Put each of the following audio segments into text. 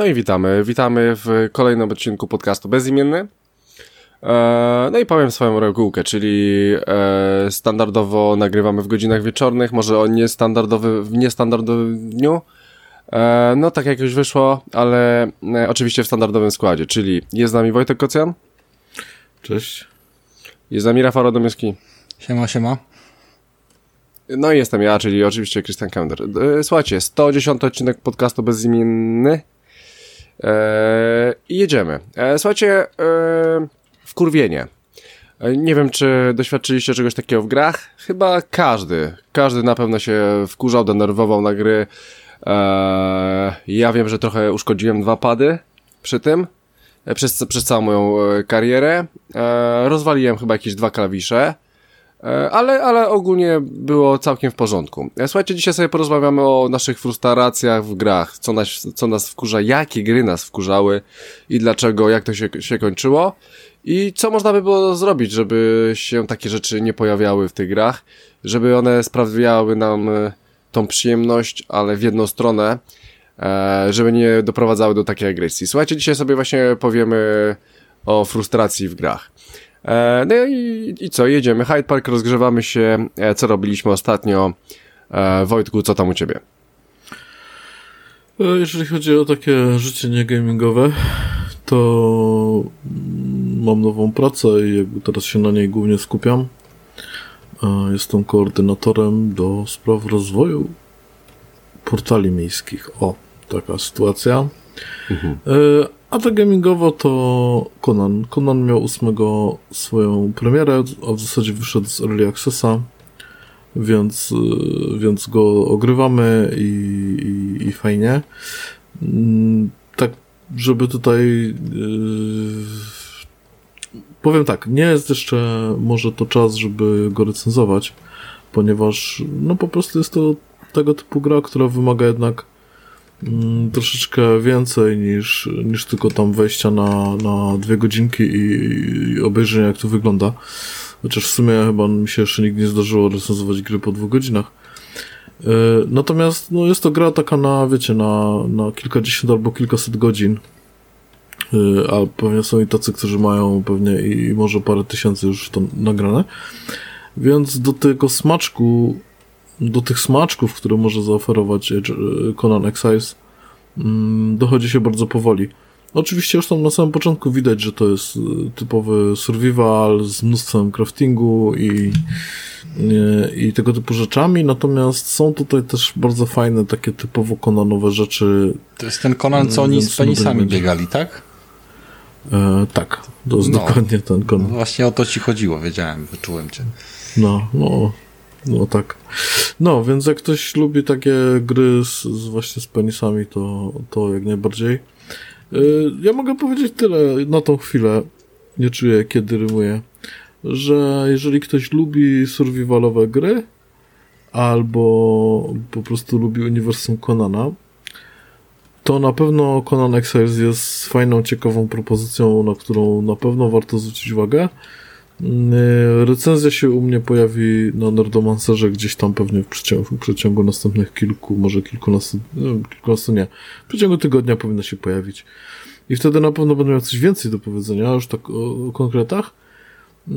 No i witamy. Witamy w kolejnym odcinku podcastu Bezimienny. E, no i powiem swoją regułkę, czyli e, standardowo nagrywamy w godzinach wieczornych, może o niestandardowy, w niestandardowym dniu. E, no tak jak już wyszło, ale oczywiście w standardowym składzie, czyli jest z nami Wojtek Kocjan. Cześć. Jest z nami Rafał Radomyski. Siema, siema. No i jestem ja, czyli oczywiście Christian Kender. Słuchajcie, 110 odcinek podcastu Bezimienny. Eee, I jedziemy. Eee, słuchajcie, eee, wkurwienie. Nie wiem, czy doświadczyliście czegoś takiego w grach? Chyba każdy. Każdy na pewno się wkurzał, denerwował na gry. Ja wiem, że trochę uszkodziłem dwa pady przy tym. Przez, przez całą moją karierę. Rozwaliłem chyba jakieś dwa klawisze. E, ale, ale ogólnie było całkiem w porządku. E, słuchajcie, dzisiaj sobie porozmawiamy o naszych frustracjach w grach, co nas, co nas wkurza, jakie gry nas wkurzały i dlaczego, jak to się, się kończyło i co można by było zrobić, żeby się takie rzeczy nie pojawiały w tych grach, żeby one sprawiały nam e, tą przyjemność, ale w jedną stronę, żeby nie doprowadzały do takiej agresji. Słuchajcie, dzisiaj sobie właśnie powiemy o frustracji w grach. E, no i, i co, jedziemy. Hyde Park, rozgrzewamy się. E, co robiliśmy ostatnio? E, Wojtku, co tam u ciebie? Jeżeli chodzi o takie życie niegamingowe, to mam nową pracę i teraz się na niej głównie skupiam. Jestem koordynatorem do spraw rozwoju portali miejskich. O, taka sytuacja. Mhm. A tak gamingowo to Conan. Conan miał 8 swoją premierę, a w zasadzie wyszedł z Early Accessa, więc, y, więc go ogrywamy i, i, i fajnie. Mm, tak, żeby tutaj yy, powiem tak, nie jest jeszcze może to czas, żeby go recenzować, ponieważ no po prostu jest to tego typu gra, która wymaga jednak troszeczkę więcej niż, niż tylko tam wejścia na, na dwie godzinki i, i obejrzenia jak to wygląda. Chociaż w sumie chyba mi się jeszcze nigdy nie zdarzyło recenzować gry po dwóch godzinach. E, natomiast no, jest to gra taka na, wiecie, na, na kilkadziesiąt albo kilkaset godzin. E, a pewnie są i tacy, którzy mają pewnie i może parę tysięcy już to nagrane. Więc do tego smaczku do tych smaczków, które może zaoferować e, Conan Exiles, mm, dochodzi się bardzo powoli. Oczywiście już tam na samym początku widać, że to jest e, typowy survival z mnóstwem craftingu i, i tego typu rzeczami, natomiast są tutaj też bardzo fajne takie typowo Conanowe rzeczy. To jest ten Conan, co oni z penisami biegali, tak? E, tak, to jest no, dokładnie ten Conan. No właśnie o to ci chodziło, wiedziałem, wyczułem cię. No, no, no tak. No, więc jak ktoś lubi takie gry z, z właśnie z penisami, to, to jak najbardziej. Yy, ja mogę powiedzieć tyle na tą chwilę. Nie czuję, kiedy rymuję. Że jeżeli ktoś lubi survivalowe gry, albo po prostu lubi uniwersum Conana, to na pewno Conan Exiles jest fajną, ciekawą propozycją, na którą na pewno warto zwrócić uwagę. Yy, recenzja się u mnie pojawi na Nerdomancerze gdzieś tam pewnie w przeciągu, w przeciągu następnych kilku, może kilkunastu, no, kilkunastu nie, w przeciągu tygodnia powinna się pojawić. I wtedy na pewno będę miał coś więcej do powiedzenia, już tak o, o konkretach. Yy,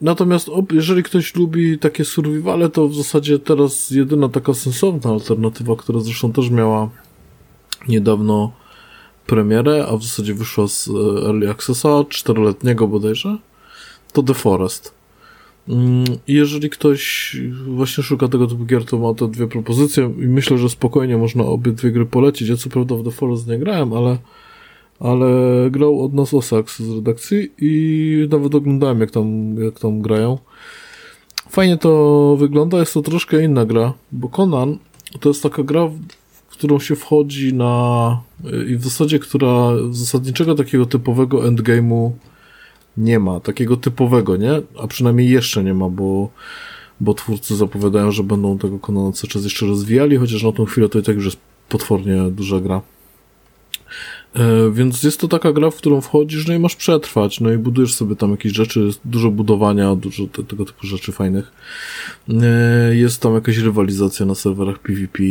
natomiast jeżeli ktoś lubi takie survivale, to w zasadzie teraz jedyna taka sensowna alternatywa, która zresztą też miała niedawno premierę, a w zasadzie wyszła z e, Early Accessa, czteroletniego bodajże, to The Forest. Mm, jeżeli ktoś właśnie szuka tego typu gier, to ma te dwie propozycje i myślę, że spokojnie można obie dwie gry polecić. Ja co prawda w The Forest nie grałem, ale, ale grał od nas Osax z redakcji i nawet oglądałem jak tam, jak tam grają. Fajnie to wygląda, jest to troszkę inna gra, bo Conan to jest taka gra, w którą się wchodzi na i w zasadzie, która zasadniczego takiego typowego endgame'u nie ma takiego typowego, nie? A przynajmniej jeszcze nie ma, bo, bo twórcy zapowiadają, że będą tego Conana cały czas jeszcze rozwijali, chociaż na tą chwilę to i tak już jest potwornie duża gra. E, więc jest to taka gra, w którą wchodzisz, no i masz przetrwać, no i budujesz sobie tam jakieś rzeczy, dużo budowania, dużo te, tego typu rzeczy fajnych. E, jest tam jakaś rywalizacja na serwerach PvP.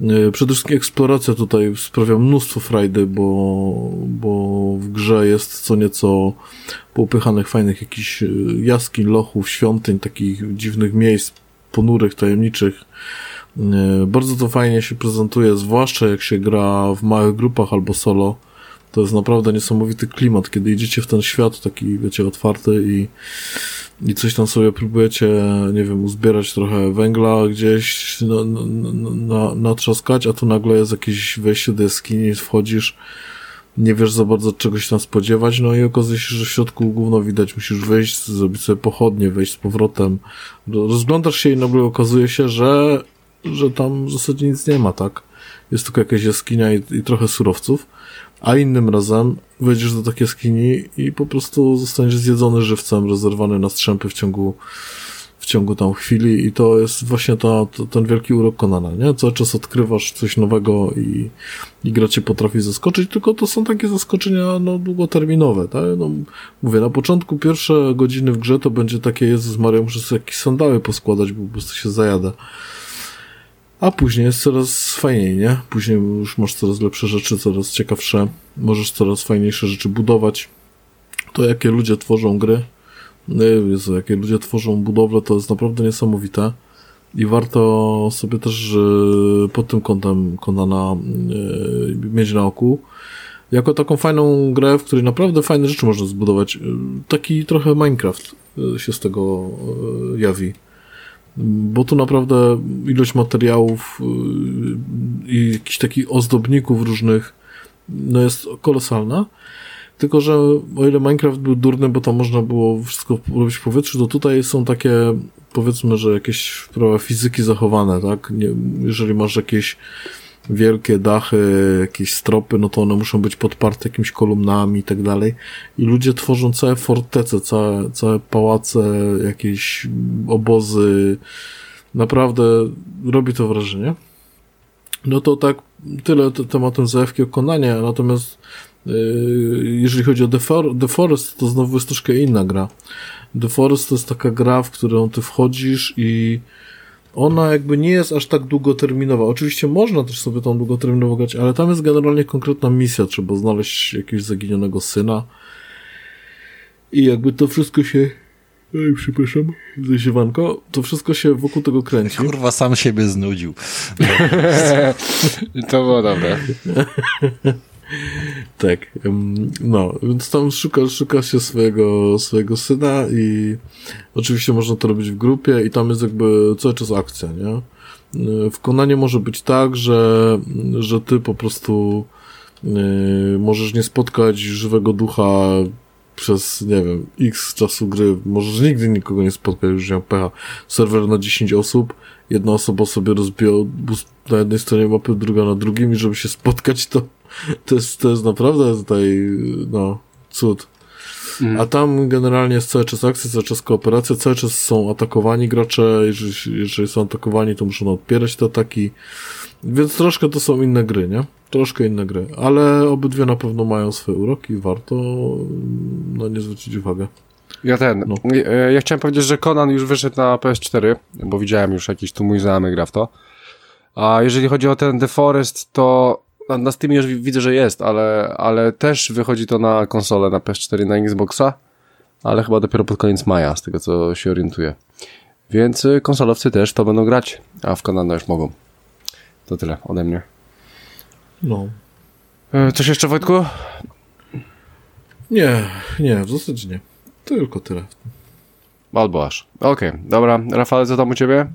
E, przede wszystkim eksploracja tutaj sprawia mnóstwo frajdy, bo, bo w grze jest co nieco poupychanych fajnych jakichś jaskiń, lochów, świątyń, takich dziwnych miejsc, ponurych, tajemniczych. Bardzo to fajnie się prezentuje, zwłaszcza jak się gra w małych grupach albo solo. To jest naprawdę niesamowity klimat, kiedy idziecie w ten świat taki, wiecie, otwarty i, i coś tam sobie próbujecie, nie wiem, uzbierać trochę węgla gdzieś, na, na, na, natrzaskać, a tu nagle jest jakieś wejście do jaskini, wchodzisz, nie wiesz za bardzo czegoś tam spodziewać, no i okazuje się, że w środku gówno widać, musisz wyjść, zrobić sobie pochodnie, wejść z powrotem. Rozglądasz się i nagle okazuje się, że że tam w zasadzie nic nie ma, tak? Jest tylko jakaś jaskinia i, i trochę surowców, a innym razem wejdziesz do takiej jaskini i po prostu zostaniesz zjedzony żywcem, rozerwany na strzępy w ciągu w ciągu tam chwili i to jest właśnie to, to, ten wielki urok Konana, nie? Cały czas odkrywasz coś nowego i, i gra cię potrafi zaskoczyć, tylko to są takie zaskoczenia, no, długoterminowe, tak? No, mówię, na początku pierwsze godziny w grze to będzie takie, Jezus Maria, muszę sobie jakieś sandały poskładać, bo po prostu się zajada. A później jest coraz fajniej, nie? Później już masz coraz lepsze rzeczy, coraz ciekawsze, możesz coraz fajniejsze rzeczy budować. To, jakie ludzie tworzą gry, no Jezu, jakie ludzie tworzą budowle, to jest naprawdę niesamowite. I warto sobie też pod tym kątem Konana e, mieć na oku. Jako taką fajną grę, w której naprawdę fajne rzeczy można zbudować. Taki trochę Minecraft e, się z tego e, jawi bo tu naprawdę ilość materiałów y, i jakichś takich ozdobników różnych no jest kolosalna. Tylko, że o ile Minecraft był durny, bo tam można było wszystko robić w powietrzu, to tutaj są takie, powiedzmy, że jakieś prawa fizyki zachowane, tak? Nie, jeżeli masz jakieś wielkie dachy, jakieś stropy, no to one muszą być podparte jakimiś kolumnami i tak dalej. I ludzie tworzą całe fortece, całe, całe pałace, jakieś obozy. Naprawdę robi to wrażenie. No to tak, tyle tematem zajawki o Konanie, natomiast yy, jeżeli chodzi o The, For The Forest, to znowu jest troszkę inna gra. The Forest to jest taka gra, w którą ty wchodzisz i ona jakby nie jest aż tak długoterminowa. Oczywiście można też sobie tą długoterminową grać, ale tam jest generalnie konkretna misja. Trzeba znaleźć jakiegoś zaginionego syna. I jakby to wszystko się... Oj, przepraszam, zaziewanko. To wszystko się wokół tego kręci. Kurwa, sam siebie znudził. to było dobre. tak, no, więc tam szuka, szuka się swojego, swojego syna i oczywiście można to robić w grupie i tam jest jakby cały czas akcja, nie? W Konanie może być tak, że, że ty po prostu yy, możesz nie spotkać żywego ducha przez, nie wiem, x czasu gry, możesz nigdy nikogo nie spotkać, już miał pecha. Serwer na 10 osób, jedna osoba sobie rozbija na jednej stronie mapy, druga na drugim i żeby się spotkać, to to jest, to jest naprawdę tutaj, no, cud. Mm. A tam generalnie jest cały czas akcja, cały czas kooperacja, cały czas są atakowani gracze, jeżeli, jeżeli są atakowani, to muszą odpierać te ataki, więc troszkę to są inne gry, nie? Troszkę inne gry, ale obydwie na pewno mają swoje uroki, warto no nie zwrócić uwagę. Ja ten, no. ja, ja chciałem powiedzieć, że Conan już wyszedł na PS4, bo widziałem już jakiś tu mój znajomy gra w to. A jeżeli chodzi o ten The Forest, to na, na Steamie już widzę, że jest, ale, ale też wychodzi to na konsolę, na PS4, na Xboxa, ale chyba dopiero pod koniec maja, z tego co się orientuję. Więc y, konsolowcy też to będą grać, a w Kanada już mogą. To tyle ode mnie. No. E, coś jeszcze, Wojtku? Nie, nie, w zasadzie nie. Tylko tyle. Albo aż. Okej, okay, dobra. Rafale, co tam u ciebie?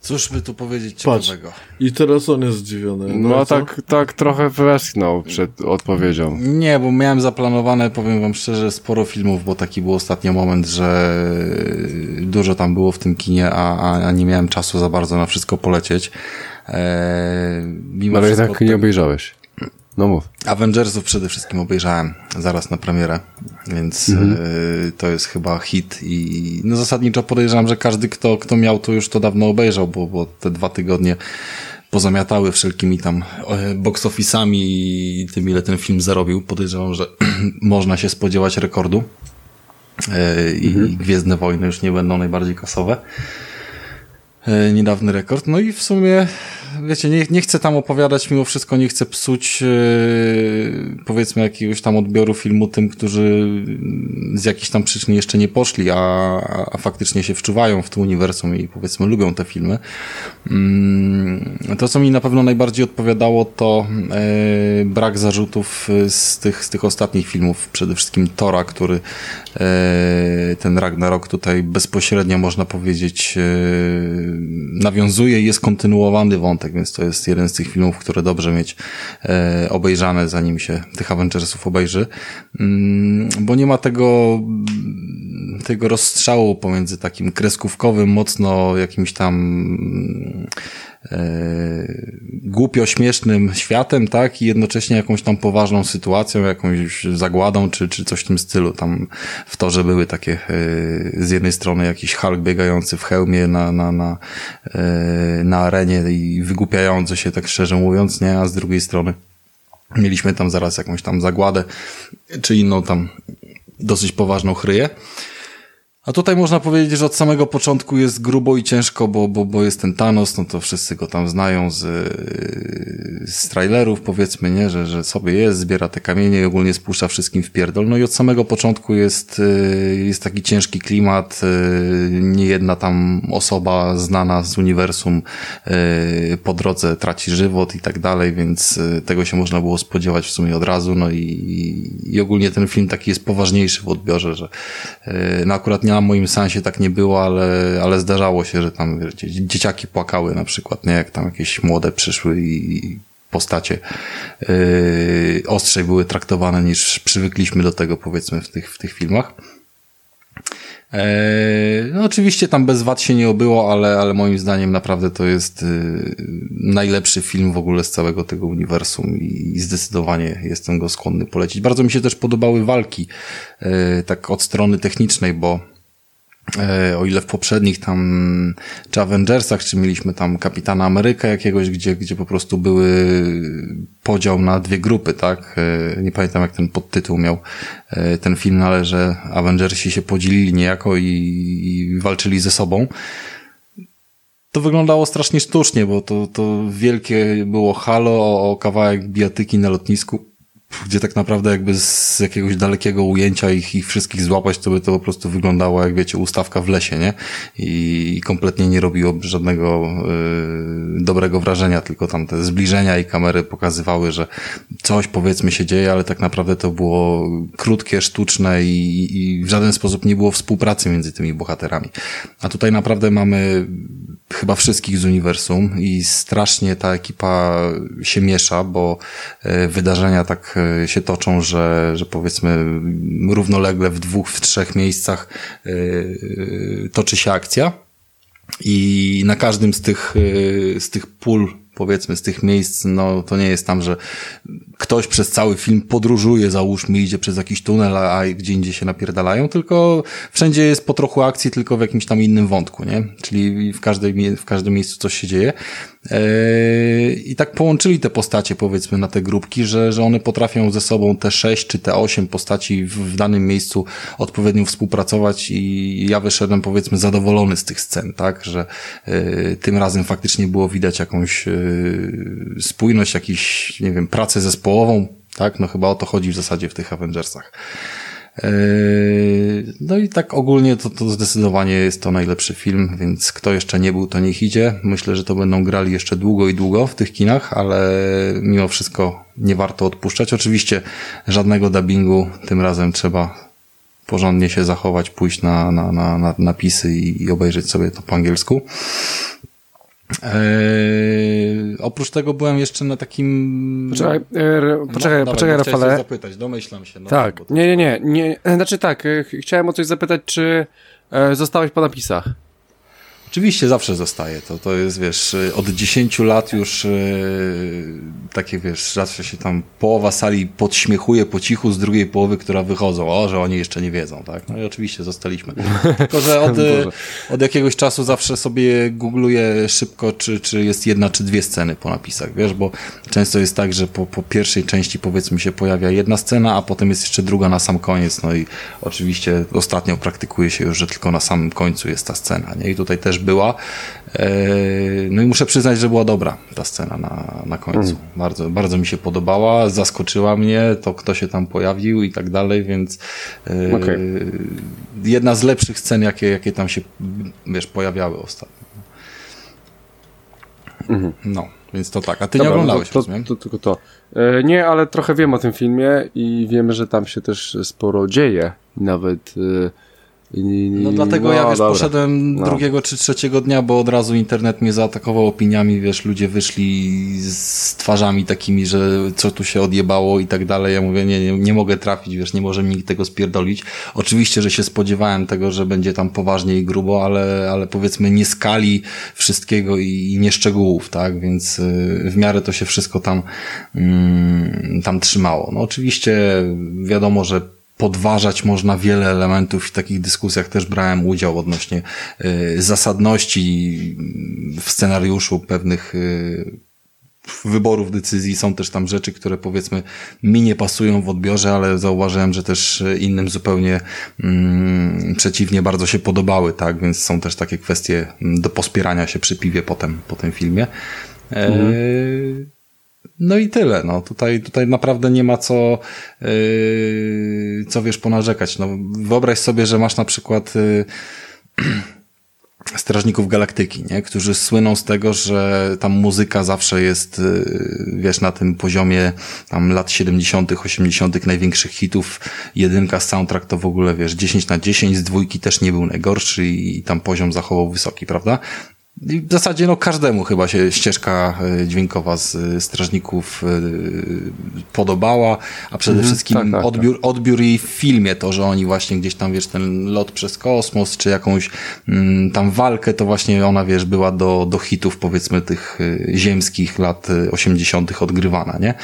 Cóż by tu powiedzieć ciekawego? Patrz, I teraz on jest zdziwiony. No, no tak, tak trochę westchnął przed odpowiedzią. Nie, bo miałem zaplanowane, powiem wam szczerze, sporo filmów, bo taki był ostatnio moment, że dużo tam było w tym kinie, a, a nie miałem czasu za bardzo na wszystko polecieć. Eee, mimo Ale tak nie obejrzałeś. No mów. Avengersów przede wszystkim obejrzałem zaraz na premierę, więc mhm. y, to jest chyba hit i no zasadniczo podejrzewam, że każdy, kto, kto miał to już to dawno obejrzał, bo, bo te dwa tygodnie pozamiatały wszelkimi tam e, box office'ami i tym, ile ten film zarobił. Podejrzewam, że można się spodziewać rekordu. E, I mhm. Gwiezdne Wojny już nie będą najbardziej kasowe. E, niedawny rekord. No i w sumie wiecie, nie, nie chcę tam opowiadać, mimo wszystko nie chcę psuć yy, powiedzmy jakiegoś tam odbioru filmu tym, którzy z jakichś tam przyczyn jeszcze nie poszli, a, a faktycznie się wczuwają w to uniwersum i powiedzmy lubią te filmy. Yy, to, co mi na pewno najbardziej odpowiadało, to yy, brak zarzutów z tych, z tych ostatnich filmów, przede wszystkim Tora, który ten Ragnarok tutaj bezpośrednio można powiedzieć nawiązuje i jest kontynuowany wątek wątek, więc to jest jeden z tych filmów, które dobrze mieć e, obejrzane, zanim się tych Avengersów obejrzy, mm, bo nie ma tego tego rozstrzału pomiędzy takim kreskówkowym, mocno jakimś tam e, głupio śmiesznym światem, tak, i jednocześnie jakąś tam poważną sytuacją, jakąś zagładą, czy, czy coś w tym stylu. Tam w to, że były takie e, z jednej strony jakiś Hulk biegający w hełmie na, na, na, e, na arenie i wygłupiający się, tak szczerze mówiąc, nie, a z drugiej strony mieliśmy tam zaraz jakąś tam zagładę, czy inną tam dosyć poważną chryję. A tutaj można powiedzieć, że od samego początku jest grubo i ciężko, bo, bo, bo jest ten Thanos, no to wszyscy go tam znają z, z trailerów, powiedzmy, nie, że, że sobie jest, zbiera te kamienie i ogólnie spuszcza wszystkim w pierdol. No i od samego początku jest, jest taki ciężki klimat, nie jedna tam osoba znana z uniwersum po drodze traci żywot i tak dalej, więc tego się można było spodziewać w sumie od razu, no i, i ogólnie ten film taki jest poważniejszy w odbiorze, że no akurat nie na moim sensie tak nie było, ale, ale zdarzało się, że tam wiecie, dzieciaki płakały na przykład, nie? Jak tam jakieś młode przyszły i postacie yy, ostrzej były traktowane niż przywykliśmy do tego powiedzmy w tych, w tych filmach. Eee, no oczywiście tam bez wad się nie obyło, ale, ale moim zdaniem naprawdę to jest y, najlepszy film w ogóle z całego tego uniwersum i zdecydowanie jestem go skłonny polecić. Bardzo mi się też podobały walki, y, tak od strony technicznej, bo o ile w poprzednich tam, czy Avengersach, czy mieliśmy tam Kapitana Ameryka jakiegoś, gdzie, gdzie po prostu były podział na dwie grupy, tak? E, nie pamiętam jak ten podtytuł miał e, ten film, ale że Avengersi się podzielili niejako i, i walczyli ze sobą. To wyglądało strasznie sztucznie, bo to, to wielkie było halo o kawałek bijatyki na lotnisku gdzie tak naprawdę jakby z jakiegoś dalekiego ujęcia ich, ich wszystkich złapać, to by to po prostu wyglądało jak wiecie, ustawka w lesie, nie? I kompletnie nie robiło żadnego y, dobrego wrażenia, tylko tam te zbliżenia i kamery pokazywały, że coś powiedzmy się dzieje, ale tak naprawdę to było krótkie, sztuczne i, i w żaden sposób nie było współpracy między tymi bohaterami. A tutaj naprawdę mamy chyba wszystkich z uniwersum i strasznie ta ekipa się miesza, bo y, wydarzenia tak E, się toczą, że, że powiedzmy równolegle w dwóch, w trzech miejscach e, toczy się akcja. I na każdym z tych, e, z tych pól powiedzmy z tych miejsc, no to nie jest tam, że ktoś przez cały film podróżuje, załóżmy, idzie przez jakiś tunel, a gdzie indziej się napierdalają, tylko wszędzie jest po trochu akcji, tylko w jakimś tam innym wątku, nie? Czyli w, każdej, w każdym miejscu coś się dzieje. I tak połączyli te postacie, powiedzmy, na te grupki, że, że one potrafią ze sobą te sześć czy te osiem postaci w, w danym miejscu odpowiednio współpracować i ja wyszedłem, powiedzmy, zadowolony z tych scen, tak? Że y, tym razem faktycznie było widać jakąś y, spójność, jakiś, nie wiem, pracę zespołową, tak? No chyba o to chodzi w zasadzie w tych Avengersach. Yy, no i tak ogólnie to, to zdecydowanie jest to najlepszy film, więc kto jeszcze nie był, to niech idzie. Myślę, że to będą grali jeszcze długo i długo w tych kinach, ale mimo wszystko nie warto odpuszczać. Oczywiście żadnego dubbingu, tym razem trzeba porządnie się zachować, pójść na, na, na, na napisy i, i obejrzeć sobie to po angielsku. Eee, oprócz tego byłem jeszcze na takim. Poczekaj, e, poczekaj, no, poczekaj Rafale. zapytać, domyślam się. No, tak, nie, nie, nie, nie. Znaczy tak, e, chciałem o coś zapytać, czy e, zostałeś po napisach? Oczywiście zawsze zostaje. To, to jest, wiesz, od 10 lat już yy, takie, wiesz, zawsze się tam połowa sali podśmiechuje po cichu z drugiej połowy, która wychodzą. O, że oni jeszcze nie wiedzą, tak? No i oczywiście zostaliśmy. Tylko, że od, od jakiegoś czasu zawsze sobie googluję szybko, czy, czy jest jedna, czy dwie sceny po napisach, wiesz, bo często jest tak, że po, po pierwszej części powiedzmy się pojawia jedna scena, a potem jest jeszcze druga na sam koniec. No i oczywiście ostatnio praktykuje się już, że tylko na samym końcu jest ta scena, nie? I tutaj też była. E, no i muszę przyznać, że była dobra ta scena na, na końcu. Mm. Bardzo, bardzo mi się podobała, zaskoczyła mnie to, kto się tam pojawił i tak dalej, więc e, okay. jedna z lepszych scen, jakie, jakie tam się, wiesz, pojawiały ostatnio. Mhm. No, więc to tak. A ty Dobra, nie oglądałeś, no to, to, to, tylko to. E, nie, ale trochę wiem o tym filmie i wiemy, że tam się też sporo dzieje. Nawet e, i, no dlatego no, ja wiesz, dobra. poszedłem no. drugiego czy trzeciego dnia, bo od razu internet mnie zaatakował opiniami, wiesz, ludzie wyszli z twarzami takimi, że co tu się odjebało i tak dalej. Ja mówię, nie, nie, nie mogę trafić, wiesz, nie może mi nikt tego spierdolić. Oczywiście, że się spodziewałem tego, że będzie tam poważnie i grubo, ale, ale powiedzmy nie skali wszystkiego i, i nie szczegółów, tak? Więc y, w miarę to się wszystko tam, mm, tam trzymało. No oczywiście wiadomo, że podważać można wiele elementów w takich dyskusjach też brałem udział odnośnie y, zasadności w scenariuszu pewnych y, wyborów decyzji. Są też tam rzeczy, które powiedzmy mi nie pasują w odbiorze, ale zauważyłem, że też innym zupełnie mm, przeciwnie bardzo się podobały, tak? Więc są też takie kwestie do pospierania się przy piwie potem, po tym filmie. E, mhm. E no i tyle. No, tutaj, tutaj naprawdę nie ma co, yy, co wiesz, ponarzekać. No, wyobraź sobie, że masz na przykład yy, Strażników Galaktyki, nie? którzy słyną z tego, że tam muzyka zawsze jest, yy, wiesz, na tym poziomie tam lat 70., 80., największych hitów. Jedynka soundtrack to w ogóle, wiesz, 10 na 10, z dwójki też nie był najgorszy i, i tam poziom zachował wysoki, prawda? I w zasadzie no każdemu chyba się ścieżka e, dźwiękowa z e, strażników e, podobała, a przede mhm, wszystkim tak, tak, odbiór, tak. odbiór jej w filmie, to, że oni właśnie gdzieś tam, wiesz, ten lot przez kosmos, czy jakąś mm, tam walkę, to właśnie ona, wiesz, była do, do hitów, powiedzmy, tych ziemskich lat 80. odgrywana, nie?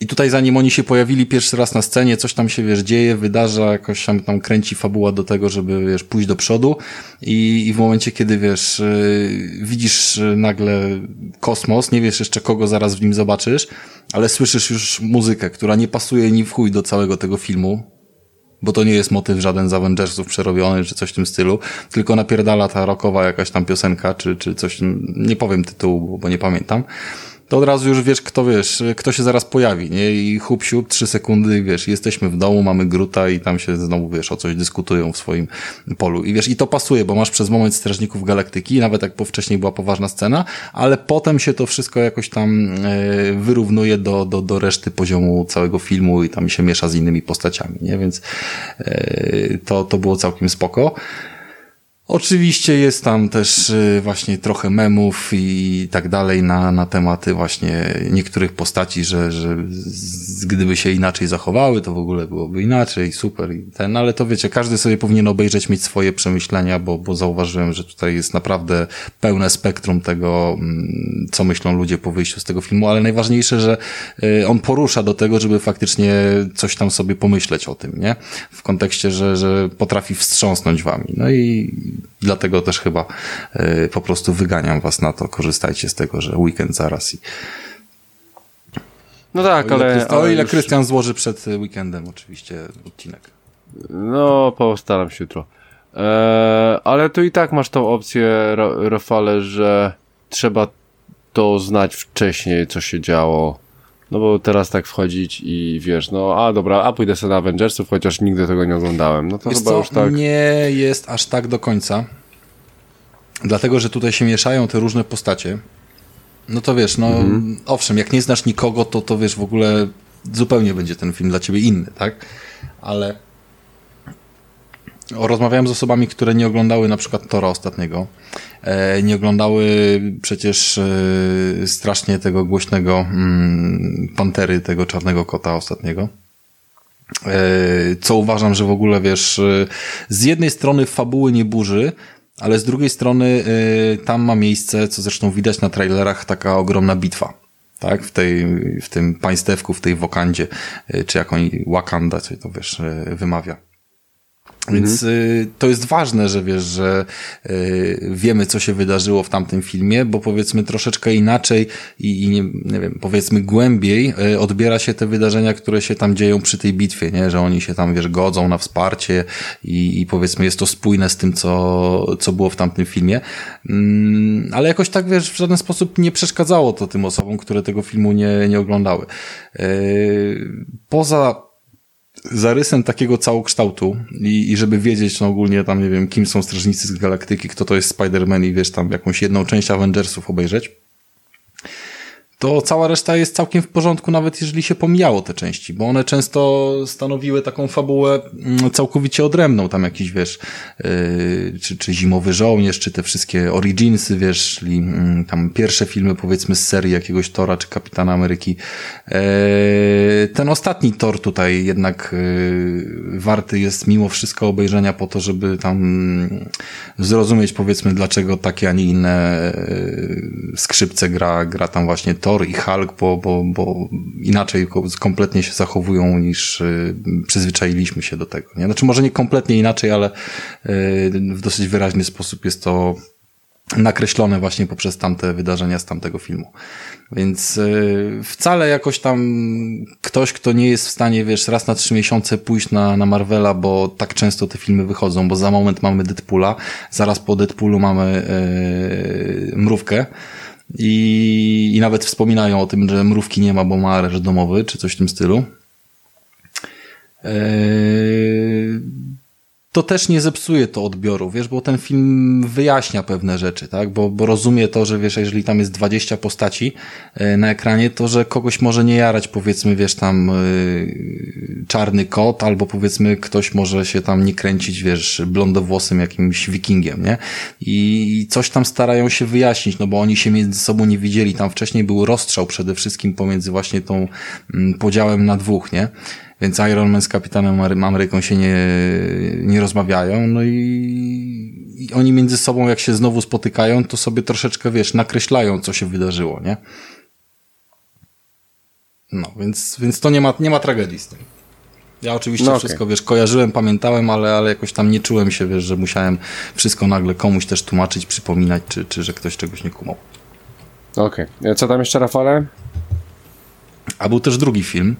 I tutaj zanim oni się pojawili pierwszy raz na scenie, coś tam się, wiesz, dzieje, wydarza, jakoś tam, tam kręci fabuła do tego, żeby, wiesz, pójść do przodu. I, i w momencie, kiedy, wiesz, yy, widzisz yy, nagle kosmos, nie wiesz jeszcze kogo zaraz w nim zobaczysz, ale słyszysz już muzykę, która nie pasuje ni w chuj do całego tego filmu, bo to nie jest motyw żaden z Avengersów przerobiony, czy coś w tym stylu, tylko napierdala ta rockowa jakaś tam piosenka, czy, czy coś, nie powiem tytułu, bo nie pamiętam to od razu już wiesz, kto wiesz, kto się zaraz pojawi, nie? I hub siup, trzy sekundy, wiesz, jesteśmy w domu, mamy gruta i tam się znowu, wiesz, o coś dyskutują w swoim polu. I wiesz, i to pasuje, bo masz przez moment Strażników Galaktyki, nawet jak po wcześniej była poważna scena, ale potem się to wszystko jakoś tam e, wyrównuje do, do, do reszty poziomu całego filmu i tam się miesza z innymi postaciami, nie? Więc e, to, to było całkiem spoko. Oczywiście jest tam też y, właśnie trochę memów i tak dalej na, na tematy właśnie niektórych postaci, że, że gdyby się inaczej zachowały, to w ogóle byłoby inaczej, super i ten, ale to wiecie, każdy sobie powinien obejrzeć, mieć swoje przemyślenia, bo, bo zauważyłem, że tutaj jest naprawdę pełne spektrum tego, mm, co myślą ludzie po wyjściu z tego filmu, ale najważniejsze, że y, on porusza do tego, żeby faktycznie coś tam sobie pomyśleć o tym, nie? W kontekście, że, że potrafi wstrząsnąć wami. No i Dlatego też chyba y, po prostu wyganiam was na to. Korzystajcie z tego, że weekend zaraz i. No tak, o ale. O ile już... Krystian złoży przed weekendem, oczywiście odcinek. No, postaram się jutro. Eee, ale tu i tak masz tą opcję, Rafale, że trzeba to znać wcześniej, co się działo. No bo teraz tak wchodzić i wiesz, no a dobra, a pójdę sobie na Avengersów, chociaż nigdy tego nie oglądałem. No to wiesz chyba co? już tak. Nie jest aż tak do końca. Dlatego, że tutaj się mieszają te różne postacie. No to wiesz, no mhm. owszem, jak nie znasz nikogo, to to wiesz, w ogóle zupełnie będzie ten film dla ciebie inny, tak? Ale rozmawiałem z osobami, które nie oglądały na przykład Tora ostatniego. E, nie oglądały przecież e, strasznie tego głośnego mm, Pantery, tego czarnego kota ostatniego. E, co uważam, że w ogóle wiesz, z jednej strony fabuły nie burzy, ale z drugiej strony tam ma miejsce, co zresztą widać na trailerach, taka ogromna bitwa. Tak, w tej, w tym państewku, w tej Wokandzie, czy jak oni, Wakanda, co to wiesz, wymawia. Więc mhm. y, to jest ważne, że wiesz, że y, wiemy, co się wydarzyło w tamtym filmie, bo powiedzmy troszeczkę inaczej i, i nie, nie wiem, powiedzmy głębiej y, odbiera się te wydarzenia, które się tam dzieją przy tej bitwie, nie? Że oni się tam, wiesz, godzą na wsparcie i, i powiedzmy jest to spójne z tym, co, co było w tamtym filmie. Mm, ale jakoś tak, wiesz, w żaden sposób nie przeszkadzało to tym osobom, które tego filmu nie, nie oglądały. Y, poza zarysem takiego całokształtu i, i żeby wiedzieć no ogólnie tam, nie wiem, kim są Strażnicy z Galaktyki, kto to jest Spider-Man i wiesz, tam jakąś jedną część Avengersów obejrzeć, to cała reszta jest całkiem w porządku, nawet jeżeli się pomijało te części, bo one często stanowiły taką fabułę mm, całkowicie odrębną, tam jakiś, wiesz, yy, czy, czy Zimowy Żołnierz, czy te wszystkie Originsy, wiesz, czyli yy, tam pierwsze filmy, powiedzmy, z serii jakiegoś Tora, czy Kapitana Ameryki. Yy, ten ostatni Tor tutaj jednak yy, warty jest mimo wszystko obejrzenia po to, żeby tam zrozumieć, powiedzmy, dlaczego takie, a nie inne yy, skrzypce gra, gra tam właśnie Thor, Thor i Hulk, bo, bo, bo inaczej kompletnie się zachowują niż y, przyzwyczailiśmy się do tego. Nie? Znaczy może nie kompletnie inaczej, ale y, w dosyć wyraźny sposób jest to nakreślone właśnie poprzez tamte wydarzenia z tamtego filmu. Więc yy, wcale jakoś tam ktoś, kto nie jest w stanie, wiesz, raz na trzy miesiące pójść na, na Marvela, bo tak często te filmy wychodzą, bo za moment mamy Deadpoola, zaraz po Deadpoolu mamy yy, Mrówkę, i, i nawet wspominają o tym, że mrówki nie ma, bo ma areszt domowy, czy coś w tym stylu. Eee, to też nie zepsuje to odbioru, wiesz, bo ten film wyjaśnia pewne rzeczy, tak, bo, bo rozumie to, że wiesz, jeżeli tam jest 20 postaci e, na ekranie, to że kogoś może nie jarać, powiedzmy, wiesz, tam yy, czarny kot, albo powiedzmy ktoś może się tam nie kręcić, wiesz, blondowłosym jakimś wikingiem, nie? I coś tam starają się wyjaśnić, no bo oni się między sobą nie widzieli, tam wcześniej był rozstrzał przede wszystkim pomiędzy właśnie tą mm, podziałem na dwóch, nie? Więc Iron Man z Kapitanem Ameryką się nie, nie rozmawiają, no i, i oni między sobą jak się znowu spotykają, to sobie troszeczkę, wiesz, nakreślają, co się wydarzyło, nie? No, więc, więc to nie ma, nie ma tragedii z tym. Ja oczywiście no okay. wszystko, wiesz, kojarzyłem, pamiętałem, ale, ale jakoś tam nie czułem się, wiesz, że musiałem wszystko nagle komuś też tłumaczyć, przypominać, czy, czy że ktoś czegoś nie kumał. Okej. Okay. Co tam jeszcze, Rafale? A był też drugi film,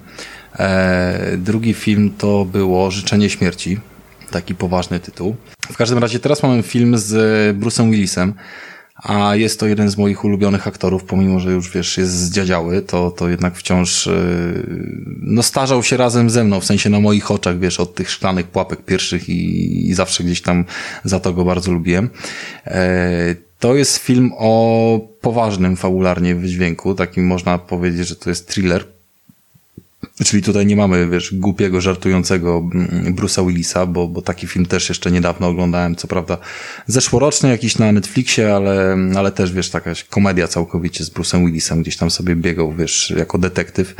E, drugi film to było Życzenie Śmierci, taki poważny tytuł. W każdym razie teraz mamy film z Bruce'em Willisem, a jest to jeden z moich ulubionych aktorów, pomimo, że już wiesz, jest zdziadziały, to, to jednak wciąż e, no starzał się razem ze mną, w sensie na moich oczach, wiesz, od tych szklanych pułapek pierwszych i, i zawsze gdzieś tam za to go bardzo lubiłem. E, to jest film o poważnym fabularnie wydźwięku, takim można powiedzieć, że to jest thriller Czyli tutaj nie mamy, wiesz, głupiego, żartującego mm, Bruce'a Willisa, bo, bo taki film też jeszcze niedawno oglądałem, co prawda zeszłoroczny jakiś na Netflixie, ale, ale też, wiesz, taka komedia całkowicie z Bruce'em Willisem, gdzieś tam sobie biegał, wiesz, jako detektyw yy,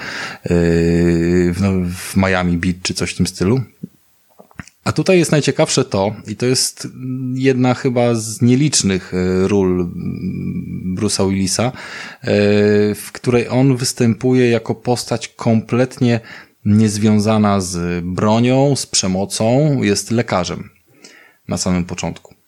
w, no, w Miami Beach czy coś w tym stylu. A tutaj jest najciekawsze to, i to jest jedna chyba z nielicznych e, ról Bruce'a Willisa, e, w której on występuje jako postać kompletnie niezwiązana z bronią, z przemocą, jest lekarzem na samym początku.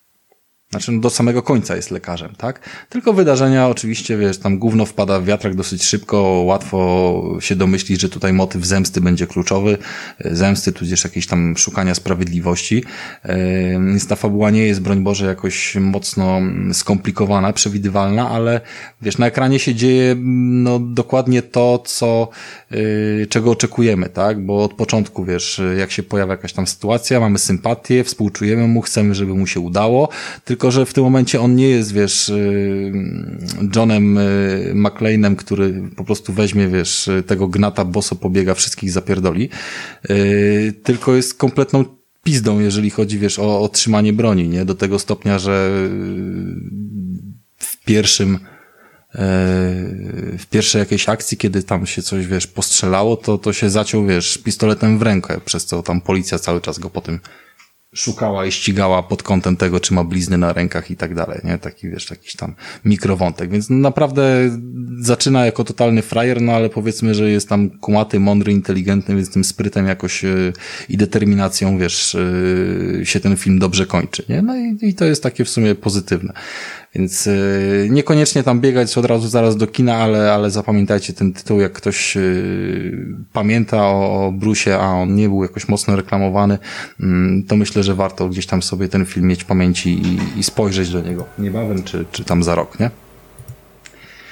Znaczy, no do samego końca jest lekarzem, tak? Tylko wydarzenia, oczywiście, wiesz, tam gówno wpada w wiatrak dosyć szybko, łatwo się domyślić, że tutaj motyw zemsty będzie kluczowy, zemsty, tudzież jakieś tam szukania sprawiedliwości. Więc ta fabuła nie jest, broń Boże, jakoś mocno skomplikowana, przewidywalna, ale wiesz, na ekranie się dzieje, no, dokładnie to, co, yy, czego oczekujemy, tak? Bo od początku, wiesz, jak się pojawia jakaś tam sytuacja, mamy sympatię, współczujemy mu, chcemy, żeby mu się udało, tylko tylko że w tym momencie on nie jest, wiesz, y, Johnem y, McLeanem, który po prostu weźmie, wiesz, tego gnata, boso pobiega, wszystkich zapierdoli, y, tylko jest kompletną pizdą, jeżeli chodzi, wiesz, o otrzymanie broni, nie? Do tego stopnia, że w pierwszym w pierwszej jakiejś akcji, kiedy tam się coś, wiesz, postrzelało, to, to się zaciął, wiesz, pistoletem w rękę, przez co tam policja cały czas go po tym szukała i ścigała pod kątem tego, czy ma blizny na rękach i tak dalej, nie? Taki, wiesz, jakiś tam mikrowątek, więc naprawdę zaczyna jako totalny frajer, no ale powiedzmy, że jest tam kumaty, mądry, inteligentny, więc tym sprytem jakoś yy, i determinacją, wiesz, yy, się ten film dobrze kończy, nie? No i, i to jest takie w sumie pozytywne. Więc yy, niekoniecznie tam biegać od razu zaraz do kina, ale, ale zapamiętajcie ten tytuł, jak ktoś yy, pamięta o, o Brusie, a on nie był jakoś mocno reklamowany, yy, to myślę, że warto gdzieś tam sobie ten film mieć w pamięci i, i spojrzeć do niego niebawem, czy, czy tam za rok, nie?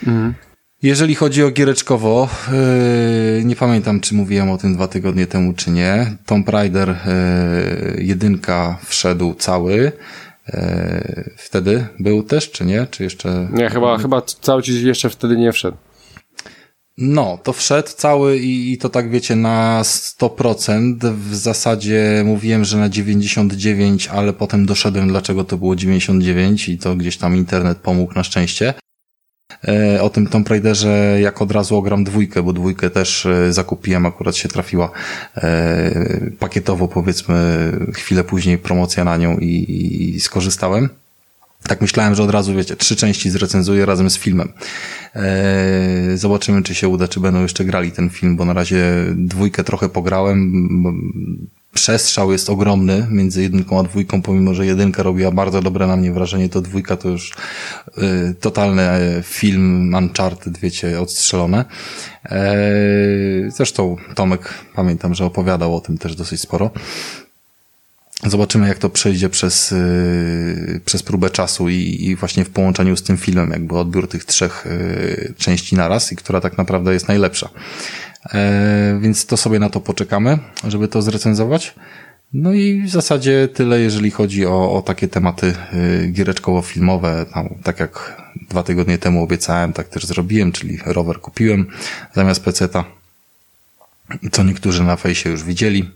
Mhm. Jeżeli chodzi o giereczkowo, yy, nie pamiętam, czy mówiłem o tym dwa tygodnie temu, czy nie. Tomb Raider yy, jedynka wszedł cały. E, wtedy był też, czy nie? Czy jeszcze... Nie, chyba, chyba cały ci jeszcze wtedy nie wszedł. No, to wszedł cały i, i to tak wiecie na 100%. W zasadzie mówiłem, że na 99, ale potem doszedłem dlaczego to było 99 i to gdzieś tam internet pomógł na szczęście. E, o tym Tomb Raiderze jak od razu ogram dwójkę, bo dwójkę też e, zakupiłem, akurat się trafiła e, pakietowo powiedzmy chwilę później promocja na nią i, i skorzystałem. Tak myślałem, że od razu, wiecie, trzy części zrecenzuję razem z filmem. Zobaczymy, czy się uda, czy będą jeszcze grali ten film, bo na razie dwójkę trochę pograłem przestrzał jest ogromny między jedynką a dwójką, pomimo, że jedynka robiła bardzo dobre na mnie wrażenie, to dwójka to już y, totalny e, film Uncharted, wiecie, odstrzelone. E, zresztą Tomek, pamiętam, że opowiadał o tym też dosyć sporo. Zobaczymy, jak to przejdzie przez, y, przez próbę czasu i, i właśnie w połączeniu z tym filmem, jakby odbiór tych trzech y, części naraz i która tak naprawdę jest najlepsza. E, więc to sobie na to poczekamy, żeby to zrecenzować. No i w zasadzie tyle, jeżeli chodzi o, o takie tematy y, giereczkowo-filmowe. Tam, tak jak dwa tygodnie temu obiecałem, tak też zrobiłem, czyli rower kupiłem zamiast peceta, co niektórzy na fejsie już widzieli.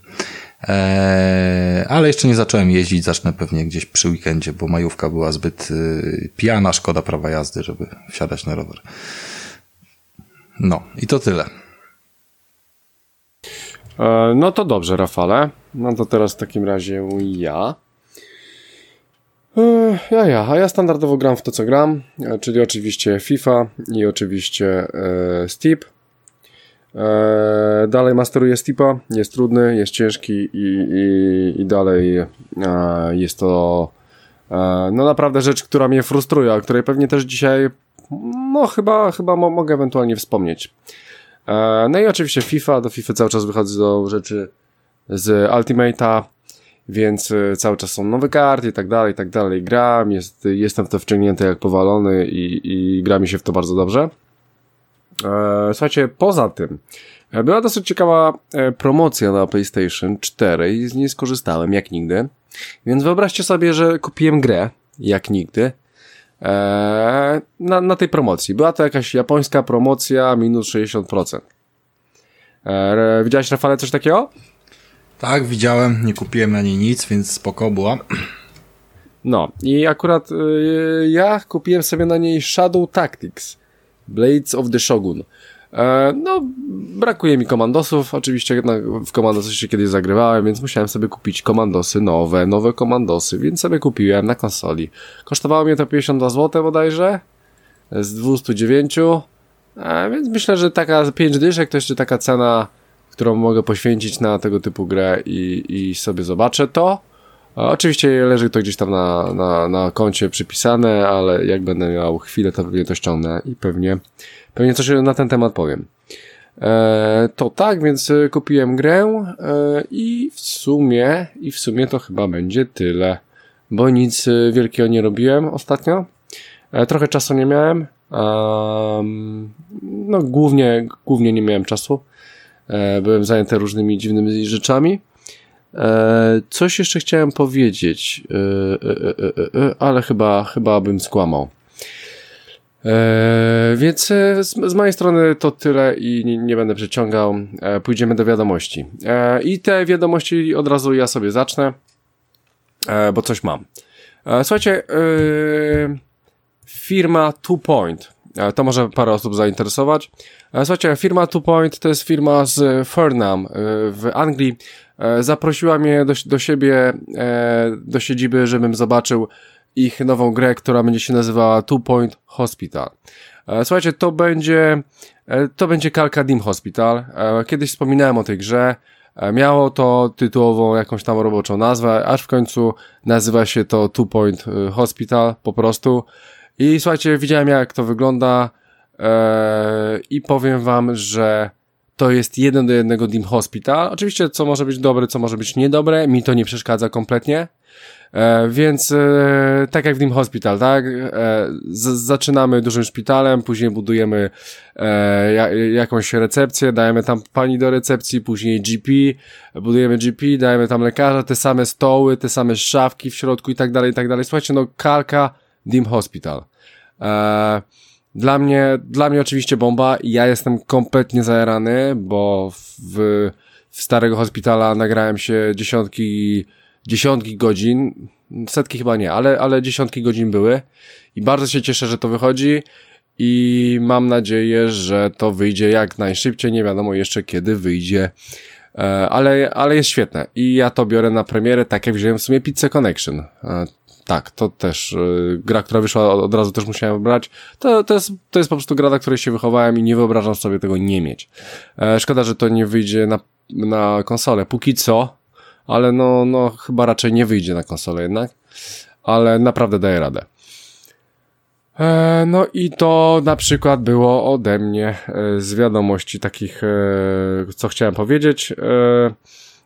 Eee, ale jeszcze nie zacząłem jeździć, zacznę pewnie gdzieś przy weekendzie, bo majówka była zbyt y, pijana, szkoda prawa jazdy, żeby wsiadać na rower. No i to tyle. E, no to dobrze, Rafale. No to teraz w takim razie ja. E, ja, ja, a ja standardowo gram w to, co gram, e, czyli oczywiście FIFA i oczywiście e, Steep. E, dalej masteruję Steepa, jest trudny, jest ciężki i, i, i dalej e, jest to no naprawdę rzecz, która mnie frustruje, o której pewnie też dzisiaj no chyba, chyba mogę ewentualnie wspomnieć. E, no i oczywiście FIFA, do FIFA cały czas wychodzą do rzeczy z Ultimate'a, więc e, cały czas są nowe karty i tak dalej, i tak dalej. Gram, jest, jestem w to wciągnięty jak powalony i, i gra mi się w to bardzo dobrze. E, słuchajcie, poza tym, była dosyć ciekawa promocja na PlayStation 4 i z niej skorzystałem jak nigdy. Więc wyobraźcie sobie, że kupiłem grę jak nigdy na, na tej promocji. Była to jakaś japońska promocja minus 60%. Eee, widziałeś, Rafale, coś takiego? Tak, widziałem, nie kupiłem na niej nic, więc spoko była. No, i akurat yy, ja kupiłem sobie na niej Shadow Tactics Blades of the Shogun. E, no, brakuje mi komandosów. Oczywiście w komandosy się kiedyś zagrywałem, więc musiałem sobie kupić komandosy nowe, nowe komandosy, więc sobie kupiłem na konsoli. Kosztowało mnie to 52 zł bodajże, z 209, e, więc myślę, że taka 5 dyszek to jeszcze taka cena, którą mogę poświęcić na tego typu grę i, i sobie zobaczę to. Oczywiście leży to gdzieś tam na, na, na koncie przypisane, ale jak będę miał chwilę, to pewnie to ściągnę i pewnie Pewnie coś na ten temat powiem. E, to tak, więc e, kupiłem grę e, i w sumie, i w sumie to chyba będzie tyle, bo nic e, wielkiego nie robiłem ostatnio. E, trochę czasu nie miałem. no głównie, głównie nie miałem czasu. E, byłem zajęty różnymi dziwnymi rzeczami. Coś jeszcze chciałem powiedzieć, ale chyba, chyba bym skłamał. Eee, więc e, z, z, mojej strony to tyle i nie, nie będę przeciągał. Eee, pójdziemy do wiadomości. Eee, I te wiadomości od razu ja sobie zacznę, e, bo coś mam. E, słuchajcie, e, firma Two Point. E, to może parę osób zainteresować. E, słuchajcie, firma Two Point to jest firma z Fernham w Anglii. e, zaprosiła mnie do, do siebie, e, do siedziby, żebym zobaczył ich nową grę, która będzie się nazywała Two Point Hospital. E, słuchajcie, to będzie, e, to będzie kalka Dim Hospital. E, kiedyś wspominałem o tej grze. Miało to tytułową jakąś tam roboczą nazwę, aż w końcu nazywa się to Two Point Hospital po prostu. I słuchajcie, widziałem jak to wygląda i powiem wam, że to jest jeden do jednego Dim Hospital. Oczywiście, co może być dobre, co może być niedobre, mi to nie przeszkadza kompletnie. E, więc e, tak jak w Dim Hospital, tak? E, z, zaczynamy dużym szpitalem, później budujemy e, ja, jakąś recepcję, dajemy tam pani do recepcji, później GP, budujemy GP, dajemy tam lekarza, te same stoły, te same szafki w środku i tak dalej, i tak dalej. Słuchajcie, no kalka Dim Hospital. E, dla mnie, dla mnie oczywiście bomba. Ja jestem kompletnie zajarany, bo w, w starego hospitala nagrałem się dziesiątki, dziesiątki godzin. Setki chyba nie, ale, ale dziesiątki godzin były. I bardzo się cieszę, że to wychodzi. I mam nadzieję, że to wyjdzie jak najszybciej. Nie wiadomo jeszcze kiedy wyjdzie. E, ale, ale jest świetne. I ja to biorę na premierę, tak jak wziąłem w sumie Pizza Connection. E, tak, to też y, gra, która wyszła od, razu też musiałem wybrać. To, to, jest, to jest po prostu gra, na której się wychowałem i nie wyobrażam sobie tego nie mieć. E, szkoda, że to nie wyjdzie na, na konsolę. Póki co, ale no, no chyba raczej nie wyjdzie na konsolę jednak. Ale naprawdę daje radę. E, no i to na przykład było ode mnie e, z wiadomości takich, e, co chciałem powiedzieć.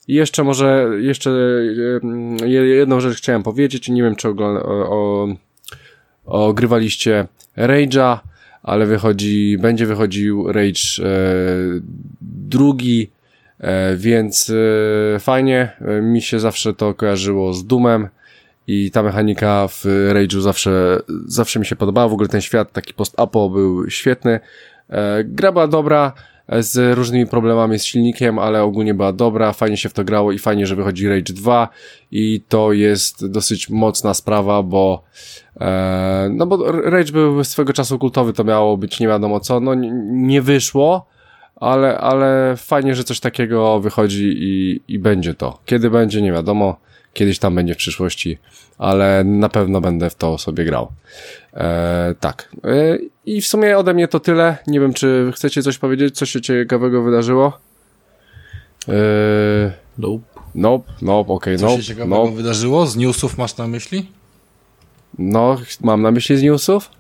I jeszcze może, jeszcze jedną rzecz chciałem powiedzieć, nie wiem czy o, ogrywaliście Rage'a, ale wychodzi, będzie wychodził Rage drugi, więc e, fajnie, e, mi się zawsze to kojarzyło z Doomem i ta mechanika w Rage'u zawsze, zawsze mi się podobała, w ogóle ten świat taki post-apo był świetny, e, gra była dobra, z różnymi problemami z silnikiem, ale ogólnie była dobra, fajnie się w to grało i fajnie, że wychodzi Rage 2 i to jest dosyć mocna sprawa, bo e, no bo Rage był swego czasu kultowy, to miało być nie wiadomo co, no nie wyszło, ale, ale fajnie, że coś takiego wychodzi i, i będzie to. Kiedy będzie, nie wiadomo, kiedyś tam będzie w przyszłości, ale na pewno będę w to sobie grał. E, tak. E, I w sumie ode mnie to tyle. Nie wiem, czy chcecie coś powiedzieć, co się ciekawego wydarzyło? E, nope. Nope, nope, okej, okay, nope. Co się ciekawego nope. wydarzyło? Z newsów masz na myśli? No, mam na myśli z newsów.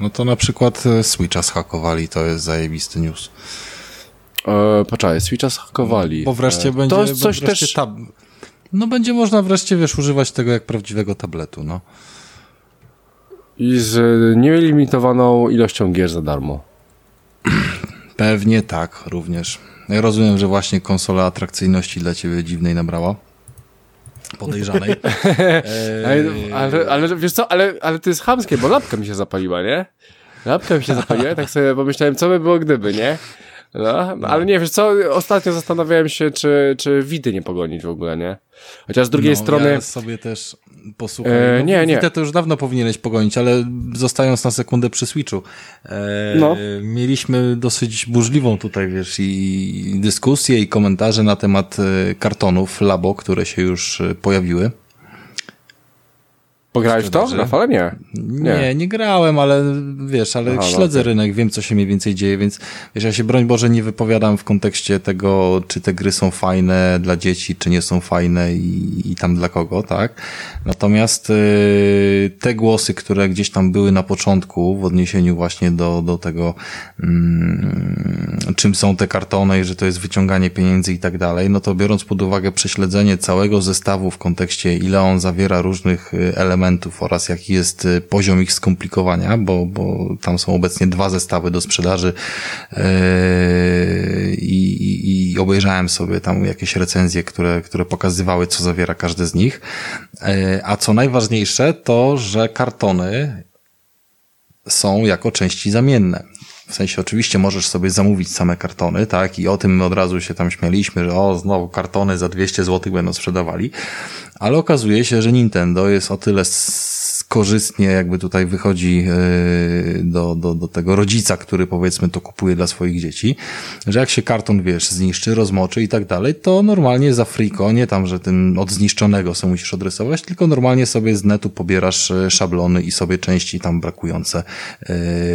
No to na przykład Switcha zhakowali, to jest zajebisty news. E, poczekaj, Switcha zhakowali. Bo wreszcie e, będzie... To jest coś też... Tab... No będzie można wreszcie, wiesz, używać tego jak prawdziwego tabletu, no. I z nielimitowaną ilością gier za darmo. Pewnie tak, również. Ja rozumiem, że właśnie konsola atrakcyjności dla ciebie dziwnej nabrała. Podejrzanej. eee... ale, ale wiesz co, ale, ale to jest chamskie, bo lapka mi się zapaliła, nie? Lapka mi się zapaliła, tak sobie pomyślałem, co by było gdyby, nie? No, no, ale nie, wiesz co, ostatnio zastanawiałem się, czy, czy widy nie pogonić w ogóle, nie? Chociaż z drugiej no, strony... Ja sobie też posłuchaj. E, no, nie, nie. Witę to już dawno powinieneś pogonić, ale zostając na sekundę przy Switchu. E, no. Mieliśmy dosyć burzliwą tutaj, wiesz, i dyskusję i komentarze na temat e, kartonów Labo, które się już e, pojawiły. Pograłeś to, Rafale? Nie. nie. Nie, nie grałem, ale wiesz, ale Aha, no śledzę rynek, wiem co się mniej więcej dzieje, więc wiesz, ja się broń Boże nie wypowiadam w kontekście tego, czy te gry są fajne dla dzieci, czy nie są fajne i, i tam dla kogo, tak? Natomiast y, te głosy, które gdzieś tam były na początku w odniesieniu właśnie do, do tego, mm, czym są te kartony i że to jest wyciąganie pieniędzy i tak dalej, no to biorąc pod uwagę prześledzenie całego zestawu w kontekście ile on zawiera różnych y, elementów, oraz jaki jest y, poziom ich skomplikowania, bo, bo tam są obecnie dwa zestawy do sprzedaży yy, i, i obejrzałem sobie tam jakieś recenzje, które, które pokazywały, co zawiera każdy z nich. Yy, a co najważniejsze, to, że kartony są jako części zamienne. W sensie oczywiście możesz sobie zamówić same kartony, tak? I o tym my od razu się tam śmialiśmy, że o, znowu kartony za 200 zł będą sprzedawali. Ale okazuje się, że Nintendo jest o tyle korzystnie jakby tutaj wychodzi do, do, do tego rodzica, który powiedzmy to kupuje dla swoich dzieci, że jak się karton, wiesz, zniszczy, rozmoczy i tak dalej, to normalnie za friko, nie tam, że ten od zniszczonego sobie musisz odrysować, tylko normalnie sobie z netu pobierasz szablony i sobie części tam brakujące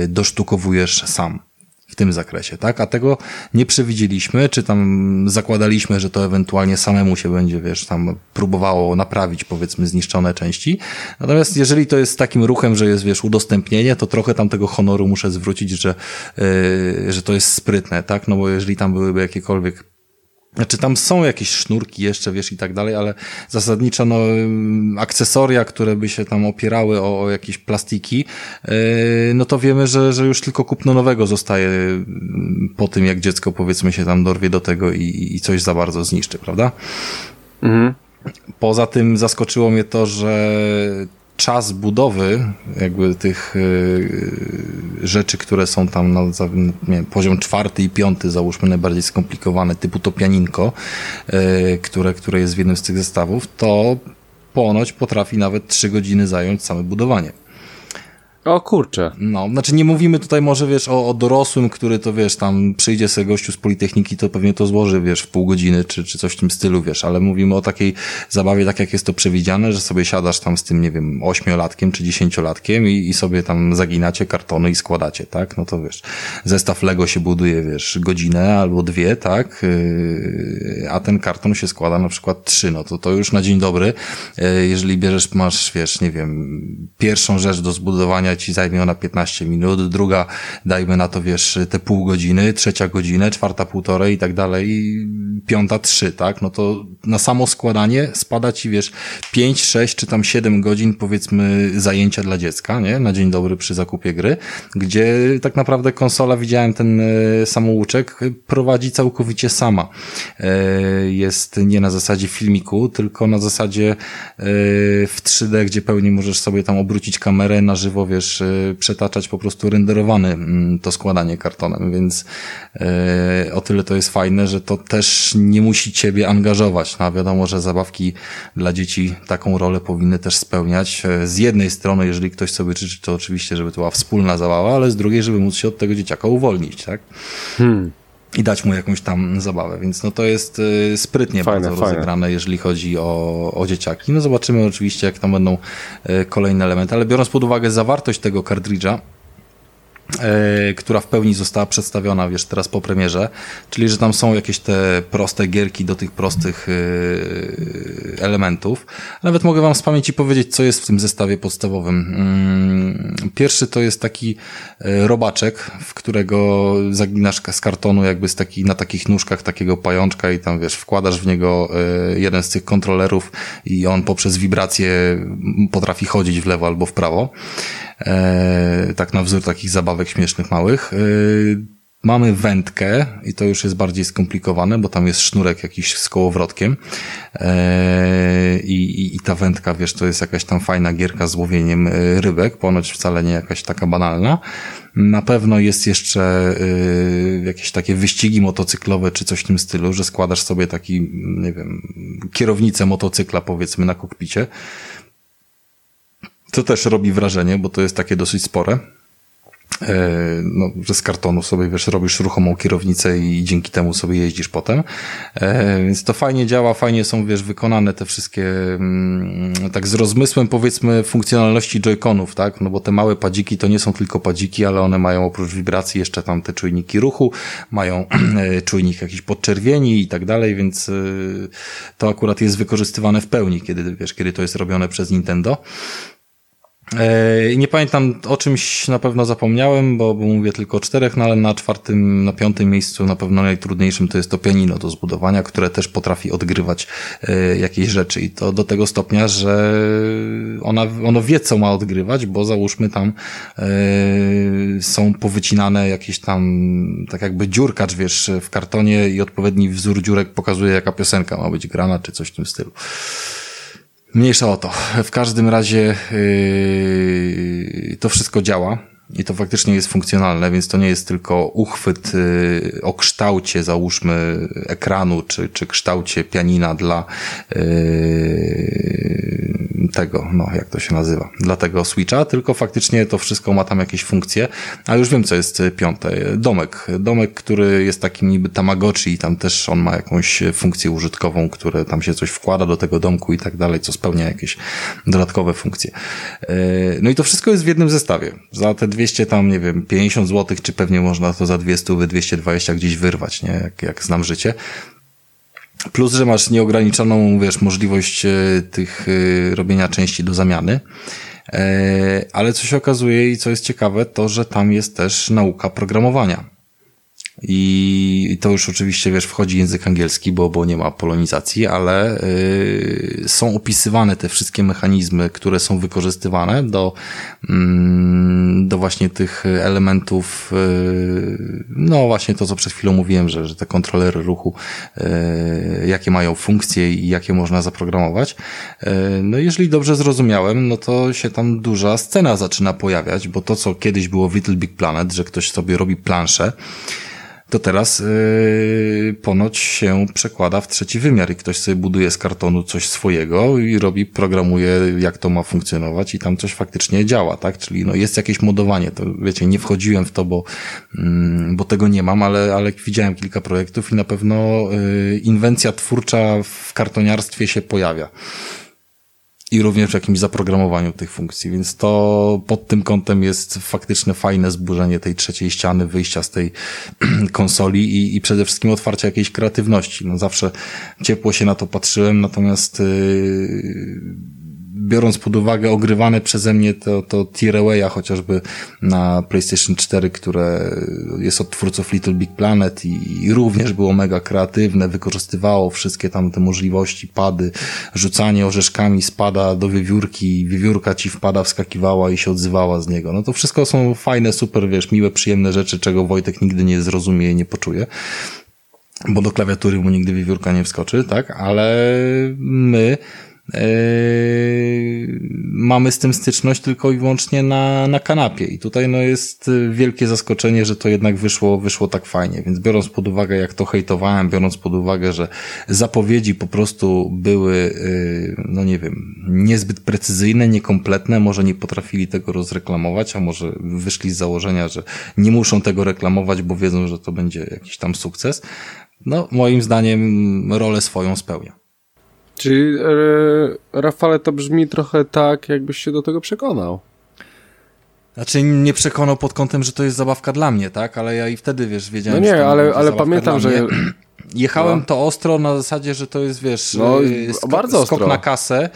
dosztukowujesz sam w tym zakresie, tak? A tego nie przewidzieliśmy, czy tam zakładaliśmy, że to ewentualnie samemu się będzie, wiesz, tam próbowało naprawić, powiedzmy, zniszczone części. Natomiast jeżeli to jest takim ruchem, że jest, wiesz, udostępnienie, to trochę tam tego honoru muszę zwrócić, że, yy, że to jest sprytne, tak? No bo jeżeli tam byłyby jakiekolwiek znaczy tam są jakieś sznurki jeszcze, wiesz, i tak dalej, ale zasadniczo no, akcesoria, które by się tam opierały o, o jakieś plastiki, yy, no to wiemy, że, że już tylko kupno nowego zostaje po tym, jak dziecko powiedzmy się tam dorwie do tego i, i coś za bardzo zniszczy, prawda? Mhm. Poza tym zaskoczyło mnie to, że czas budowy jakby tych y, rzeczy, które są tam na wiem, poziom czwarty i piąty, załóżmy najbardziej skomplikowane, typu to pianinko, y, które, które jest w jednym z tych zestawów, to ponoć potrafi nawet trzy godziny zająć same budowanie. O kurczę. No, znaczy nie mówimy tutaj może, wiesz, o, o dorosłym, który to, wiesz, tam przyjdzie sobie gościu z Politechniki, to pewnie to złoży, wiesz, w pół godziny, czy, czy coś w tym stylu, wiesz, ale mówimy o takiej zabawie, tak jak jest to przewidziane, że sobie siadasz tam z tym, nie wiem, ośmiolatkiem czy dziesięciolatkiem i, i sobie tam zaginacie kartony i składacie, tak? No to wiesz, zestaw Lego się buduje, wiesz, godzinę albo dwie, tak? Yy, a ten karton się składa na przykład trzy, no to to już na dzień dobry, yy, jeżeli bierzesz, masz, wiesz, nie wiem, pierwszą rzecz do zbudowania ci zajmie ona 15 minut, druga dajmy na to, wiesz, te pół godziny, trzecia godzinę, czwarta półtorej i tak dalej, i piąta trzy, tak? No to na samo składanie spada ci, wiesz, 5, 6 czy tam 7 godzin, powiedzmy, zajęcia dla dziecka, nie? Na dzień dobry przy zakupie gry, gdzie tak naprawdę konsola, widziałem ten e, samouczek, prowadzi całkowicie sama. E, jest nie na zasadzie filmiku, tylko na zasadzie e, w 3D, gdzie pełni możesz sobie tam obrócić kamerę na żywo, wiesz, też y, przetaczać po prostu renderowany mm, to składanie kartonem, więc y, o tyle to jest fajne, że to też nie musi ciebie angażować. No, wiadomo, że zabawki dla dzieci taką rolę powinny też spełniać. E, z jednej strony, jeżeli ktoś sobie życzy, to oczywiście, żeby to była wspólna zabawa, ale z drugiej, żeby móc się od tego dzieciaka uwolnić, tak? Hmm i dać mu jakąś tam zabawę, więc no to jest y, sprytnie fajne, bardzo fajne. rozegrane, jeżeli chodzi o, o dzieciaki. No zobaczymy oczywiście, jak tam będą y, kolejne elementy, ale biorąc pod uwagę zawartość tego kartridża, która w pełni została przedstawiona, wiesz, teraz po premierze, czyli że tam są jakieś te proste gierki do tych prostych e, elementów. Nawet mogę wam z pamięci powiedzieć, co jest w tym zestawie podstawowym. Mm, pierwszy to jest taki e, robaczek, w którego zaginasz z kartonu jakby z taki, na takich nóżkach takiego pajączka i tam, wiesz, wkładasz w niego jeden z tych kontrolerów i on poprzez wibrację potrafi chodzić w lewo albo w prawo e, tak na wzór takich zabawek śmiesznych małych. E, mamy wędkę i to już jest bardziej skomplikowane, bo tam jest sznurek jakiś z kołowrotkiem e, i, i ta wędka, wiesz, to jest jakaś tam fajna gierka z łowieniem e, rybek, ponoć wcale nie jakaś taka banalna. Na pewno jest jeszcze y, jakieś takie wyścigi motocyklowe czy coś w tym stylu, że składasz sobie taki, nie wiem, kierownicę motocykla powiedzmy na kokpicie to też robi wrażenie, bo to jest takie dosyć spore. E, no, że z kartonu sobie, wiesz, robisz ruchomą kierownicę i dzięki temu sobie jeździsz potem. E, więc to fajnie działa, fajnie są, wiesz, wykonane te wszystkie, mm, tak z rozmysłem, powiedzmy, funkcjonalności joyconów, tak? No bo te małe padziki to nie są tylko padziki, ale one mają oprócz wibracji jeszcze tam te czujniki ruchu, mają e, czujnik jakiś podczerwieni i tak dalej, więc to akurat jest wykorzystywane w pełni, kiedy, wiesz, kiedy to jest robione przez Nintendo. E, nie pamiętam o czymś na pewno zapomniałem, bo, bo mówię tylko o czterech, no ale na czwartym, na piątym miejscu na pewno najtrudniejszym to jest to pianino do zbudowania, które też potrafi odgrywać e, jakieś rzeczy i to do tego stopnia, że ona, ono wie co ma odgrywać, bo załóżmy tam e, są powycinane jakieś tam tak jakby dziurkacz, wiesz, w kartonie i odpowiedni wzór dziurek pokazuje jaka piosenka ma być grana, czy coś w tym stylu. Mniejsza o to. W każdym razie yy, to wszystko działa. I to faktycznie jest funkcjonalne, więc to nie jest tylko uchwyt y, o kształcie, załóżmy, ekranu, czy, czy kształcie pianina dla yy, tego, no jak to się nazywa, dla tego Switcha, tylko faktycznie to wszystko ma tam jakieś funkcje, a już wiem, co jest piąte. Domek. Domek, który jest takim niby Tamagotchi i tam też on ma jakąś funkcję użytkową, które tam się coś wkłada do tego domku i tak dalej, co spełnia jakieś dodatkowe funkcje. Yy, no i to wszystko jest w jednym zestawie. Za te 200 tam, nie wiem, 50 zł, czy pewnie można to za 200, 220 gdzieś wyrwać, nie? Jak, jak znam życie. Plus, że masz nieograniczoną, wiesz, możliwość e, tych e, robienia części do zamiany. E, ale co się okazuje i co jest ciekawe, to, że tam jest też nauka programowania. I to już oczywiście, wiesz, wchodzi język angielski, bo, bo nie ma polonizacji, ale y, są opisywane te wszystkie mechanizmy, które są wykorzystywane do, mm, do właśnie tych elementów, y, no właśnie to, co przed chwilą mówiłem, że, że te kontrolery ruchu, y, jakie mają funkcje i jakie można zaprogramować. No jeżeli dobrze zrozumiałem, no to się tam duża scena zaczyna pojawiać, bo to, co kiedyś było w Little Big Planet, że ktoś sobie robi planszę, to teraz yy, ponoć się przekłada w trzeci wymiar i ktoś sobie buduje z kartonu coś swojego i robi, programuje jak to ma funkcjonować i tam coś faktycznie działa, tak? Czyli no jest jakieś modowanie, to wiecie, nie wchodziłem w to, bo, mm, bo tego nie mam, ale, ale widziałem kilka projektów i na pewno yy, inwencja twórcza w kartoniarstwie się pojawia i również w jakimś zaprogramowaniu tych funkcji, więc to pod tym kątem jest faktyczne fajne zburzenie tej trzeciej ściany, wyjścia z tej konsoli i, i przede wszystkim otwarcia jakiejś kreatywności. No zawsze ciepło się na to patrzyłem, natomiast yy, biorąc pod uwagę ogrywane przeze mnie to, to Tearawaya chociażby na PlayStation 4, które jest od twórców Little Big Planet i, i również było mega kreatywne, wykorzystywało wszystkie tam te możliwości, pady, rzucanie orzeszkami spada do wiewiórki, wiewiórka ci wpada, wskakiwała i się odzywała z niego. No to wszystko są fajne, super, wiesz, miłe, przyjemne rzeczy, czego Wojtek nigdy nie zrozumie i nie poczuje bo do klawiatury mu nigdy wiewiórka nie wskoczy, tak? Ale my mamy z tym styczność tylko i wyłącznie na, na kanapie. I tutaj no jest wielkie zaskoczenie, że to jednak wyszło, wyszło tak fajnie. Więc biorąc pod uwagę, jak to hejtowałem, biorąc pod uwagę, że zapowiedzi po prostu były, yy, no nie wiem, niezbyt precyzyjne, niekompletne, może nie potrafili tego rozreklamować, a może wyszli z założenia, że nie muszą tego reklamować, bo wiedzą, że to będzie jakiś tam sukces. No, moim zdaniem rolę swoją spełnia. Czyli e, Rafale, to brzmi trochę tak, jakbyś się do tego przekonał. Znaczy nie przekonał pod kątem, że to jest zabawka dla mnie, tak? Ale ja i wtedy, wiesz, wiedziałem, no nie, że to ale, ale pamiętam, że Jechałem no. to ostro na zasadzie, że to jest, wiesz, no, y, skok, bardzo skok na kasę,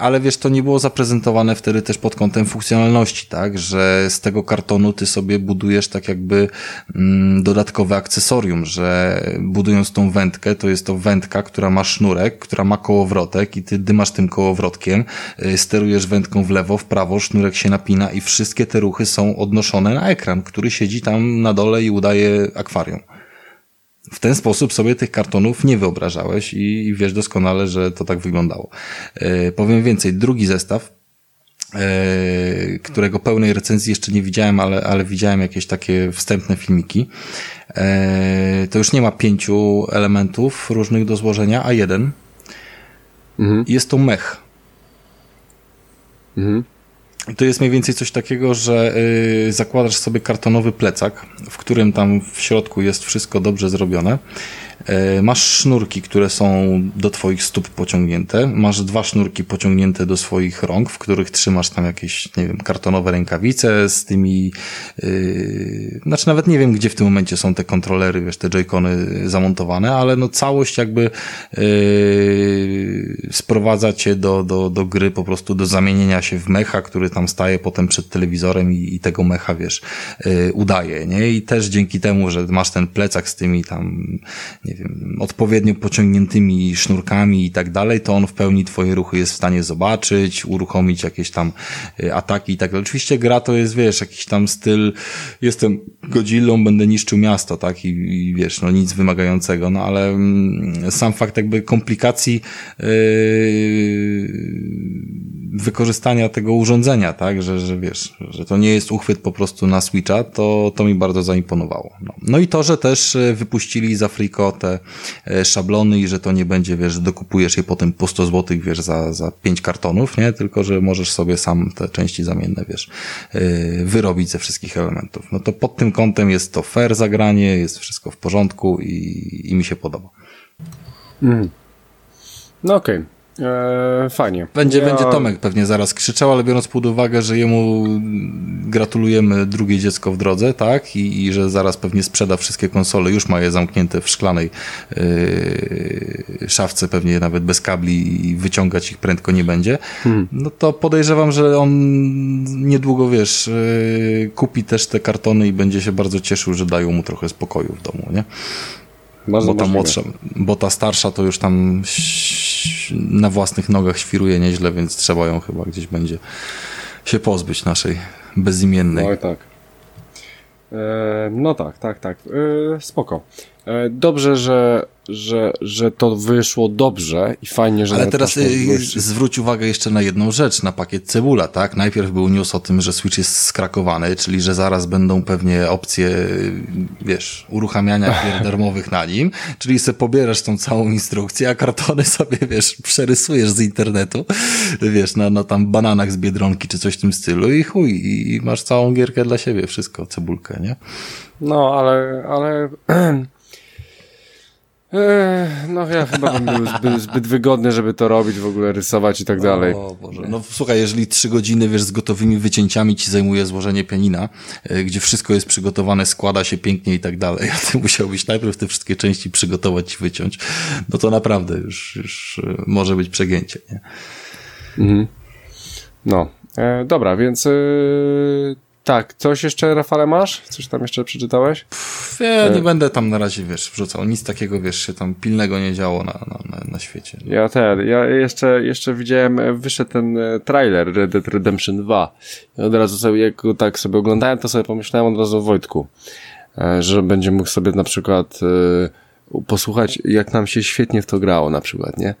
ale wiesz, to nie było zaprezentowane wtedy też pod kątem funkcjonalności, tak, że z tego kartonu ty sobie budujesz tak jakby mm, dodatkowe akcesorium, że budując tą wędkę, to jest to wędka, która ma sznurek, która ma kołowrotek i ty dymasz tym kołowrotkiem, y, sterujesz wędką w lewo, w prawo, sznurek się napina i wszystkie te ruchy są odnoszone na ekran, który siedzi tam na dole i udaje akwarium w ten sposób sobie tych kartonów nie wyobrażałeś i, i wiesz doskonale, że to tak wyglądało. E, powiem więcej, drugi zestaw, e, którego pełnej recenzji jeszcze nie widziałem, ale, ale widziałem jakieś takie wstępne filmiki. E, to już nie ma pięciu elementów różnych do złożenia, a jeden. Mhm. Jest to mech. Mhm. To jest mniej więcej coś takiego, że y, zakładasz sobie kartonowy plecak, w którym tam w środku jest wszystko dobrze zrobione masz sznurki, które są do twoich stóp pociągnięte. Masz dwa sznurki pociągnięte do swoich rąk, w których trzymasz tam jakieś, nie wiem, kartonowe rękawice z tymi, yy, znaczy nawet nie wiem, gdzie w tym momencie są te kontrolery, wiesz, te joycony zamontowane, ale no całość jakby yy, sprowadza cię do, do, do gry po prostu do zamienienia się w mecha, który tam staje potem przed telewizorem i, i tego mecha, wiesz, yy, udaje, nie? I też dzięki temu, że masz ten plecak z tymi tam, nie wiem, odpowiednio pociągniętymi sznurkami i tak dalej, to on w pełni twoje ruchy jest w stanie zobaczyć, uruchomić jakieś tam y, ataki i tak dalej. Oczywiście gra to jest, wiesz, jakiś tam styl, jestem Godzillą, będę niszczył miasto, tak, i, i wiesz, no nic wymagającego, no ale mm, sam fakt jakby komplikacji yy, wykorzystania tego urządzenia, tak, że, że wiesz, że to nie jest uchwyt po prostu na Switcha, to, to mi bardzo zaimponowało. No. no i to, że też e, wypuścili za Friko te e, szablony i że to nie będzie, wiesz, dokupujesz je potem po 100 zł, wiesz, za, za 5 kartonów, nie, tylko, że możesz sobie sam te części zamienne, wiesz, e, wyrobić ze wszystkich elementów. No to pod tym kątem jest to fair zagranie, jest wszystko w porządku i, i mi się podoba. Mm. No okej. Okay. Eee, fajnie. Będzie, ja... będzie Tomek pewnie zaraz krzyczał, ale biorąc pod uwagę, że jemu gratulujemy drugie dziecko w drodze, tak? I, i że zaraz pewnie sprzeda wszystkie konsole, już ma je zamknięte w szklanej yy, szafce, pewnie nawet bez kabli i wyciągać ich prędko nie będzie. Hmm. No to podejrzewam, że on niedługo, wiesz, yy, kupi też te kartony i będzie się bardzo cieszył, że dają mu trochę spokoju w domu, nie? Bardzo bo ta młodsza, bo ta starsza to już tam na własnych nogach świruje nieźle, więc trzeba ją chyba gdzieś będzie się pozbyć naszej bezimiennej. No tak. E, no tak, tak, tak. E, spoko. E, dobrze, że że, że to wyszło dobrze i fajnie, że... Ale teraz y, zwróć uwagę jeszcze na jedną rzecz, na pakiet cebula, tak? Najpierw był news o tym, że Switch jest skrakowany, czyli że zaraz będą pewnie opcje, y, wiesz, uruchamiania gier darmowych na nim, czyli sobie pobierasz tą całą instrukcję, a kartony sobie, wiesz, przerysujesz z internetu, wiesz, na, na tam bananach z Biedronki czy coś w tym stylu i chuj, i masz całą gierkę dla siebie, wszystko, cebulkę, nie? No, ale, ale no ja chyba bym był zbyt, zbyt, wygodny, żeby to robić, w ogóle rysować i tak dalej. O Boże. No słuchaj, jeżeli trzy godziny, wiesz, z gotowymi wycięciami ci zajmuje złożenie pianina, e, gdzie wszystko jest przygotowane, składa się pięknie i tak dalej, a ty musiałbyś najpierw te wszystkie części przygotować i wyciąć, no to naprawdę już, już e, może być przegięcie, nie? Mhm. No, e, dobra, więc... E tak, coś jeszcze, Rafale, masz? Coś tam jeszcze przeczytałeś? Pff, ja nie e... będę tam na razie, wiesz, wrzucał. Nic takiego, wiesz, się tam pilnego nie działo na, na, na, na świecie. Ja ten, ja jeszcze, jeszcze widziałem, e, wyszedł ten e, trailer Red Dead Redemption 2. I od razu sobie, jak go tak sobie oglądałem, to sobie pomyślałem od razu o Wojtku. Że będzie mógł sobie na przykład posłuchać, jak nam się świetnie w to grało, na przykład, nie?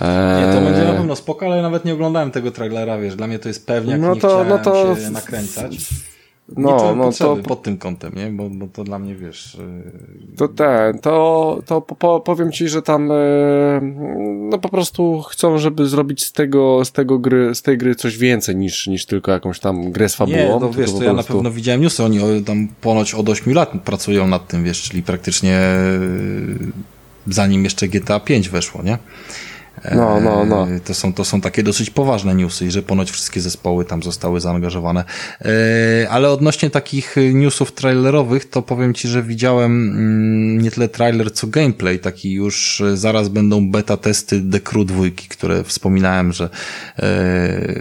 Nie, to będzie na eee. pewno spoko, ale nawet nie oglądałem tego trailera, wiesz, dla mnie to jest pewnie, no to, no to się nakręcać. No, no to pod tym kątem, nie? Bo, bo to dla mnie, wiesz... Yy... To ten, to, to po, powiem ci, że tam yy, no po prostu chcą, żeby zrobić z tego, z tego gry, z tej gry coś więcej niż, niż tylko jakąś tam grę z fabułą. Nie, no wiesz, to ja na pewno widziałem newsy, oni tam ponoć od 8 lat pracują nad tym, wiesz, czyli praktycznie yy, zanim jeszcze GTA 5 weszło, nie? No, no, no. E, to są, to są takie dosyć poważne newsy, że ponoć wszystkie zespoły tam zostały zaangażowane. E, ale odnośnie takich newsów trailerowych, to powiem Ci, że widziałem mm, nie tyle trailer, co gameplay. Taki już e, zaraz będą beta testy The Crew 2, które wspominałem, że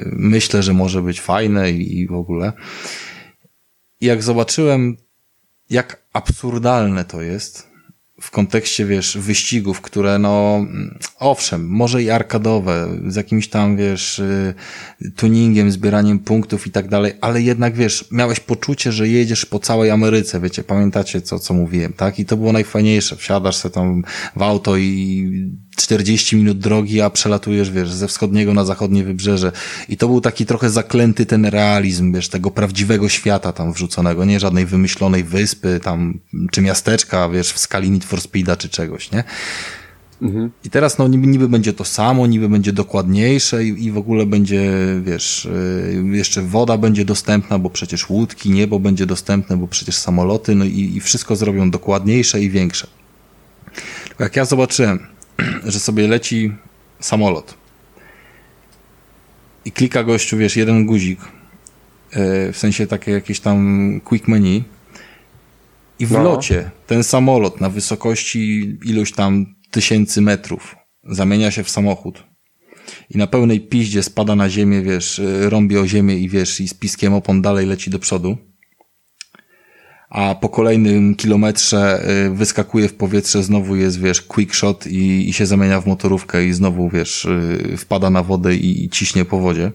myślę, że może być fajne i w ogóle. I jak zobaczyłem, jak absurdalne to jest, w kontekście, wiesz, wyścigów, które no, owszem, może i arkadowe, z jakimś tam, wiesz, y, tuningiem, zbieraniem punktów i tak dalej, ale jednak, wiesz, miałeś poczucie, że jedziesz po całej Ameryce, wiecie, pamiętacie, co, co mówiłem, tak? I to było najfajniejsze. Wsiadasz sobie tam w auto i 40 minut drogi, a przelatujesz, wiesz, ze wschodniego na zachodnie wybrzeże. I to był taki trochę zaklęty ten realizm, wiesz, tego prawdziwego świata tam wrzuconego, nie żadnej wymyślonej wyspy tam, czy miasteczka, wiesz, w skali Need for Speeda czy czegoś, nie? Mhm. I teraz no niby, niby będzie to samo, niby będzie dokładniejsze i, i w ogóle będzie, wiesz, yy, jeszcze woda będzie dostępna, bo przecież łódki, niebo będzie dostępne, bo przecież samoloty, no i, i wszystko zrobią dokładniejsze i większe. Jak ja zobaczyłem, że sobie leci samolot. I klika gościu, wiesz, jeden guzik, yy, w sensie takie jakieś tam quick menu. I w no. locie ten samolot na wysokości iluś tam tysięcy metrów zamienia się w samochód. I na pełnej piździe spada na ziemię, wiesz, y, rąbie o ziemię i wiesz, i z piskiem opon dalej leci do przodu, a po kolejnym kilometrze y, wyskakuje w powietrze, znowu jest, wiesz, quick shot i, i się zamienia w motorówkę i znowu, wiesz, y, wpada na wodę i, i ciśnie po wodzie,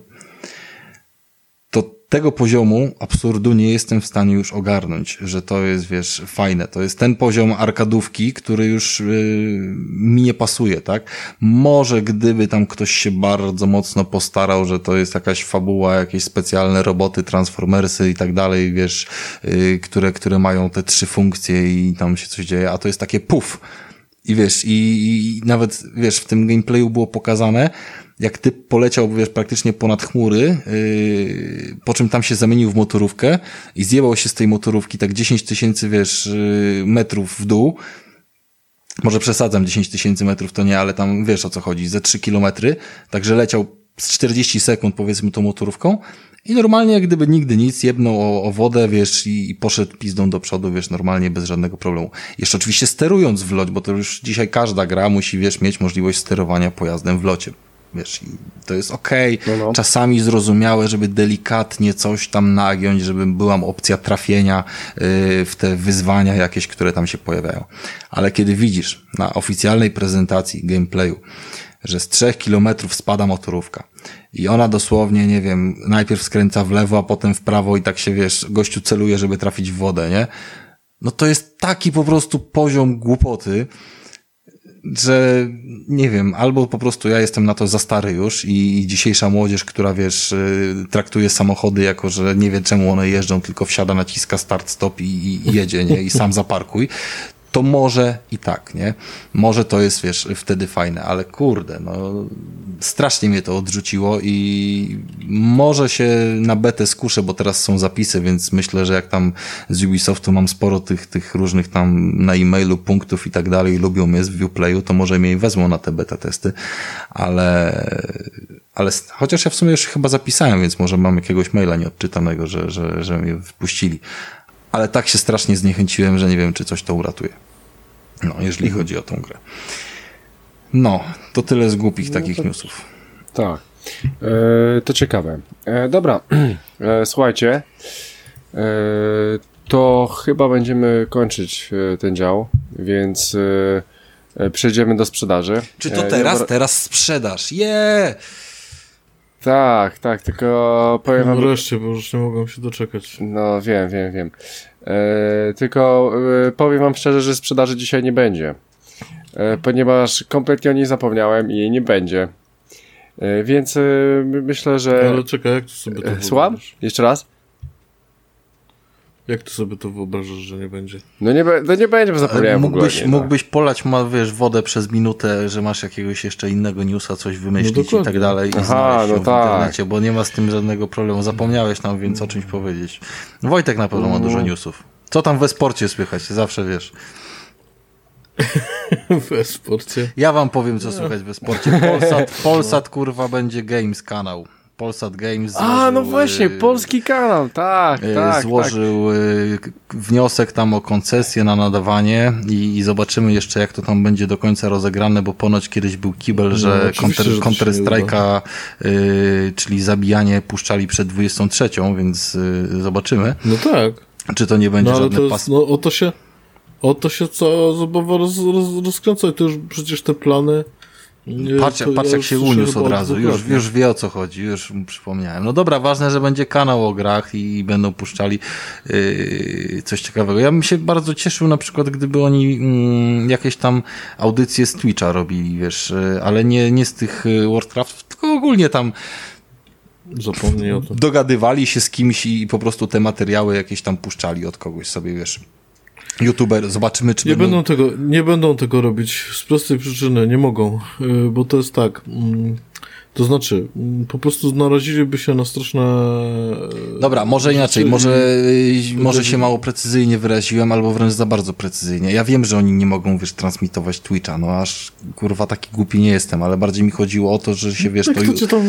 tego poziomu absurdu nie jestem w stanie już ogarnąć, że to jest, wiesz, fajne. To jest ten poziom arkadówki, który już yy, mi nie pasuje, tak? Może gdyby tam ktoś się bardzo mocno postarał, że to jest jakaś fabuła, jakieś specjalne roboty, transformersy i tak dalej, wiesz, yy, które, które mają te trzy funkcje i tam się coś dzieje, a to jest takie puf. I wiesz, i, i nawet, wiesz, w tym gameplayu było pokazane, jak typ poleciał, wiesz, praktycznie ponad chmury, yy, po czym tam się zamienił w motorówkę i zjebał się z tej motorówki tak 10 tysięcy, wiesz, yy, metrów w dół. Może przesadzam, 10 tysięcy metrów to nie, ale tam wiesz o co chodzi, ze 3 kilometry, także leciał z 40 sekund powiedzmy tą motorówką i normalnie jak gdyby nigdy nic, jebnął o, o wodę, wiesz, i, i poszedł pizdą do przodu, wiesz, normalnie bez żadnego problemu. Jeszcze oczywiście sterując w locie, bo to już dzisiaj każda gra musi, wiesz, mieć możliwość sterowania pojazdem w locie. Wiesz, i to jest okej, okay. no, no. czasami zrozumiałe, żeby delikatnie coś tam nagiąć, żeby była opcja trafienia yy, w te wyzwania jakieś, które tam się pojawiają. Ale kiedy widzisz na oficjalnej prezentacji gameplayu, że z trzech kilometrów spada motorówka i ona dosłownie, nie wiem, najpierw skręca w lewo, a potem w prawo i tak się, wiesz, gościu celuje, żeby trafić w wodę, nie? No to jest taki po prostu poziom głupoty, że nie wiem, albo po prostu ja jestem na to za stary już i, dzisiejsza młodzież, która wiesz, y, traktuje samochody jako, że nie wie czemu one jeżdżą, tylko wsiada, naciska start, stop i, i jedzie, nie? I sam zaparkuj to może i tak, nie? Może to jest, wiesz, wtedy fajne, ale kurde, no strasznie mnie to odrzuciło i może się na betę skuszę, bo teraz są zapisy, więc myślę, że jak tam z Ubisoftu mam sporo tych, tych różnych tam na e-mailu punktów i tak dalej, lubią mnie z Viewplayu, to może mnie wezmą na te beta testy, ale ale chociaż ja w sumie już chyba zapisałem, więc może mam jakiegoś maila nieodczytanego, że, że, że mnie wpuścili ale tak się strasznie zniechęciłem, że nie wiem, czy coś to uratuje. No, jeżeli mhm. chodzi o tą grę. No, to tyle z głupich no takich to, newsów. Tak. E, to ciekawe. E, dobra, e, słuchajcie. E, to chyba będziemy kończyć e, ten dział, więc e, przejdziemy do sprzedaży. Czy to teraz? Teraz sprzedaż. Je! Yeah! Tak, tak, tylko powiem wam... Wreszcie, bo już nie mogłem się doczekać. No, wiem, wiem, wiem. E, tylko e, powiem wam szczerze, że sprzedaży dzisiaj nie będzie. E, ponieważ kompletnie o niej zapomniałem i jej nie będzie. Więc myślę, że... Ale czekaj, jak to sobie to Słucham? Jeszcze raz? Jak ty sobie to wyobrażasz, że nie będzie? No nie, no nie będzie, bo zapomniałem mógłbyś, ogóle, no. mógłbyś polać, ma, wiesz, wodę przez minutę, że masz jakiegoś jeszcze innego newsa, coś wymyślić no i tak dalej i Aha, no w tak. internecie, bo nie ma z tym żadnego problemu. Zapomniałeś nam więc o czymś powiedzieć. Wojtek na pewno ma dużo newsów. Co tam we sporcie słychać? Zawsze wiesz. we sporcie? Ja wam powiem, co słychać we sporcie. Polsat, Polsat kurwa będzie Games kanał. Polsat Games. Złożył, A, no właśnie, y, polski kanał, tak, y, tak. Złożył tak. wniosek tam o koncesję na nadawanie i, i, zobaczymy jeszcze, jak to tam będzie do końca rozegrane, bo ponoć kiedyś był kibel, no, że Counter, Counter Strike'a, y, czyli zabijanie, puszczali przed 23, więc y, zobaczymy. No tak. Czy to nie będzie no, żadne jest, pas... No o to się, o to się co zabawa roz, roz, rozkręca i to już przecież te plany patrz, patrz ja jak się uniósł od razu, już, już wie o co chodzi, już mu przypomniałem. No dobra, ważne, że będzie kanał o grach i, będą puszczali yy, coś ciekawego. Ja bym się bardzo cieszył na przykład, gdyby oni yy, jakieś tam audycje z Twitcha robili, wiesz, yy, ale nie, nie z tych y, Warcraft, tylko ogólnie tam Zapomnij o tym. Dogadywali się z kimś i po prostu te materiały jakieś tam puszczali od kogoś sobie, wiesz youtuber, zobaczymy czy nie będą... będą... tego, nie będą tego robić z prostej przyczyny, nie mogą, y, bo to jest tak, mm, to znaczy, mm, po prostu naraziliby się na straszne... E, Dobra, może inaczej, może, może się mało precyzyjnie wyraziłem, albo wręcz za bardzo precyzyjnie. Ja wiem, że oni nie mogą, wiesz, transmitować Twitcha, no aż, kurwa, taki głupi nie jestem, ale bardziej mi chodziło o to, że się, wiesz, to... to tam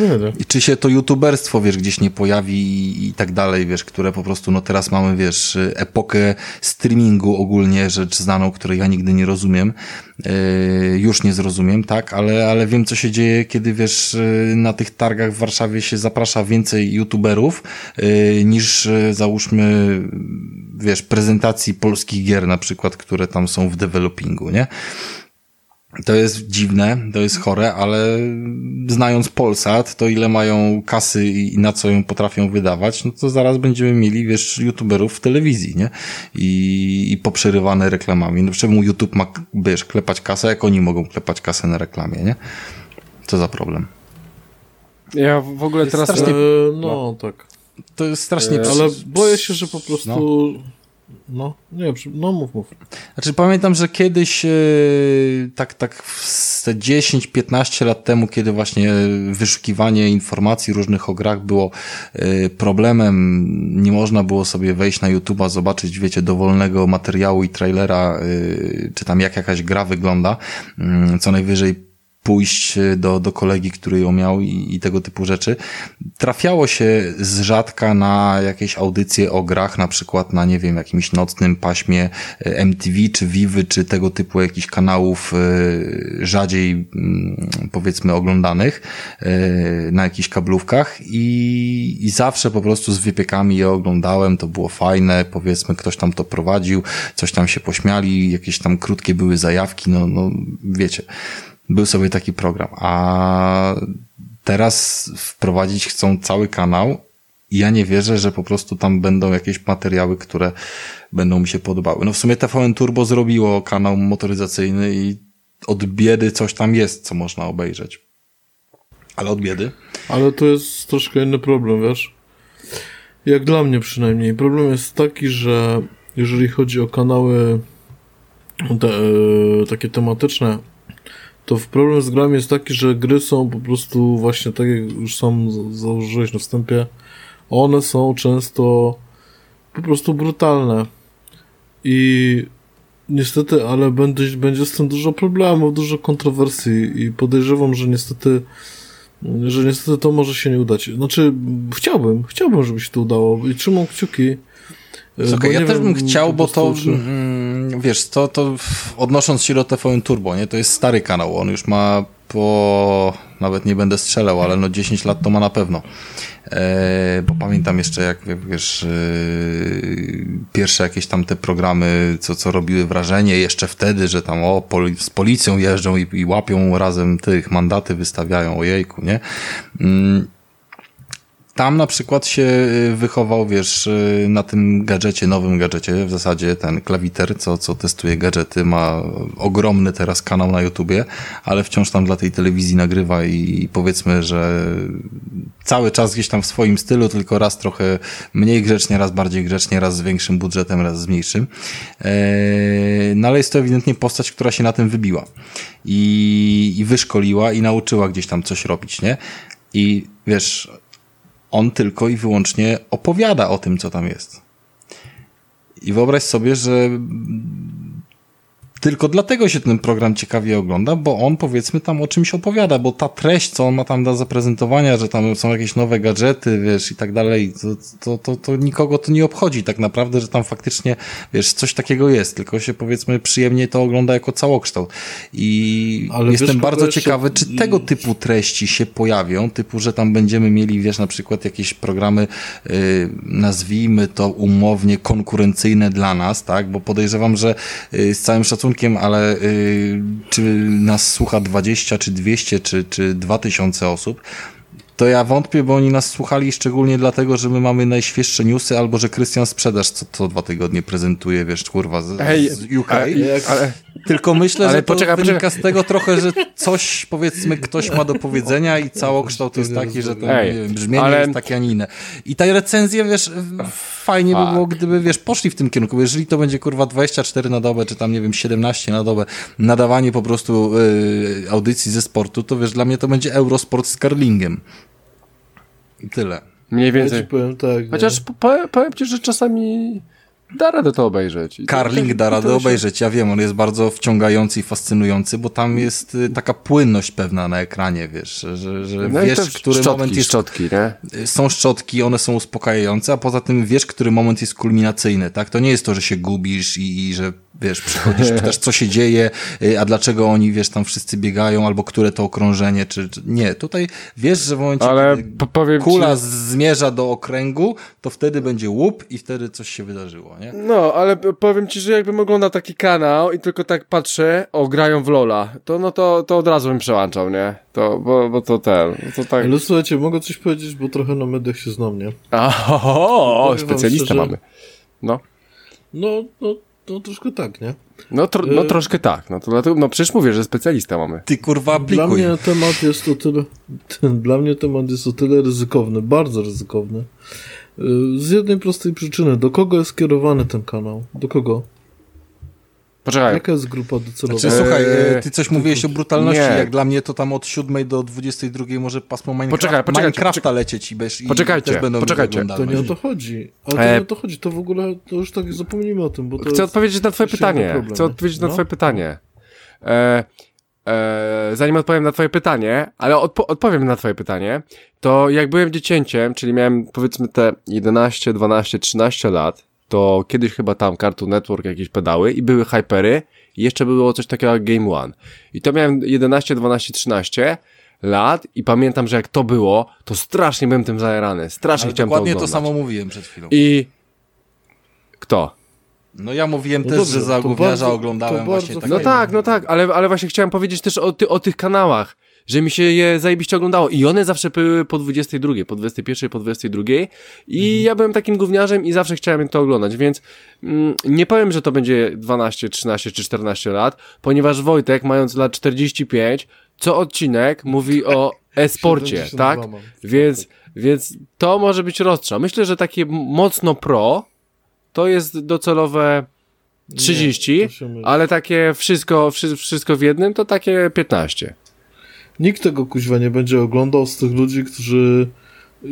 czy się to youtuberstwo, wiesz, gdzieś nie pojawi i, i tak dalej, wiesz, które po prostu, no teraz mamy, wiesz, epokę streamingu ogólnie, rzecz znaną, której ja nigdy nie rozumiem, yy, już nie zrozumiem, tak, ale, ale wiem, co się dzieje, kiedy, wiesz, na tych targach w Warszawie się zaprasza więcej youtuberów yy, niż yy, załóżmy wiesz, prezentacji polskich gier na przykład, które tam są w developingu, nie? To jest dziwne, to jest chore, ale znając Polsat, to ile mają kasy i na co ją potrafią wydawać, no to zaraz będziemy mieli, wiesz, youtuberów w telewizji, nie? I, i poprzerywane reklamami. No czemu YouTube ma, wiesz, klepać kasę, jak oni mogą klepać kasę na reklamie, nie? Co za problem? Ja w ogóle Jest teraz... E, strasznie- no, tak. To jest strasznie... E, Ale boję się, że po prostu... No, nie, przy- no mów, mów. Znaczy pamiętam, że kiedyś e, tak, tak z te 10-15 lat temu, kiedy właśnie wyszukiwanie informacji różnych o grach było e, problemem, nie można było sobie wejść na YouTube'a, zobaczyć, wiecie, dowolnego materiału i trailera, e, czy tam jak jakaś gra wygląda, mm, co najwyżej pójść do, do kolegi, który ją miał i, i tego typu rzeczy. Trafiało się z rzadka na jakieś audycje o grach, na przykład na, nie wiem, jakimś nocnym paśmie e, MTV, czy Vivy, czy tego typu jakichś kanałów e, rzadziej, mm, powiedzmy, oglądanych e, na jakichś kablówkach i, i zawsze po prostu z wypiekami je oglądałem, to było fajne, powiedzmy, ktoś tam to prowadził, coś tam się pośmiali, jakieś tam krótkie były zajawki, no, no wiecie. Był sobie taki program, a teraz wprowadzić chcą cały kanał i ja nie wierzę, że po prostu tam będą jakieś materiały, które będą mi się podobały. No w sumie TVN Turbo zrobiło kanał motoryzacyjny i od biedy coś tam jest, co można obejrzeć. Ale od biedy? Ale to jest troszkę inny problem, wiesz? Jak dla mnie przynajmniej. Problem jest taki, że jeżeli chodzi o kanały te, e, takie tematyczne, to problem z grami jest taki, że gry są po prostu właśnie tak, jak już sam założyłeś na wstępie, one są często po prostu brutalne. I niestety, ale będzie, będzie z tym dużo problemów, dużo kontrowersji i podejrzewam, że niestety że niestety to może się nie udać. Znaczy, chciałbym, chciałbym, żeby się to udało i trzymam kciuki. Okej, bo ja też bym chciał, bo to, czy- mm, wiesz, to, to odnosząc się do TVN Turbo, nie, to jest stary kanał, on już ma po, nawet nie będę strzelał, ale no 10 lat to ma na pewno. E, bo pamiętam jeszcze, jak wiesz, e, pierwsze jakieś tam te programy, co, co robiły wrażenie jeszcze wtedy, że tam o, poli z policją jeżdżą i, i łapią razem tych mandaty, wystawiają, ojejku, nie? Mm, tam na przykład się y, wychował, wiesz, y, na tym gadżecie, nowym gadżecie, w zasadzie ten klawiter, co, co testuje gadżety, ma ogromny teraz kanał na YouTubie, ale wciąż tam dla tej telewizji nagrywa i powiedzmy, że cały czas gdzieś tam w swoim stylu, tylko raz trochę mniej grzecznie, raz bardziej grzecznie, raz z większym budżetem, raz z mniejszym. Eee, No ale jest to ewidentnie postać, która się na tym wybiła i, i wyszkoliła i nauczyła gdzieś tam coś robić, nie? I wiesz, on tylko i wyłącznie opowiada o tym, co tam jest. I wyobraź sobie, że tylko dlatego się ten program ciekawie ogląda, bo on powiedzmy tam o czymś opowiada, bo ta treść, co on ma tam do zaprezentowania, że tam są jakieś nowe gadżety, wiesz, i tak dalej, to, to, to, to nikogo to nie obchodzi tak naprawdę, że tam faktycznie, wiesz, coś takiego jest, tylko się powiedzmy przyjemnie to ogląda jako całokształt. I Ale jestem wiesz, bardzo jeszcze- ciekawy, czy tego typu treści się pojawią, typu, że tam będziemy mieli, wiesz, na przykład jakieś programy, y, nazwijmy to umownie konkurencyjne dla nas, tak, bo podejrzewam, że y, z całym szacunkiem, ale y, czy nas słucha 20, czy 200, czy, czy 2000 osób, to ja wątpię, bo oni nas słuchali szczególnie dlatego, że my mamy najświeższe newsy, albo że Krystian Sprzedaż co, co dwa tygodnie prezentuje, wiesz, kurwa, z, z UK. ale, Tylko myślę, Ale że to poczekaj, wynika poczekaj. z tego trochę, że coś, powiedzmy, ktoś ma do powiedzenia i całokształt jest taki, że to Ej, wiem, brzmienie ale- jest takie, a nie inne. I ta recenzja, wiesz, fajnie by było, gdyby, wiesz, poszli w tym kierunku. Jeżeli to będzie, kurwa, 24 na dobę, czy tam, nie wiem, 17 na dobę, nadawanie po prostu y, audycji ze sportu, to wiesz, dla mnie to będzie Eurosport z curlingiem. I tyle. mniej Ja więcej. ci powiem tak. nie? Chociaż po- powiem ci, że czasami da radę to obejrzeć. I Carling da radę obejrzeć, ja wiem, on jest bardzo wciągający i fascynujący, bo tam jest y, taka płynność pewna na ekranie, wiesz, że, że No wiesz, który szczotki, moment jest... szczotki, nie? Są szczotki, one są uspokajające, a poza tym wiesz, który moment jest kulminacyjny, tak? To nie jest to, że się gubisz i, i że wiesz, przychodzisz, pytasz, co się dzieje, y, a dlaczego oni, wiesz, tam wszyscy biegają, albo które to okrążenie, czy, czy... nie, tutaj wiesz, że w momencie, Ale kiedy kula ci... zmierza do okręgu, to wtedy będzie łup i wtedy coś się wydarzyło, nie? No, ale powiem ci, że jakbym oglądał taki kanał i tylko tak patrzę, o, grają w Lola, to no to, to od razu bym przełączał, nie? To, bo, bo to ten, to tak... Ale słuchajcie, mogę coś powiedzieć, bo trochę na mediach się znam, nie? A, o, o, o, specjalista szczerze- mamy. No, No, no, no troszkę tak, nie? no, tro, no Y- troszkę tak, no to dlatego, no przecież mówię, że specjalista mamy. Ty kurwa Dla aplikuj. mnie temat jest o tyle, ten, dla mnie temat jest o tyle ryzykowny, bardzo ryzykowny. Y, Z jednej prostej przyczyny. Do kogo jest skierowany ten kanał? Do kogo? Poczekaj, Jaka jest grupa docelowa? Znaczy, Eee, słuchaj, e, ty coś mówiłeś o brutalności, nie. jak dla mnie to tam od 7 do 22 może pasmo Minecraft, Poczekaj, poczekajcie, Minecrafta lecieć i, bez, i Poczekajcie, też będą poczekajcie. To nie o to chodzi. Ale to E, nie o to chodzi. To w ogóle, to już tak zapomnijmy o tym, bo to Chcę jest... odpowiedzieć na twoje pytanie. problem, Chcę odpowiedzieć na No. twoje pytanie. E, e, zanim odpowiem na twoje pytanie, ale odpo odpowiem na twoje pytanie, to jak byłem dziecięciem, czyli miałem powiedzmy te 11, 12, 13 lat, to kiedyś chyba tam Cartoon Network jakieś pedały i były hypery i jeszcze było coś takiego jak Game One. I to miałem 11, 12, 13 lat i pamiętam, że jak to było, to strasznie byłem tym zajarany. Strasznie Ale chciałem dokładnie to to, oglądać. samo mówiłem przed chwilą. I kto? No ja mówiłem No też, dobrze, że za to gówniarza oglądałem to właśnie takie... No tak, no tak, ale, ale właśnie chciałem powiedzieć też o, ty, o tych kanałach, że mi się je zajebiście oglądało i one zawsze były po 22, po 21, po 22 i ja byłem takim gówniarzem i zawsze chciałem to oglądać, więc mm, nie powiem, że to będzie 12, 13 czy 14 lat, ponieważ Wojtek, mając lat 45, co odcinek mówi o e-sporcie, 72 tak? Więc, więc to może być rozstrzał. Myślę, że takie mocno pro to jest docelowe 30, Nie, ale takie wszystko, wszy, wszystko w jednym to takie 15. Nikt tego kuźwa nie będzie oglądał z tych ludzi, którzy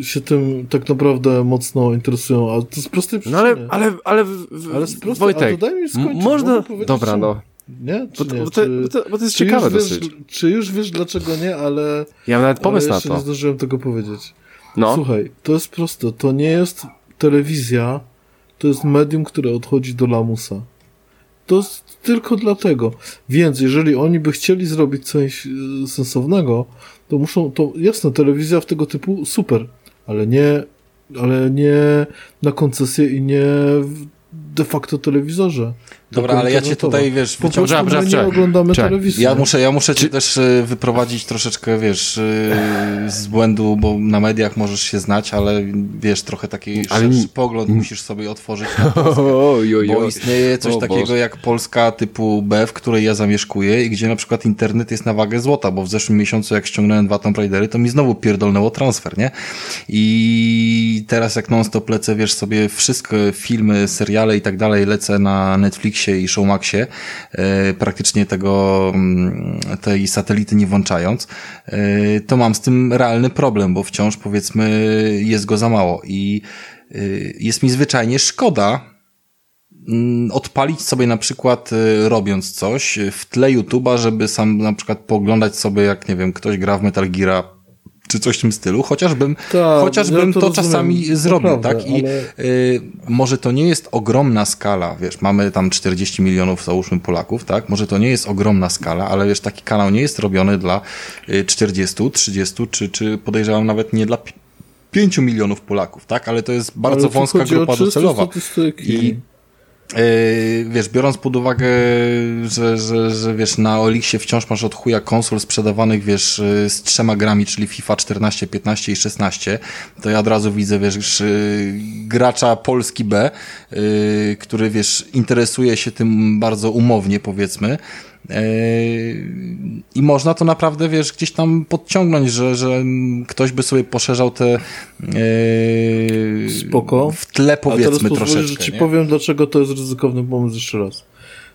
się tym tak naprawdę mocno interesują, a to z prostej No przyczyny. ale, ale, ale, w, Ale z prostej, Wojtek, ale to daj mi skończyć, można, dobra, czemu? no, Nie? Czy bo, nie? bo, to, czy, bo, to, bo to jest czy ciekawe już dosyć. Wiesz, czy już wiesz dlaczego nie, ale, Ja mam nawet pomysł na jeszcze to. nie zdążyłem tego powiedzieć. No, Słuchaj, to jest proste. To nie jest telewizja, to jest medium, które odchodzi do lamusa. To jest tylko dlatego. Więc jeżeli oni by chcieli zrobić coś e, sensownego, to muszą, to jasne, telewizja w tego typu super, ale nie, ale nie na koncesję i nie w de facto telewizorze. Dobra, ale ja cię tutaj, wiesz, Po prostu my dobrze, nie oglądamy Czekaj. telewizji. Ja muszę, ja muszę cię też y, wyprowadzić troszeczkę, wiesz, y, z błędu, bo na mediach możesz się znać, ale wiesz, trochę taki Ale szerszy pogląd musisz sobie otworzyć. Oj, Bo istnieje coś O takiego jak Polska typu B, w której ja zamieszkuję i gdzie na przykład internet jest na wagę złota, bo w zeszłym miesiącu jak ściągnąłem dwa Tomb Raidery, to mi znowu pierdolnęło transfer, nie? I teraz jak non-stop lecę, wiesz, sobie wszystko, filmy, seriale i tak dalej lecę na Netflixie i Showmaxie, e, praktycznie tego, mm, tej satelity nie włączając, e, to mam z tym realny problem, bo wciąż powiedzmy jest go za mało i e, jest mi zwyczajnie szkoda, mm, odpalić sobie na przykład robiąc coś w tle YouTube'a, żeby sam na przykład pooglądać sobie, jak nie wiem, ktoś gra w Metal Gear'a czy coś w tym stylu, chociażbym, Tak, chociażbym ja to, to rozumiem, czasami zrobił, naprawdę, tak? I ale- y, może to nie jest ogromna skala, wiesz, mamy tam 40 milionów, załóżmy, Polaków, tak? Może to nie jest ogromna skala, ale wiesz, taki kanał nie jest robiony dla y, 40, 30, czy, czy podejrzewam nawet nie dla pi- 5 milionów Polaków, tak? Ale to jest bardzo Ale wąska grupa docelowa. I wiesz, biorąc pod uwagę, że, że, że wiesz, na Olixie wciąż masz od chuja konsol sprzedawanych, wiesz, yy, z trzema grami, czyli FIFA 14, 15 i 16, to ja od razu widzę, wiesz, yy, gracza Polski B, który, wiesz, interesuje się tym bardzo umownie, powiedzmy, I można to naprawdę, wiesz, gdzieś tam podciągnąć, że, że ktoś by sobie poszerzał te yy, Spoko. w tle A teraz powiedzmy troszeczkę. że ci nie? powiem, dlaczego to jest ryzykowny pomysł jeszcze raz.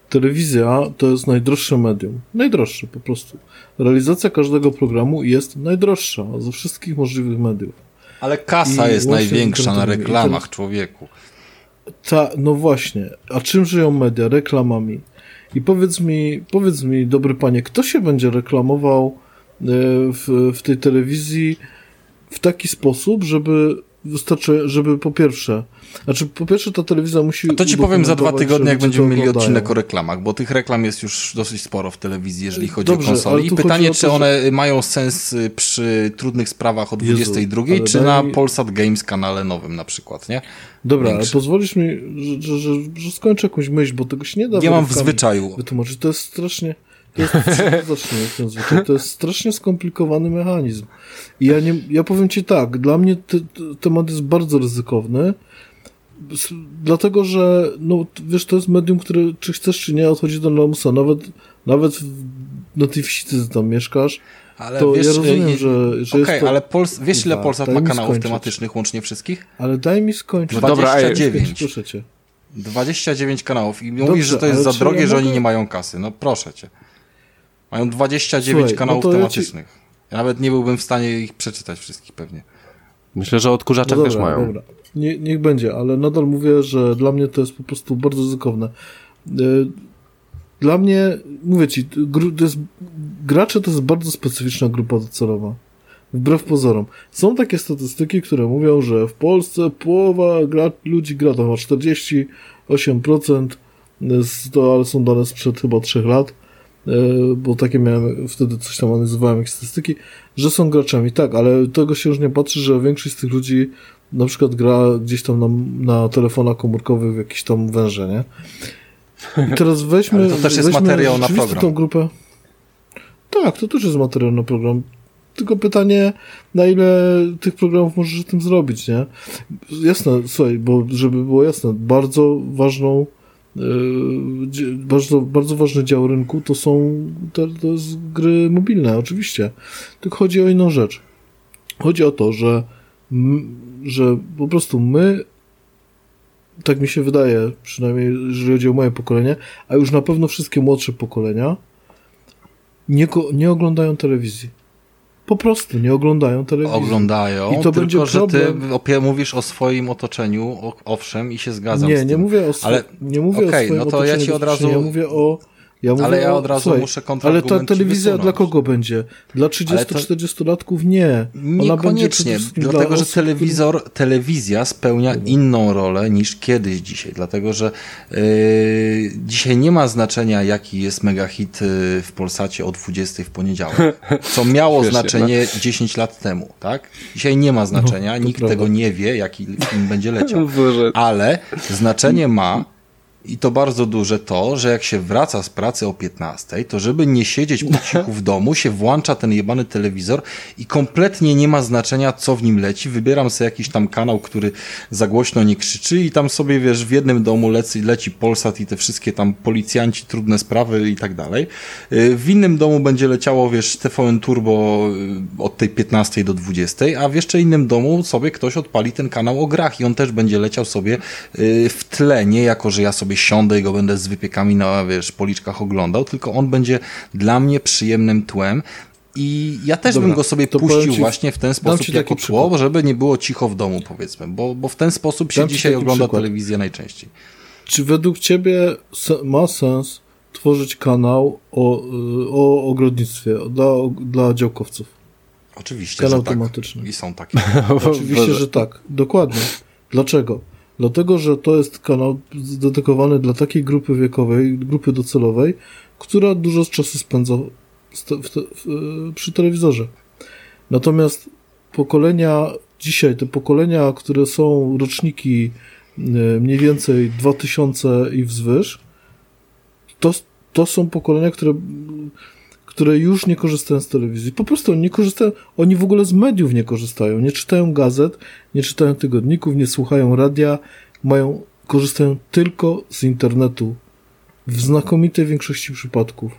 Telewizja to jest najdroższe medium. Najdroższe po prostu. Realizacja każdego programu jest najdroższa ze wszystkich możliwych mediów. Ale kasa I jest największa na reklamach, człowieku. Ta, no właśnie. A czym żyją media? Reklamami. I powiedz mi, powiedz mi, dobry panie, kto się będzie reklamował e, w, w tej telewizji w taki sposób, żeby wystarczy, żeby po pierwsze, znaczy po pierwsze ta telewizja musi... A to ci powiem za dwa tygodnie, że jak będziemy mieli oglądają. odcinek o reklamach, bo tych reklam jest już dosyć sporo w telewizji, jeżeli chodzi Dobrze, o konsole. ale I pytanie, to, czy że- one mają sens y, przy trudnych sprawach o Jezu, 22, ale czy na mi- Polsat Games kanale nowym na przykład, nie? Dobra, ale większy. pozwolisz mi, że, że, że, że skończę jakąś myśl, bo tego się nie da Ja mam w zwyczaju. wytłumaczyć. To jest strasznie... To jest, zacznę ten zwyczaj. to jest strasznie skomplikowany mechanizm. I ja, nie, ja powiem ci tak, dla mnie te, te, temat jest bardzo ryzykowny, dlatego że, no wiesz, to jest medium, które czy chcesz, czy nie, odchodzi do lamusa. Nawet, nawet w, na tej wsi, ty tam mieszkasz, Ale to wiesz, ja rozumiem, y, że, że Okej, jest to... ale Pols wiesz ile Polsat ma kanałów skończyć. tematycznych łącznie wszystkich? Ale daj mi skończyć. No dobra, ej. 29. Proszę cię. 29 kanałów i Dobrze, mówisz, że to jest za drogie, ja że oni mogę- nie mają kasy. No proszę cię. Mają 29 Słuchaj, kanałów no to ja ci- tematycznych. Ja nawet nie byłbym w stanie ich przeczytać wszystkich pewnie. Myślę, że odkurzacze No też mają. Dobra. Nie, niech będzie, ale nadal mówię, że dla mnie to jest po prostu bardzo ryzykowne. Y, Dla mnie, mówię ci, to jest, gracze to jest bardzo specyficzna grupa docelowa. Wbrew pozorom. Są takie statystyki, które mówią, że w Polsce połowa gra, ludzi gra, to ma 48%, z- to, ale są dane sprzed chyba 3 lat, bo takie miałem, wtedy coś tam analizowałem, jakieś statystyki, że są graczami. Tak, ale tego się już nie patrzy, że większość z tych ludzi na przykład gra gdzieś tam na, na telefonach komórkowych w jakieś tam węże, nie? I teraz weźmy... Ale to też jest weźmy materiał na program. tą grupę. Tak, to też jest materiał na program. Tylko pytanie, na ile tych programów możesz o tym zrobić, nie? Jasne, słuchaj, bo żeby było jasne, bardzo ważną bardzo, bardzo ważny dział rynku to są to, to jest gry mobilne, oczywiście. Tylko chodzi o inną rzecz. Chodzi o to, że, że po prostu my, tak mi się wydaje, przynajmniej jeżeli chodzi o moje pokolenie, a już na pewno wszystkie młodsze pokolenia, nie, nie oglądają telewizji. Po prostu nie oglądają telewizji. Oglądają, I to tylko będzie że ty mówisz o swoim otoczeniu, owszem, i się zgadzam z Nie, tym. nie mówię o, swo- Ale- nie mówię okej, o swoim no to ja otoczeniu ci od razu- Ja mówię o... Ja mówię Ale ja o, od razu słuchaj, muszę Ale ta telewizja wysunąć. dla kogo będzie? Dla 30-40-latków? Nie. Ona będzie przede Niekoniecznie, dlatego dla że telewizor, telewizja spełnia inną rolę niż kiedyś dzisiaj, dlatego że yy, dzisiaj nie ma znaczenia jaki jest megahit yy, w Polsacie o 20 w poniedziałek, co miało Śmiesznie, znaczenie 10 lat temu, tak? Dzisiaj nie ma znaczenia, No, to nikt prawda. tego nie wie, jaki film będzie leciał. Ale znaczenie ma i to bardzo duże to, że jak się wraca z pracy o 15, to żeby nie siedzieć po cichu w domu, się włącza ten jebany telewizor i kompletnie nie ma znaczenia, co w nim leci. Wybieram sobie jakiś tam kanał, który za głośno nie krzyczy i tam sobie, wiesz, w jednym domu leci, leci Polsat i te wszystkie tam policjanci, trudne sprawy i tak dalej. Y, W innym domu będzie leciało, wiesz, TVN Turbo y, od tej 15 do 20, a w jeszcze innym domu sobie ktoś odpali ten kanał o grach i on też będzie leciał sobie y, w tle, nie jako, że ja sobie siądę i go będę z wypiekami na, wiesz, policzkach oglądał, tylko on będzie dla mnie przyjemnym tłem i ja też Dobra, bym go sobie puścił ci- właśnie w ten sposób jako taki tło, przykład. żeby nie było cicho w domu, powiedzmy, bo, bo w ten sposób się Dam dzisiaj ogląda przykład. telewizję najczęściej. Czy według ciebie ma sens tworzyć kanał o, y, o ogrodnictwie dla, dla działkowców? Oczywiście, Kanał że tak. tematyczny. I są takie. Oczywiście, że tak. Dokładnie. Dlaczego? Dlatego, że to jest kanał dedykowany dla takiej grupy wiekowej, grupy docelowej, która dużo czasu spędza w te, w e, przy telewizorze. Natomiast pokolenia dzisiaj, te pokolenia, które są roczniki e, mniej więcej 2000 i wzwyż, to, to są pokolenia, które które już nie korzystają z telewizji. Po prostu nie korzystają, oni w ogóle z mediów nie korzystają, nie czytają gazet, nie czytają tygodników, nie słuchają radia, mają, korzystają tylko z internetu. W znakomitej większości przypadków.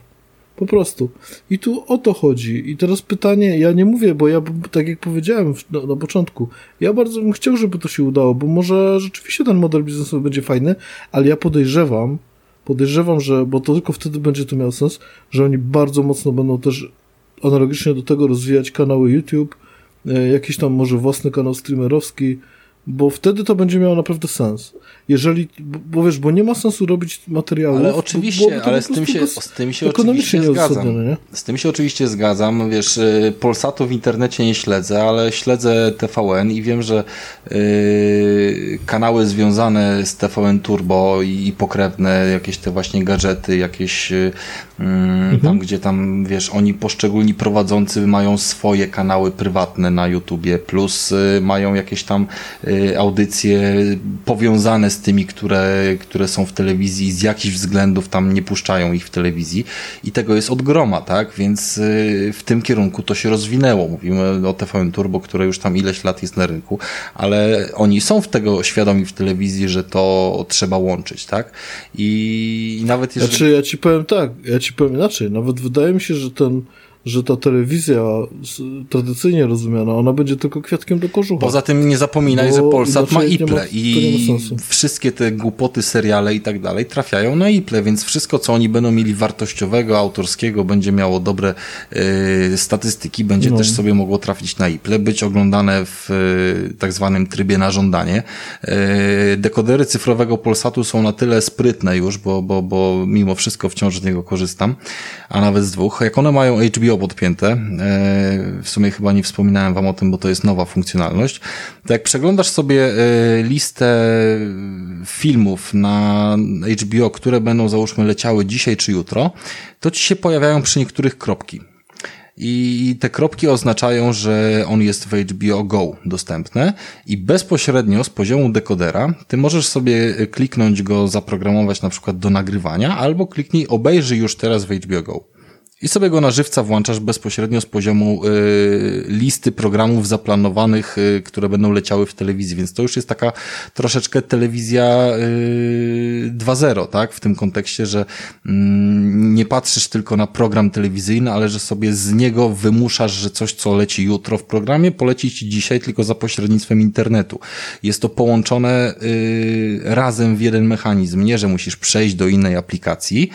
Po prostu. I tu o to chodzi. I teraz pytanie, ja nie mówię, bo ja, tak jak powiedziałem na, na początku, ja bardzo bym chciał, żeby to się udało, bo może rzeczywiście ten model biznesowy będzie fajny, ale ja podejrzewam, podejrzewam, że, bo to tylko wtedy będzie to miało sens, że oni bardzo mocno będą też analogicznie do tego rozwijać kanały YouTube, e, jakiś tam może własny kanał streamerowski, bo wtedy to będzie miało naprawdę sens. Jeżeli, bo, bo wiesz, bo nie ma sensu robić materiału. Ale oczywiście, ale z tym się, z tym się oczywiście zgadzam. Nie? Z tym się oczywiście zgadzam. Wiesz, y, Polsatu w internecie nie śledzę, ale śledzę TVN i wiem, że yy, kanały związane z TVN Turbo i, i pokrewne, jakieś te właśnie gadżety, jakieś yy, mhm. tam, gdzie tam, wiesz, oni poszczególni prowadzący mają swoje kanały prywatne na YouTubie, plus yy, mają jakieś tam y, audycje powiązane z tymi, które, które są w telewizji z jakichś względów tam nie puszczają ich w telewizji i tego jest od groma, tak? Więc y, w tym kierunku to się rozwinęło. Mówimy o TVN Turbo, które już tam ileś lat jest na rynku, ale oni są w tego świadomi w telewizji, że to trzeba łączyć, tak? I nawet jeżeli... Znaczy, ja ci powiem tak, ja ci powiem inaczej. Nawet wydaje mi się, że ten że ta telewizja tradycyjnie rozumiana, ona będzie tylko kwiatkiem do kożucha. Poza tym nie zapominaj, że Polsat ma Iple i wszystkie te głupoty, seriale i tak dalej trafiają na Iple, więc wszystko, co oni będą mieli wartościowego, autorskiego, będzie miało dobre y, statystyki, będzie no. też sobie mogło trafić na Iple, być oglądane w y, tak zwanym trybie na żądanie. Y, dekodery cyfrowego Polsatu są na tyle sprytne już, bo, bo, bo mimo wszystko wciąż z niego korzystam, a nawet z dwóch. Jak one mają HBO podpięte. E, w sumie chyba nie wspominałem wam o tym, bo to jest nowa funkcjonalność. To jak przeglądasz sobie e, listę filmów na HBO, które będą załóżmy leciały dzisiaj czy jutro, to ci się pojawiają przy niektórych kropki. I te kropki oznaczają, że on jest w HBO Go dostępny i bezpośrednio z poziomu dekodera ty możesz sobie kliknąć go, zaprogramować na przykład do nagrywania, albo kliknij obejrzyj już teraz w HBO Go i sobie go na żywca włączasz bezpośrednio z poziomu y, listy programów zaplanowanych, y, które będą leciały w telewizji, więc to już jest taka troszeczkę telewizja y, 2.0, tak? W tym kontekście, że mm, nie patrzysz tylko na program telewizyjny, ale że sobie z niego wymuszasz, że coś, co leci jutro w programie, poleci ci dzisiaj tylko za pośrednictwem internetu. Jest to połączone y, razem w jeden mechanizm, nie, że musisz przejść do innej aplikacji,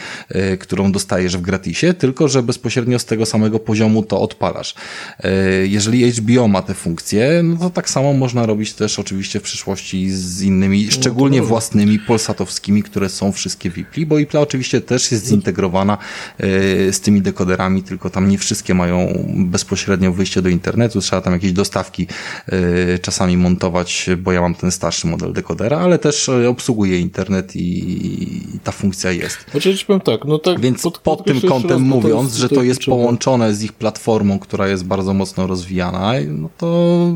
y, którą dostajesz w gratisie, tylko, że bezpośrednio z tego samego poziomu to odpalasz. E, jeżeli HBO ma te funkcje, no to tak samo można robić też oczywiście w przyszłości z innymi, no szczególnie własnymi polsatowskimi, które są wszystkie w IPLI, bo IPLA oczywiście też jest zintegrowana e, z tymi dekoderami, tylko tam nie wszystkie mają bezpośrednio wyjście do internetu, trzeba tam jakieś dostawki e, czasami montować, bo ja mam ten starszy model dekodera, ale też obsługuje internet i, ta funkcja jest. Znaczy, powiem tak, no tak Więc pod, pod tym kątem że to jest połączone z ich platformą, która jest bardzo mocno rozwijana, no to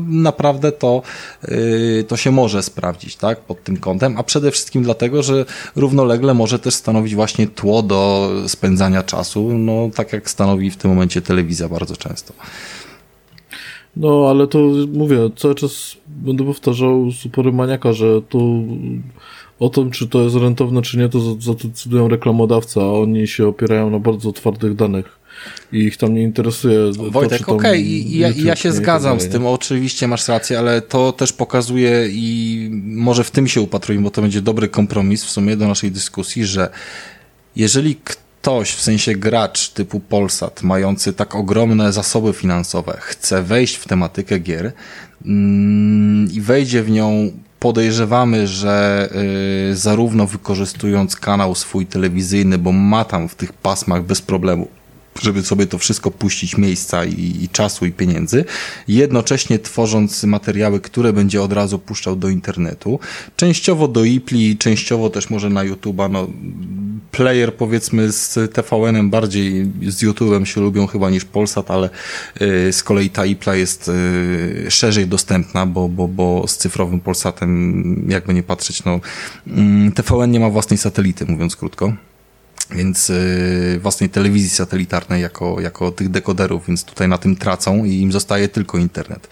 naprawdę to, yy, to się może sprawdzić, tak, pod tym kątem, a przede wszystkim dlatego, że równolegle może też stanowić właśnie tło do spędzania czasu, no tak jak stanowi w tym momencie telewizja bardzo często. No, ale to mówię, cały czas będę powtarzał z uporem maniaka, że tu o tym, czy to jest rentowne, czy nie, to zadecydują reklamodawca, a oni się opierają na bardzo twardych danych i ich tam nie interesuje. Wojtek, okej, okay. I, ja, ja się tak zgadzam z tym, oczywiście masz rację, ale to też pokazuje i może w tym się upatrujmy, bo to będzie dobry kompromis w sumie do naszej dyskusji, że jeżeli ktoś, w sensie gracz typu Polsat, mający tak ogromne zasoby finansowe, chce wejść w tematykę gier mm, i wejdzie w nią podejrzewamy, że y, zarówno wykorzystując kanał swój telewizyjny, bo ma tam w tych pasmach bez problemu żeby sobie to wszystko puścić miejsca i, i, czasu i pieniędzy, jednocześnie tworząc materiały, które będzie od razu puszczał do internetu, częściowo do IPLI, częściowo też może na YouTube'a, no player powiedzmy z TVN-em bardziej z YouTube'em się lubią chyba niż Polsat, ale y, z kolei ta IPLA jest y, szerzej dostępna, bo, bo, bo z cyfrowym Polsatem jakby nie patrzeć, no y, TVN nie ma własnej satelity, mówiąc krótko więc yy, własnej telewizji satelitarnej jako, jako tych dekoderów, więc tutaj na tym tracą i im zostaje tylko internet.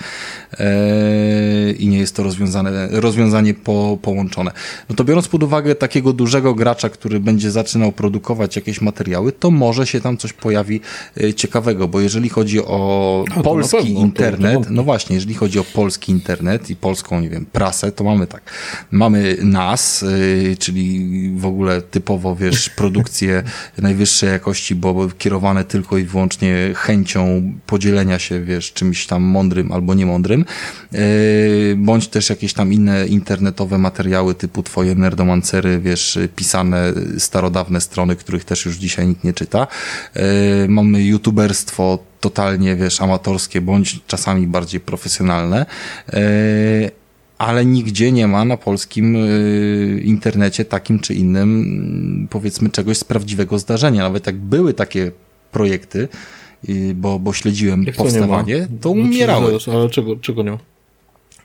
Yy, I nie jest to rozwiązane, rozwiązanie po, połączone. No to biorąc pod uwagę takiego dużego gracza, który będzie zaczynał produkować jakieś materiały, to może się tam coś pojawi yy, ciekawego, bo jeżeli chodzi o A, polski pewno, internet, to, to no właśnie, jeżeli chodzi o polski internet i polską, nie wiem, prasę, to mamy tak. Mamy nas, yy, czyli w ogóle typowo, wiesz, produkcję produkcje najwyższej jakości, bo kierowane tylko i wyłącznie chęcią podzielenia się, wiesz, czymś tam mądrym albo niemądrym, yy, bądź też jakieś tam inne internetowe materiały typu twoje nerdomancery, wiesz, pisane starodawne strony, których też już dzisiaj nikt nie czyta. Yy, mamy youtuberstwo totalnie, wiesz, amatorskie, bądź czasami bardziej profesjonalne, yy, ale nigdzie nie ma na polskim internecie takim czy innym, powiedzmy, czegoś z prawdziwego zdarzenia. Nawet jak były takie projekty, bo, bo śledziłem Jak powstawanie, to, to znaczy, umierały. ale czego, czego nie ma?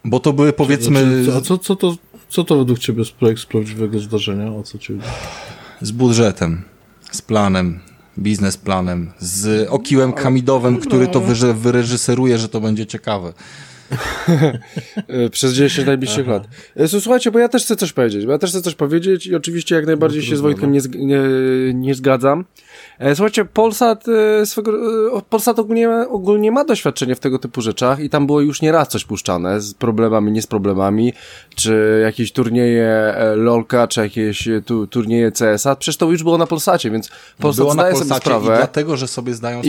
Bo to były powiedzmy... Znaczy, a co, co, to, co to według ciebie jest projekt z prawdziwego zdarzenia? O co ci Z budżetem, z planem, biznesplanem, z okiłem kamidowym, który to wyreżyseruje, że to będzie ciekawe. Przez 10 najbliższych lat. E, słuchajcie, bo ja też chcę coś powiedzieć, bo ja też chcę coś powiedzieć i oczywiście jak najbardziej no, się z Wojtkiem nie, nie, nie zgadzam. E, słuchajcie, Polsat, e, swego, Polsat ogólnie, ogólnie ma doświadczenie w tego typu rzeczach i tam było już nieraz coś puszczane z problemami, nie z problemami, czy jakieś turnieje LOLka, czy jakieś tu, turnieje CSA. Przecież to już było na Polsacie, więc Polsat było zdaje sobie sprawę. I dlatego, że sobie zdają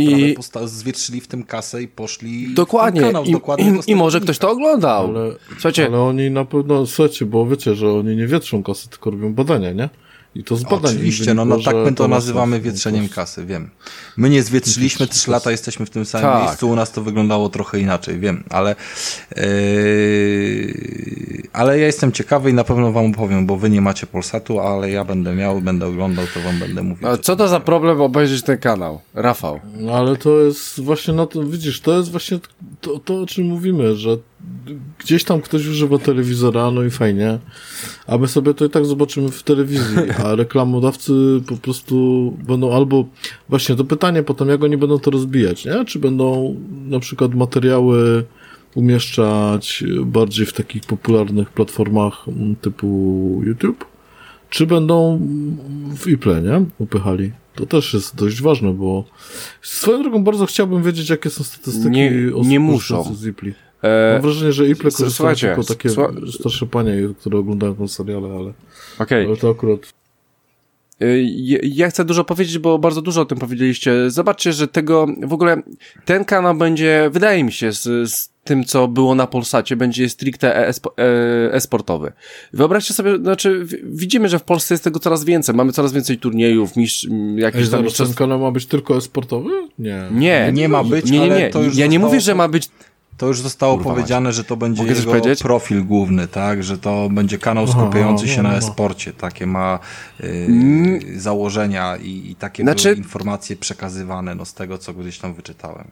sprawę, zwietrzyli w tym kasę i poszli dokładnie. kanał. I, dokładnie i, i może ktoś to oglądał. Ale, słuchajcie. ale oni na pewno, słuchajcie, bo wiecie, że oni nie wietrzą kasy, tylko robią badania, nie? I to z badań. Oczywiście, no, no tak my to nazywamy wietrzeniem kasy, wiem. My nie zwietrzyliśmy trzy lata, jesteśmy w tym samym tak. miejscu, u nas to wyglądało trochę inaczej, wiem, ale yy, ale ja jestem ciekawy i na pewno wam opowiem, bo wy nie macie Polsatu, ale ja będę miał, będę oglądał, to wam będę mówił. A co to za problem obejrzeć ten kanał? Rafał. No ale to jest właśnie na to, widzisz, to jest właśnie to, to o czym mówimy, że gdzieś tam ktoś używa telewizora, no i fajnie, a my sobie to i tak zobaczymy w telewizji, a reklamodawcy po prostu będą albo, właśnie to pytanie potem, jak oni będą to rozbijać, nie? Czy będą na przykład materiały umieszczać bardziej w takich popularnych platformach typu YouTube, czy będą w iPlay, nie? Upychali. To też jest dość ważne, bo swoją drogą bardzo chciałbym wiedzieć, jakie są statystyki nie, nie muszą. z iPlay. E, Mam wrażenie, że Iple korzystają tylko takie starsze panie, które oglądają ten seriale, ale, okay. ale to akurat... E, ja chcę dużo powiedzieć, bo bardzo dużo o tym powiedzieliście. Zobaczcie, że tego, w ogóle ten kanał będzie, wydaje mi się, z, z tym, co było na Polsacie, będzie stricte e, e-sportowy. Wyobraźcie sobie, znaczy, widzimy, że w Polsce jest tego coraz więcej. Mamy coraz więcej turniejów, mistrz, jakieś tam... Mistrzostw... ten kanał ma być tylko esportowy? Nie. Nie, nie ma być, nie, nie, nie. Ja nie mówię, że ma być to już zostało Kurwa powiedziane, że to będzie Mogę jego powiedzieć? profil główny, tak? Że to będzie kanał skupiający Aha, się no, na no. e-sporcie. Takie ma y, założenia i, i takie znaczy... informacje przekazywane no, z tego, co gdzieś tam wyczytałem.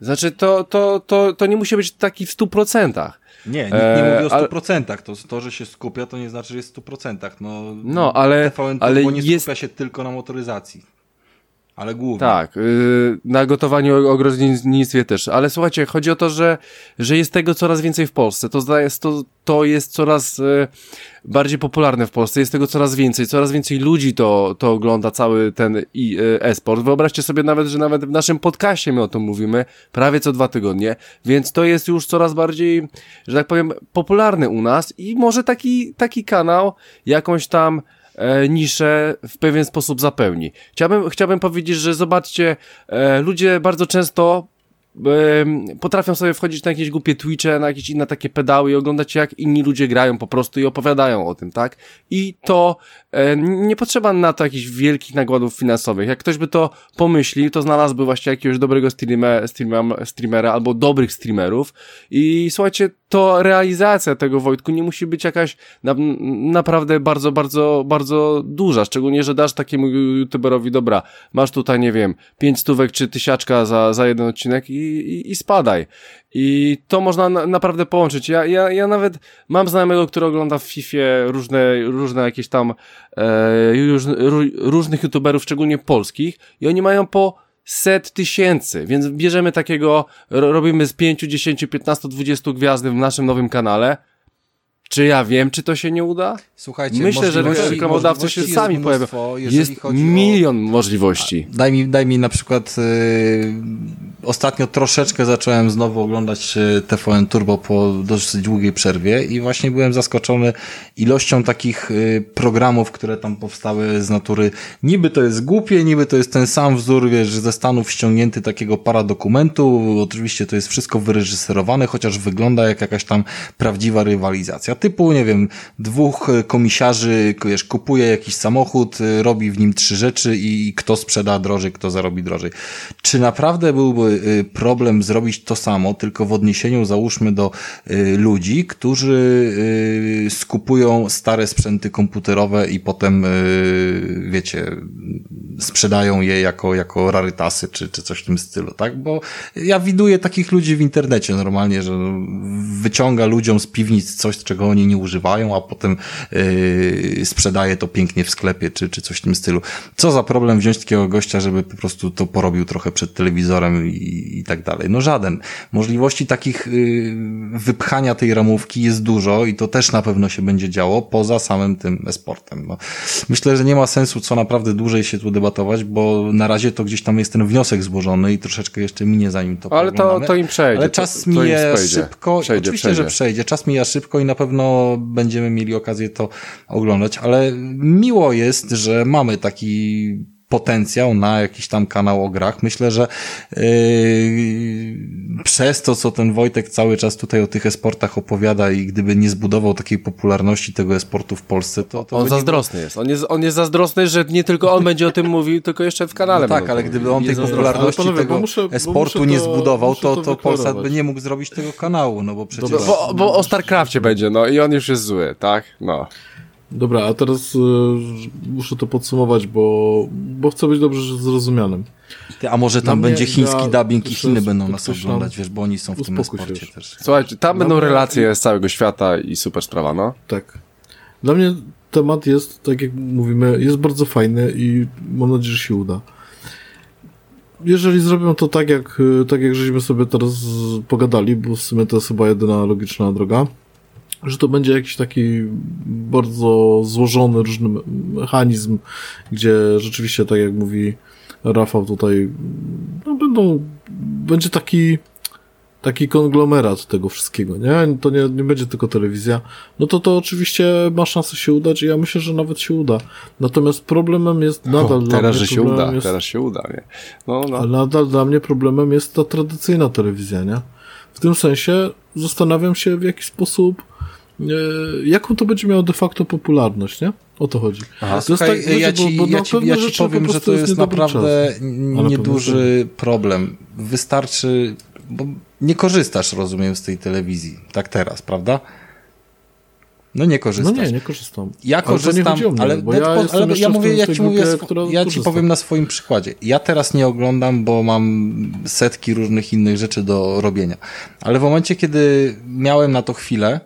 Znaczy, to, to, to, to nie musi być taki w stu procentach. Nie, nikt nie e, mówi o 100%. Ale... To, to, że się skupia, to nie znaczy, że jest w 100%. No, no ale, TVN ale nie jest... skupia się tylko na motoryzacji ale głównie. Tak, yy, na gotowaniu ogrodnictwie też. Ale słuchajcie, chodzi o to, że, że jest tego coraz więcej w Polsce. To jest, to, to jest coraz yy, bardziej popularne w Polsce, jest tego coraz więcej. Coraz więcej ludzi to, to ogląda cały ten yy, e-sport. Wyobraźcie sobie nawet, że nawet w naszym podcaście my o tym mówimy, prawie co dwa tygodnie, więc to jest już coraz bardziej, że tak powiem, popularny u nas i może taki, taki kanał jakąś tam e, niszę w pewien sposób zapełni. Chciałbym, chciałbym powiedzieć, że zobaczcie, e, ludzie bardzo często potrafią sobie wchodzić na jakieś głupie Twitche, na jakieś inne takie pedały i oglądać jak inni ludzie grają po prostu i opowiadają o tym, tak? I to e, nie potrzeba na to jakichś wielkich nagładów finansowych. Jak ktoś by to pomyślił, to znalazłby właśnie jakiegoś dobrego streamer, streamer, streamera albo dobrych streamerów i słuchajcie, to realizacja tego Wojtku nie musi być jakaś na, naprawdę bardzo, bardzo, bardzo duża, szczególnie, że dasz takiemu youtuberowi, dobra, masz tutaj, nie wiem, pięć stówek czy tysiaczka za, za jeden odcinek i i, i spadaj. I to można na, naprawdę połączyć. Ja, ja, ja nawet mam znajomego, który ogląda w FIFA różne, różne jakieś tam e, róż, różnych youtuberów, szczególnie polskich i oni mają po set tysięcy, więc bierzemy takiego, robimy z 5, 10, 15, 20 gwiazdy w naszym nowym kanale, czy ja wiem, czy to się nie uda? Słuchajcie, myślę, że reklamodawcy się sami pojawią. Jest milion o... możliwości. Daj mi, daj mi na przykład ostatnio troszeczkę zacząłem znowu oglądać e, TVN Turbo po dosyć długiej przerwie i właśnie byłem zaskoczony ilością takich e, programów, które tam powstały z natury. Niby to jest głupie, niby to jest ten sam wzór, wiesz, ze Stanów ściągnięty takiego paradokumentu. Oczywiście to jest wszystko wyreżyserowane, chociaż wygląda jak jakaś tam prawdziwa rywalizacja. Typu, nie wiem, dwóch e, komisiarzy, wiesz, kupuje jakiś samochód, robi w nim trzy rzeczy i kto sprzeda drożej, kto zarobi drożej. Czy naprawdę byłby y, problem zrobić to samo, tylko w odniesieniu załóżmy do ludzi, którzy skupują stare sprzęty komputerowe i potem, wiecie, sprzedają je jako, jako rarytasy, czy, czy coś w tym stylu, tak? Bo ja widuję takich ludzi w internecie normalnie, że wyciąga ludziom z piwnic coś, czego oni nie używają, a potem yy, sprzedaje to pięknie w sklepie, czy, czy coś w tym stylu. Co za problem wziąć takiego gościa, żeby po prostu to porobił trochę przed telewizorem i, i tak dalej. No żaden. Możliwości takich yy, wypchania tej ramówki jest dużo i to też na pewno się będzie działo poza samym tym esportem. No, myślę, że nie ma sensu co naprawdę dłużej się tu debatować, bo na razie to gdzieś tam jest ten wniosek złożony i troszeczkę jeszcze minie zanim to Ale to, to im przejdzie. Ale czas to, to mija szybko. Przejdzie, Oczywiście, przejdzie. że przejdzie. Czas mija szybko i na pewno będziemy mieli okazję to oglądać, ale miło jest, że mamy taki potencjał na jakiś tam kanał o grach. Myślę, że yy, przez to, co ten Wojtek cały czas tutaj o tych esportach opowiada i gdyby nie zbudował takiej popularności tego esportu w Polsce, to... to on zazdrosny jest. On, jest. on jest zazdrosny, że nie tylko on będzie o tym mówił, tylko jeszcze w kanale. No tak, ale gdyby on tej popularności panowie, tego muszę, esportu nie zbudował, to, to, Polsat by nie mógł zrobić tego kanału, no bo przecież... Bo, bo o StarCraftie będzie, no i on już jest zły, tak? No. Dobra, a teraz y, muszę to podsumować, bo, bo chcę być dobrze zrozumianym. Ty, a może tam będzie chiński ja, dubbing i Chiny będą nas oglądać, wiesz, bo oni są w tym sporcie też. Słuchajcie, tam będą relacje z całego świata i super sprawa, no. Tak. Dla mnie temat jest, tak jak mówimy, jest bardzo fajny i mam nadzieję, że się uda. Jeżeli zrobią to tak, jak, tak jak żeśmy sobie teraz pogadali, bo w sumie to jest chyba jedyna logiczna droga, że to będzie jakiś taki bardzo złożony, różny mechanizm, gdzie rzeczywiście, tak jak mówi Rafał tutaj, no będą, będzie taki taki konglomerat tego wszystkiego, nie? To nie, nie będzie tylko telewizja. No to to oczywiście ma szansę się udać i ja myślę, że nawet się uda. Natomiast problemem jest nadal o, dla teraz, mnie... że się uda, jest, teraz się uda, nie? No, no. Ale nadal dla mnie problemem jest ta tradycyjna telewizja, nie? W tym sensie zastanawiam się w jaki sposób jaką to będzie miało de facto popularność, nie? O to chodzi. Aha, to słuchaj, tak, ja ci, bo, bo ja ci, ja ci powiem, że to jest, jest naprawdę nieduży problem. Wystarczy, bo nie korzystasz, rozumiem, z tej telewizji, tak teraz, prawda? No nie korzystasz. No nie, nie korzystam. Ja korzystam, mnie, ale, bo ja, ale ja mówię, ja ci mówię, ja ci powiem na swoim przykładzie. Ja teraz nie oglądam, bo mam setki różnych innych rzeczy do robienia. Ale w momencie, kiedy miałem na to chwilę,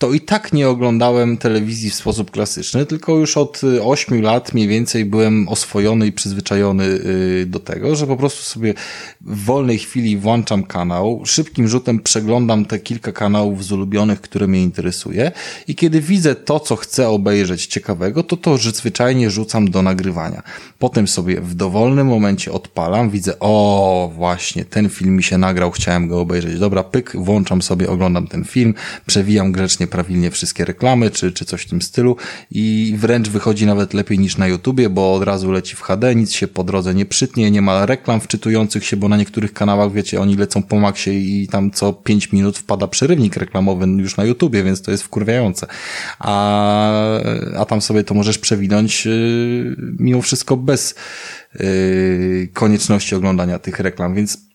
to i tak nie oglądałem telewizji w sposób klasyczny, tylko już od 8 y, lat mniej więcej byłem oswojony i przyzwyczajony y, do tego, że po prostu sobie w wolnej chwili włączam kanał, szybkim rzutem przeglądam te kilka kanałów z ulubionych, które mnie interesuje i kiedy widzę to, co chcę obejrzeć ciekawego, to to zwyczajnie rzucam do nagrywania. Potem sobie w dowolnym momencie odpalam, widzę, o właśnie, ten film mi się nagrał, chciałem go obejrzeć. Dobra, pyk, włączam sobie, oglądam ten film, przewijam grzecznie prawilnie wszystkie reklamy, czy, czy coś w tym stylu i wręcz wychodzi nawet lepiej niż na YouTubie, bo od razu leci w HD, nic się po drodze nie przytnie, nie ma reklam wczytujących się, bo na niektórych kanałach, wiecie, oni lecą po maksie i tam co 5 minut wpada przerywnik reklamowy już na YouTubie, więc to jest wkurwiające. A, a tam sobie to możesz przewinąć yy, mimo wszystko bez yy, konieczności oglądania tych reklam, więc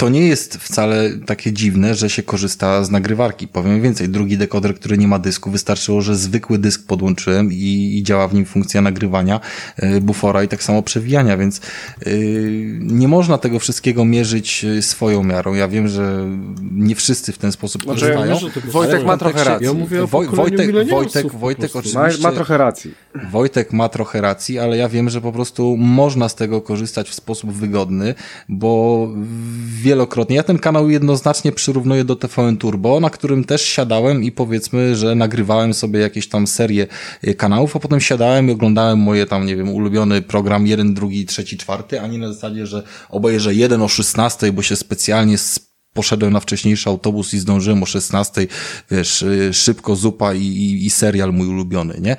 to nie jest wcale takie dziwne, że się korzysta z nagrywarki. Powiem więcej, drugi dekoder, który nie ma dysku, wystarczyło, że zwykły dysk podłączyłem i, i działa w nim funkcja nagrywania y, bufora i tak samo przewijania, więc y, nie można tego wszystkiego mierzyć y, swoją miarą. Ja wiem, że nie wszyscy w ten sposób znaczy, korzystają. Ja Wojtek ma trochę racji. Ja mówię o Woj, Wojtek, Wojtek, Wojtek oczywiście... Ma, ma trochę racji Wojtek ma trochę racji, ale ja wiem, że po prostu można z tego korzystać w sposób wygodny, bo wielokrotnie, ja ten kanał jednoznacznie przyrównuję do TVN Turbo, na którym też siadałem i powiedzmy, że nagrywałem sobie jakieś tam serie y, kanałów, a potem siadałem i oglądałem moje tam, nie wiem, ulubiony program jeden, drugi, trzeci, czwarty, a nie na zasadzie, że obejrzę jeden o 16, bo się specjalnie poszedłem na wcześniejszy autobus i zdążyłem o 16, wiesz, y, szybko zupa i, i, i, serial mój ulubiony, nie?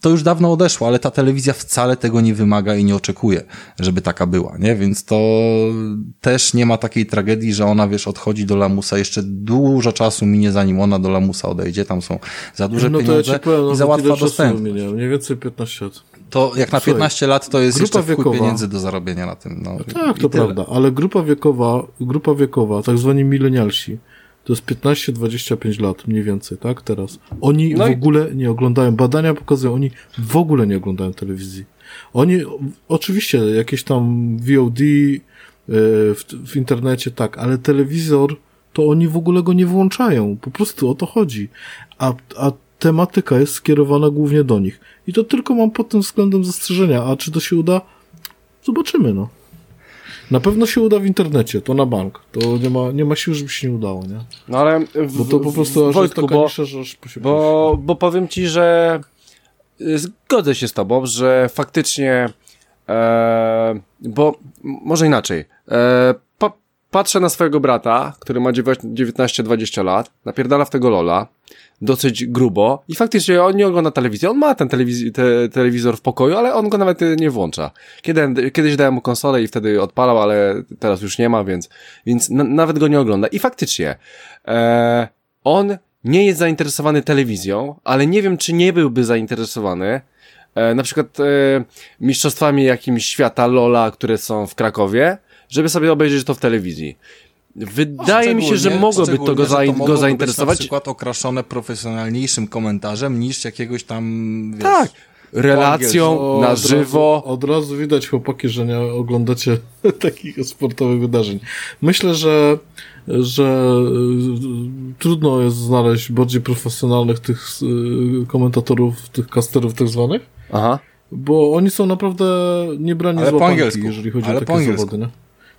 To już dawno odeszło, ale ta telewizja wcale tego nie wymaga i nie oczekuje, żeby taka była, nie? Więc to też nie ma takiej tragedii, że ona, wiesz, odchodzi do lamusa, jeszcze dużo czasu minie zanim ona do lamusa odejdzie, tam są za duże no pieniądze ja powiem, no i za łatwa dostępność. Mniej więcej 15 lat. To jak na 15 Słuchaj, lat to jest jeszcze wiekowa, pieniędzy do zarobienia na tym. No, tak, to tyle. prawda, ale grupa wiekowa, grupa wiekowa, tak zwani milenialsi, to jest 15-25 lat mniej więcej, tak, teraz. Oni no w i... ogóle nie oglądają, badania pokazują, oni w ogóle nie oglądają telewizji. Oni, oczywiście, jakieś tam VOD e, w, w internecie, tak, ale telewizor, to oni w ogóle go nie włączają. Po prostu o to chodzi. A, a tematyka jest skierowana głównie do nich. I to tylko mam pod tym względem zastrzeżenia. A czy to się uda? Zobaczymy, no. Na pewno się uda w internecie, to na bank. To nie ma, nie ma siły, żeby się nie udało, nie? No ale... W, bo to po prostu aż Wojtku, taka bo, nisza, że aż bo, bo powiem ci, że y, zgodzę się z tobą, że faktycznie e, bo może inaczej. E, pa, patrzę na swojego brata, który ma 19-20 lat, napierdala w tego Lola, dosyć grubo i faktycznie on nie ogląda telewizji. On ma ten telewiz te, telewizor w pokoju, ale on go nawet nie włącza. Kiedy, kiedyś dałem mu konsolę i wtedy odpalał, ale teraz już nie ma, więc, więc nawet go nie ogląda. I faktycznie, e, on nie jest zainteresowany telewizją, ale nie wiem, czy nie byłby zainteresowany e, na przykład e, mistrzostwami jakimś świata Lola, które są w Krakowie, żeby sobie obejrzeć to w telewizji. Wydaje mi się, że mogłoby to go, za, to go zainteresować. Być na przykład okraszone profesjonalniejszym komentarzem niż jakiegoś tam. Wiesz, tak. Relacją na żywo. Od razu, od razu widać, chłopaki, że nie oglądacie takich sportowych wydarzeń. Myślę, że, że y, trudno jest znaleźć bardziej profesjonalnych tych y, komentatorów, tych casterów tak zwanych. Aha. Bo oni są naprawdę niebrani z łapanki, jeżeli chodzi Ale o takie zawody. Nie?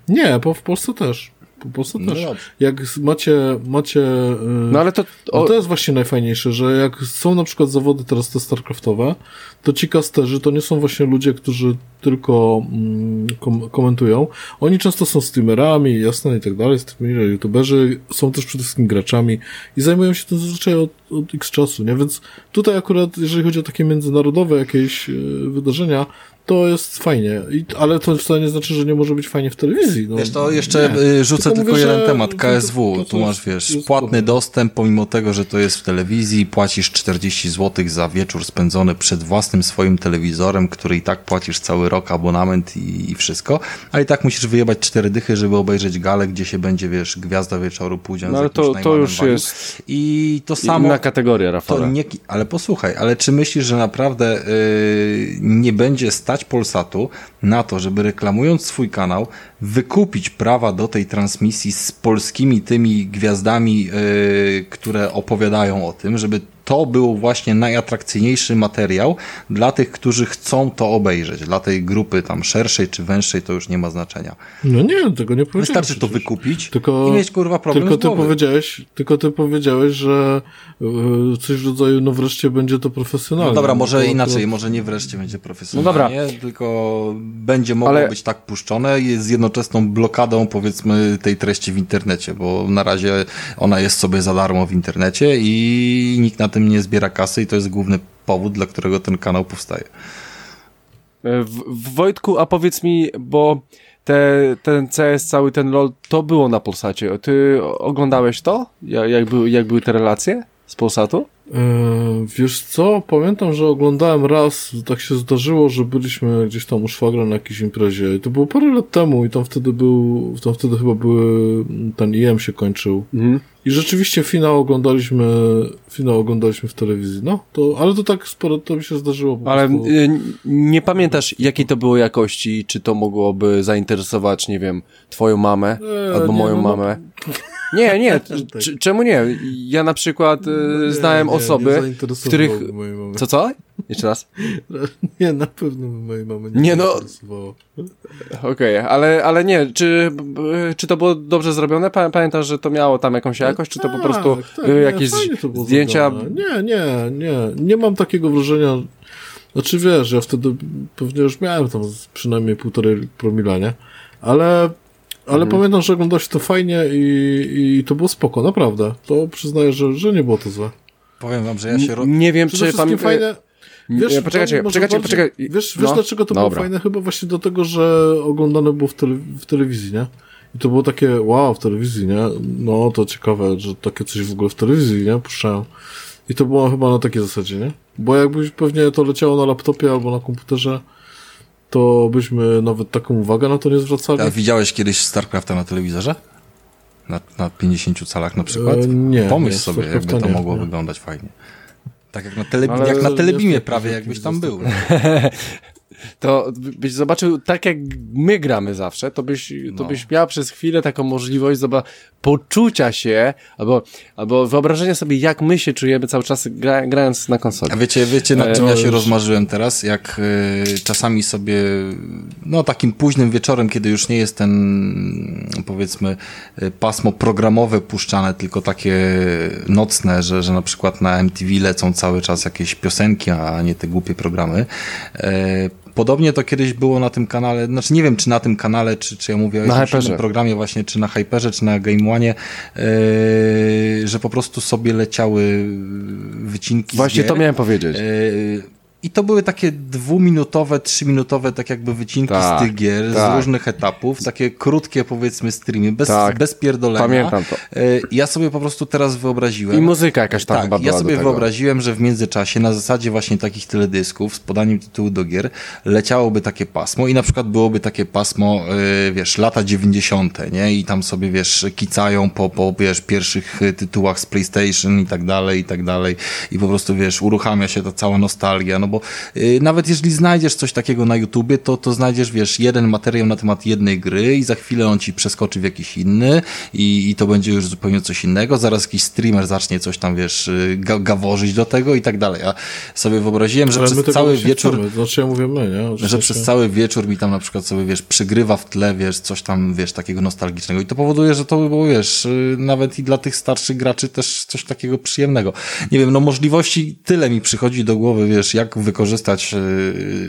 Nie, bo w Polsce też. Po prostu no też. No jak macie, macie. Yy, no ale to. O... No to jest właśnie najfajniejsze, że jak są na przykład zawody teraz te StarCraftowe, to ci casterzy to nie są właśnie ludzie, którzy tylko mm, kom komentują. Oni często są streamerami, jasne i tak dalej, streamerzy, youtuberzy, są też przede wszystkim graczami i zajmują się tym zazwyczaj od, od x czasu, nie? Więc tutaj akurat, jeżeli chodzi o takie międzynarodowe jakieś yy, wydarzenia, to jest fajnie, I, ale to wcale nie znaczy, że nie może być fajnie w telewizji. No, wiesz, to jeszcze nie. Y, rzucę tylko, tylko mówię, jeden temat, KSW, to, to, tu masz, wiesz, płatny dostęp, pomimo tego, że to jest w telewizji, płacisz 40 zł za wieczór spędzony przed własnym swoim telewizorem, który i tak płacisz cały rok abonament i, i wszystko, a i tak musisz wyjebać cztery dychy, żeby obejrzeć galę, gdzie się będzie, wiesz, gwiazda wieczoru pójdzie no, ale to, to już jest i to samo... Inna kategoria, Rafał. ale posłuchaj, ale czy myślisz, że naprawdę yy, nie będzie stać stać Polsatu na to, żeby reklamując swój kanał, wykupić prawa do tej transmisji z polskimi tymi gwiazdami, yy, które opowiadają o tym, żeby to był właśnie najatrakcyjniejszy materiał dla tych, którzy chcą to obejrzeć. Dla tej grupy tam szerszej czy węższej to już nie ma znaczenia. No nie, tego nie powiedziałem. Wystarczy przecież. to wykupić tylko, i mieć kurwa problem tylko ty powiedziałeś, Tylko ty powiedziałeś, że yy, coś w rodzaju, no wreszcie będzie to profesjonalne. No dobra, może inaczej, to... może nie wreszcie będzie profesjonalnie, no dobra. tylko będzie mogło Ale... być tak puszczone z jednoczesną blokadą powiedzmy tej treści w internecie, bo na razie ona jest sobie za darmo w internecie i nikt na tym nie zbiera kasy i to jest główny powód, dla którego ten kanał powstaje. E, w, w Wojtku, a powiedz mi, bo te, ten CS, cały ten LOL, to było na Polsacie. Ty oglądałeś to? Jak, jak, były, jak były te relacje z Polsatu? Yy, wiesz co, pamiętam, że oglądałem raz, tak się zdarzyło, że byliśmy gdzieś tam u szwagra na jakiejś imprezie i to było parę lat temu i tam wtedy był, tam wtedy chyba były, ten IM się kończył. Mhm. I rzeczywiście finał oglądaliśmy, finał oglądaliśmy w telewizji, no, to, ale to tak sporo, to mi się zdarzyło. ale y, nie pamiętasz, jakiej to było jakości, czy to mogłoby zainteresować, nie wiem, twoją mamę, e, albo nie, moją no, no mamę? No. Nie, nie, czemu nie? Ja na przykład y, znałem nie, osoby, których... Co, co? Jeszcze raz? Nie, na pewno mojej mamy nie, Nie, no. Okej, ale, ale nie, czy, czy to było dobrze zrobione? Pamię- Pamiętasz, że to miało tam jakąś jakość, czy to po Tak, prostu tak, były nie, jakieś zdjęcia? zrobione. Nie, nie, nie. Nie mam takiego wrażenia. Znaczy wiesz, ja wtedy pewnie już miałem tam przynajmniej półtorej promila, nie? Ale, ale Mhm. pamiętam, że oglądało się to fajnie i, i to było spoko, naprawdę. To przyznaję, że, że nie było to złe. Powiem wam, że ja się... Ro... Nie wiem, czy fajne... Wiesz, Nie, poczekajcie, poczekajcie, bardziej- poczekaj. Wiesz, No, wiesz dlaczego to było dobra. fajne? Chyba właśnie do tego, że oglądane było w, tele, w telewizji, nie? I to było takie, wow, w telewizji, nie? No, to ciekawe, że takie coś w ogóle w telewizji, nie? Puszczają. I to było chyba na takiej zasadzie, nie? Bo jakbyś pewnie to leciało na laptopie albo na komputerze, to byśmy nawet taką uwagę na to nie zwracali. A widziałeś kiedyś StarCrafta na telewizorze? Na, na 50 calach na przykład? E, nie, Pomyśl nie, sobie, jakby to nie, mogło nie. wyglądać fajnie. Tak jak na, tele, Ale jak na telebimie prawie, jakbyś tam był. To byś zobaczył, tak jak my gramy zawsze, to byś, to No. byś miał przez chwilę taką możliwość zoba- poczucia się, albo, albo wyobrażenia sobie, jak my się czujemy cały czas gra, grając na konsoli. A wiecie, wiecie nad E, czym no ja się już. rozmarzyłem teraz? Jak y, czasami sobie, no takim późnym wieczorem, kiedy już nie jest ten, powiedzmy, y, pasmo programowe puszczane, tylko takie nocne, że, że na przykład na MTV lecą cały czas jakieś piosenki, a nie te głupie programy. Podobnie to kiedyś było na tym kanale, znaczy nie wiem, czy na tym kanale, czy, czy ja mówię o Na jakimś programie właśnie, czy na Hyperze, czy na Game One, e, że po prostu sobie leciały wycinki z Właśnie gier. to miałem powiedzieć. E, I to były takie dwuminutowe, trzyminutowe, tak jakby wycinki Tak, z tych gier, tak. z różnych etapów, takie krótkie powiedzmy streamy, bez, Tak. bez pierdolenia. Pamiętam to. E, Ja sobie po prostu teraz wyobraziłem. I muzyka jakaś tam tak, chyba była ja sobie wyobraziłem, że w międzyczasie na zasadzie właśnie takich teledysków z podaniem tytułu do gier leciałoby takie pasmo i na przykład byłoby takie pasmo, yy, wiesz, lata 90., nie? I tam sobie, wiesz, kicają po, po wiesz, pierwszych y, tytułach z PlayStation i tak dalej, i tak dalej. I po prostu, wiesz, uruchamia się ta cała nostalgia, no bo yy, nawet jeżeli znajdziesz coś takiego na YouTubie, to, to znajdziesz, wiesz, jeden materiał na temat jednej gry i za chwilę on ci przeskoczy w jakiś inny i, i to będzie już zupełnie coś innego. Zaraz jakiś streamer zacznie coś tam, wiesz, y, ga gaworzyć do tego i tak dalej. A sobie wyobraziłem, że Ale przez cały wieczór Chcemy. Znaczy ja mówię my, nie? że przez cały wieczór mi tam na przykład sobie, wiesz, przygrywa w tle, wiesz, coś tam, wiesz, takiego nostalgicznego i to powoduje, że to by było, wiesz, y, nawet i dla tych starszych graczy też coś takiego przyjemnego. Nie wiem, no możliwości tyle mi przychodzi do głowy, wiesz, jak wykorzystać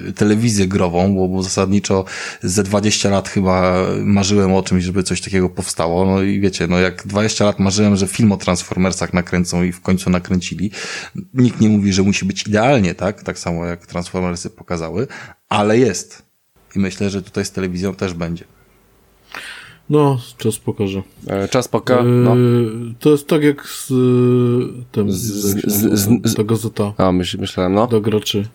y, telewizję grową, bo, bo zasadniczo ze 20 lat chyba marzyłem o czymś, żeby coś takiego powstało, no i wiecie, no jak 20 lat marzyłem, że film o Transformersach nakręcą i w końcu nakręcili. Nikt nie mówi, że musi być idealnie, tak? Tak samo jak Transformersy pokazały, ale jest. I myślę, że tutaj z telewizją też będzie. No, czas pokaże. E, Czas poka, no. To jest tak jak z yy, tym, Z- z- ta gazeta A, myśl, myślałem, no. dla graczy.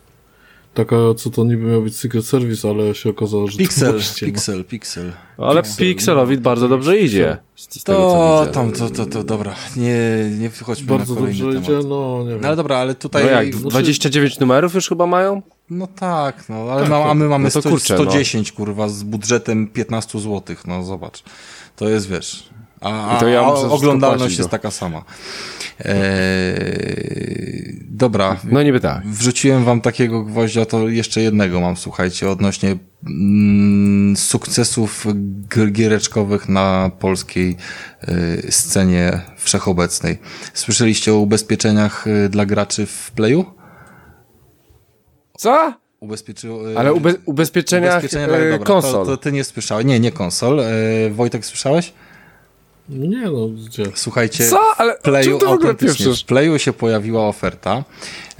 Taka, co to niby miał być Secret Service, ale się okazało, że to Pixel, właśnie, no. pixel, pixel. Ale Pixelowi bardzo dobrze idzie. Z, tego, co To widzę. tam, to, to, to, dobra. Nie, nie wchodźmy Bardzo na kolejny dobrze temat. idzie, no nie wiem. No ale dobra, ale tutaj... No jak, no, 29 numerów już chyba mają? No tak, no, ale Tak, ma, a my mamy no to 100, kurczę, no. 110, kurwa, z budżetem 15 zł, no zobacz. To jest, wiesz... A, to ja a, a oglądalność jest no. taka sama. Eee, dobra, No niby tak. Wrzuciłem wam takiego gwoździa, to jeszcze jednego mam, słuchajcie, odnośnie mm, sukcesów gier- giereczkowych na polskiej y, scenie wszechobecnej. Słyszeliście o ubezpieczeniach y, dla graczy w Playu? Co? Ubezpieczył, y, Ale ube, ubezpieczenia, ubezpieczenia e, dobra, konsol. To, to ty nie słyszałeś. Nie, nie konsol. Y, Wojtek, słyszałeś? Nie no, gdzie? Słuchajcie, Co? Ale w Playu, autentycznie, pieprzysz? w Playu się pojawiła oferta,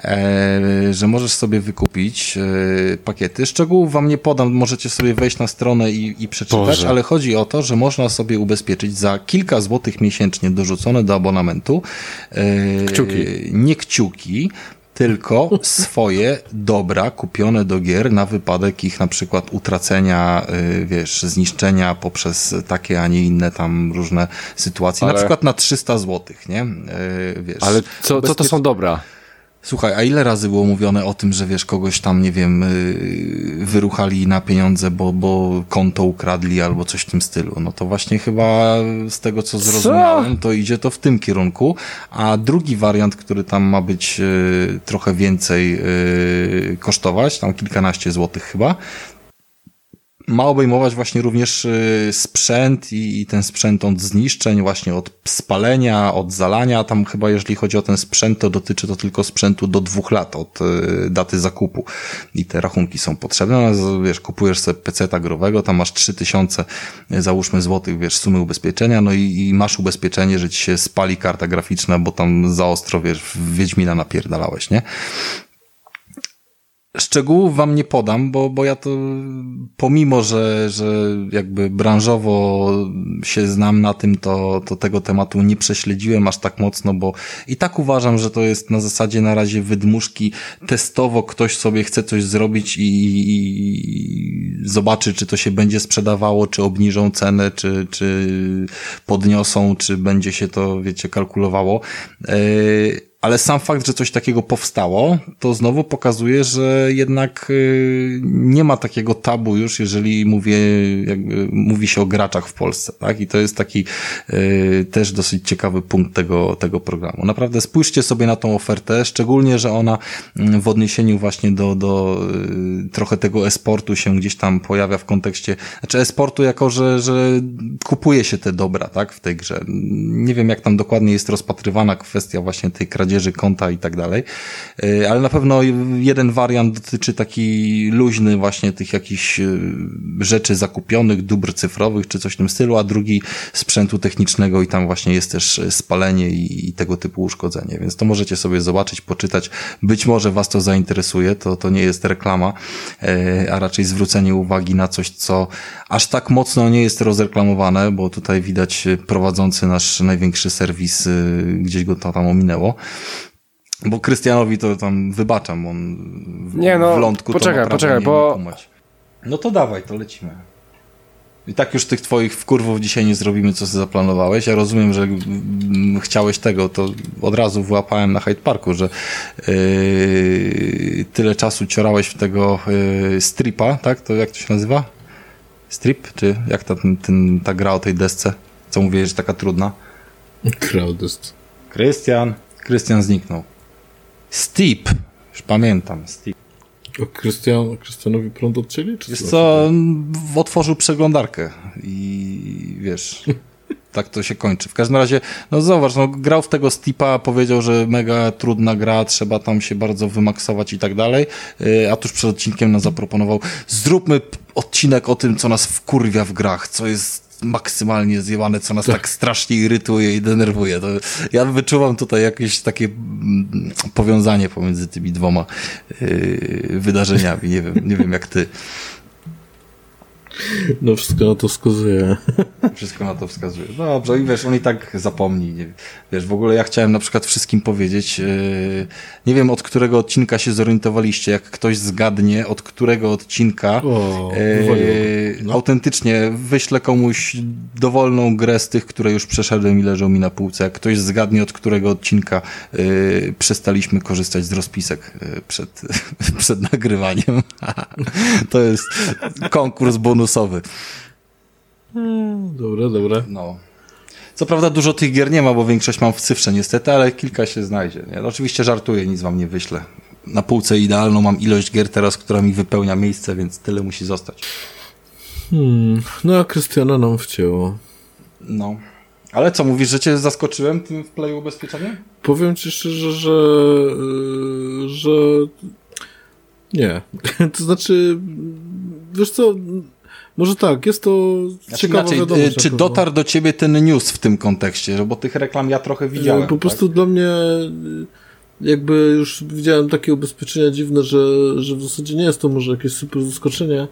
e, że możesz sobie wykupić e, pakiety. Szczegółów wam nie podam, możecie sobie wejść na stronę i, i przeczytać, Boże. ale chodzi o to, że można sobie ubezpieczyć za kilka złotych miesięcznie dorzucone do abonamentu. E, Kciuki. Nie kciuki, tylko swoje dobra kupione do gier na wypadek ich na przykład utracenia, y, wiesz, zniszczenia poprzez takie, a nie inne tam różne sytuacje. Ale- Na przykład na 300 zł, nie? Y, Wiesz, Ale co, co to są dobra? Słuchaj, a ile razy było mówione o tym, że wiesz, kogoś tam, nie wiem, yy, wyruchali na pieniądze, bo, bo konto ukradli albo coś w tym stylu? No to właśnie chyba z tego, co zrozumiałem, to idzie to w tym kierunku. A drugi wariant, który tam ma być yy, trochę więcej yy, kosztować, tam kilkanaście złotych chyba, ma obejmować właśnie również y, sprzęt i, ten sprzęt od zniszczeń, właśnie od spalenia, od zalania. Tam chyba jeżeli chodzi o ten sprzęt, to dotyczy to tylko sprzętu do dwóch lat od y, daty zakupu. I te rachunki są potrzebne. No, wiesz, kupujesz sobie PC growego, tam masz 3000 y, załóżmy złotych, wiesz, sumy ubezpieczenia, no i, i, masz ubezpieczenie, że ci się spali karta graficzna, bo tam za ostro, wiesz, Wiedźmina napierdalałeś, nie? Szczegółów wam nie podam, bo, bo ja to pomimo, że, że jakby branżowo się znam na tym, to, to tego tematu nie prześledziłem aż tak mocno, bo i tak uważam, że to jest na zasadzie na razie wydmuszki. Testowo ktoś sobie chce coś zrobić i, i zobaczy, czy to się będzie sprzedawało, czy obniżą cenę, czy, czy podniosą, czy będzie się to, wiecie, kalkulowało. Yy, ale sam fakt, że coś takiego powstało, to znowu pokazuje, że jednak y, nie ma takiego tabu już, jeżeli mówię, mówi się o graczach w Polsce, tak? I to jest taki y, też dosyć ciekawy punkt tego, tego programu. Naprawdę spójrzcie sobie na tą ofertę, szczególnie, że ona mm, w odniesieniu właśnie do, do y, trochę tego esportu się gdzieś tam pojawia w kontekście, znaczy esportu jako, że, że kupuje się te dobra, tak? W tej grze. Nie wiem, jak tam dokładnie jest rozpatrywana kwestia właśnie tej kradzieży kradzieży konta i tak dalej. E, ale na pewno jeden wariant dotyczy taki luźny właśnie tych jakichś e, rzeczy zakupionych, dóbr cyfrowych czy coś w tym stylu, a drugi sprzętu technicznego i tam właśnie jest też spalenie i, tego typu uszkodzenie. Więc to możecie sobie zobaczyć, poczytać. Być może was to zainteresuje, to, to nie jest reklama, a raczej zwrócenie uwagi na coś, co aż tak mocno nie jest rozreklamowane, bo tutaj widać prowadzący nasz największy serwis, gdzieś go to tam ominęło. Bo Krystianowi to tam wybaczam, on w, nie, no, w lądku poczekaj, to poczekaj, bo... No to dawaj, to lecimy. I tak już tych twoich wkurwów dzisiaj nie zrobimy, co sobie zaplanowałeś. Ja rozumiem, że chciałeś tego, to od razu wyłapałem na Hyde Parku, że yy, tyle czasu ciorałeś w tego yy, stripa, tak? To jak to się nazywa? Strip? Czy jak ta, ten, ta gra o tej desce? Co mówiłeś, że taka trudna? Desce. Krystian. Krystian zniknął. Steep. Już pamiętam. Steep. Krystian, Krystianowi prąd odcięli? Czy Wiesz co, otworzył przeglądarkę i wiesz, tak to się kończy. W każdym razie, no zobacz, no, grał w tego Steepa, powiedział, że mega trudna gra, trzeba tam się bardzo wymaksować i tak dalej, y, a tuż przed odcinkiem nam zaproponował, zróbmy odcinek o tym, co nas wkurwia w grach, co jest maksymalnie zjebane, co nas tak. tak strasznie irytuje i denerwuje. To ja wyczuwam tutaj jakieś takie mm, powiązanie pomiędzy tymi dwoma yy, wydarzeniami. Nie wiem, nie wiem jak ty. No wszystko na to wskazuje. Wszystko na to wskazuje. Dobrze, i wiesz, on i tak zapomni. Nie, wiesz, w ogóle ja chciałem na przykład wszystkim powiedzieć, yy, nie wiem od którego odcinka się zorientowaliście, jak ktoś zgadnie od którego odcinka o, yy, no. autentycznie wyślę komuś dowolną grę z tych, które już przeszedłem i leżą mi na półce. Jak ktoś zgadnie od którego odcinka yy, przestaliśmy korzystać z rozpisek yy, przed, przed nagrywaniem. to jest konkurs bonus bonusowy. Hmm, dobra, dobra. No. Co prawda dużo tych gier nie ma, bo większość mam w cyfrze niestety, ale kilka się znajdzie. Nie? No, oczywiście żartuję, nic wam nie wyślę. Na półce idealną mam ilość gier teraz, która mi wypełnia miejsce, więc tyle musi zostać. Hmm, no a Krystiana nam wcięło. No. Ale co, mówisz, że cię zaskoczyłem tym w playu ubezpieczeniem? Powiem ci szczerze, że, że nie. to znaczy, wiesz co, może tak, jest to znaczy ciekawa inaczej, wiadomość. Czy dotarł do ciebie ten news w tym kontekście? Bo tych reklam ja trochę widziałem. Po prostu tak? dla mnie jakby już widziałem takie ubezpieczenia dziwne, że, że w zasadzie nie jest to może jakieś super zaskoczenie,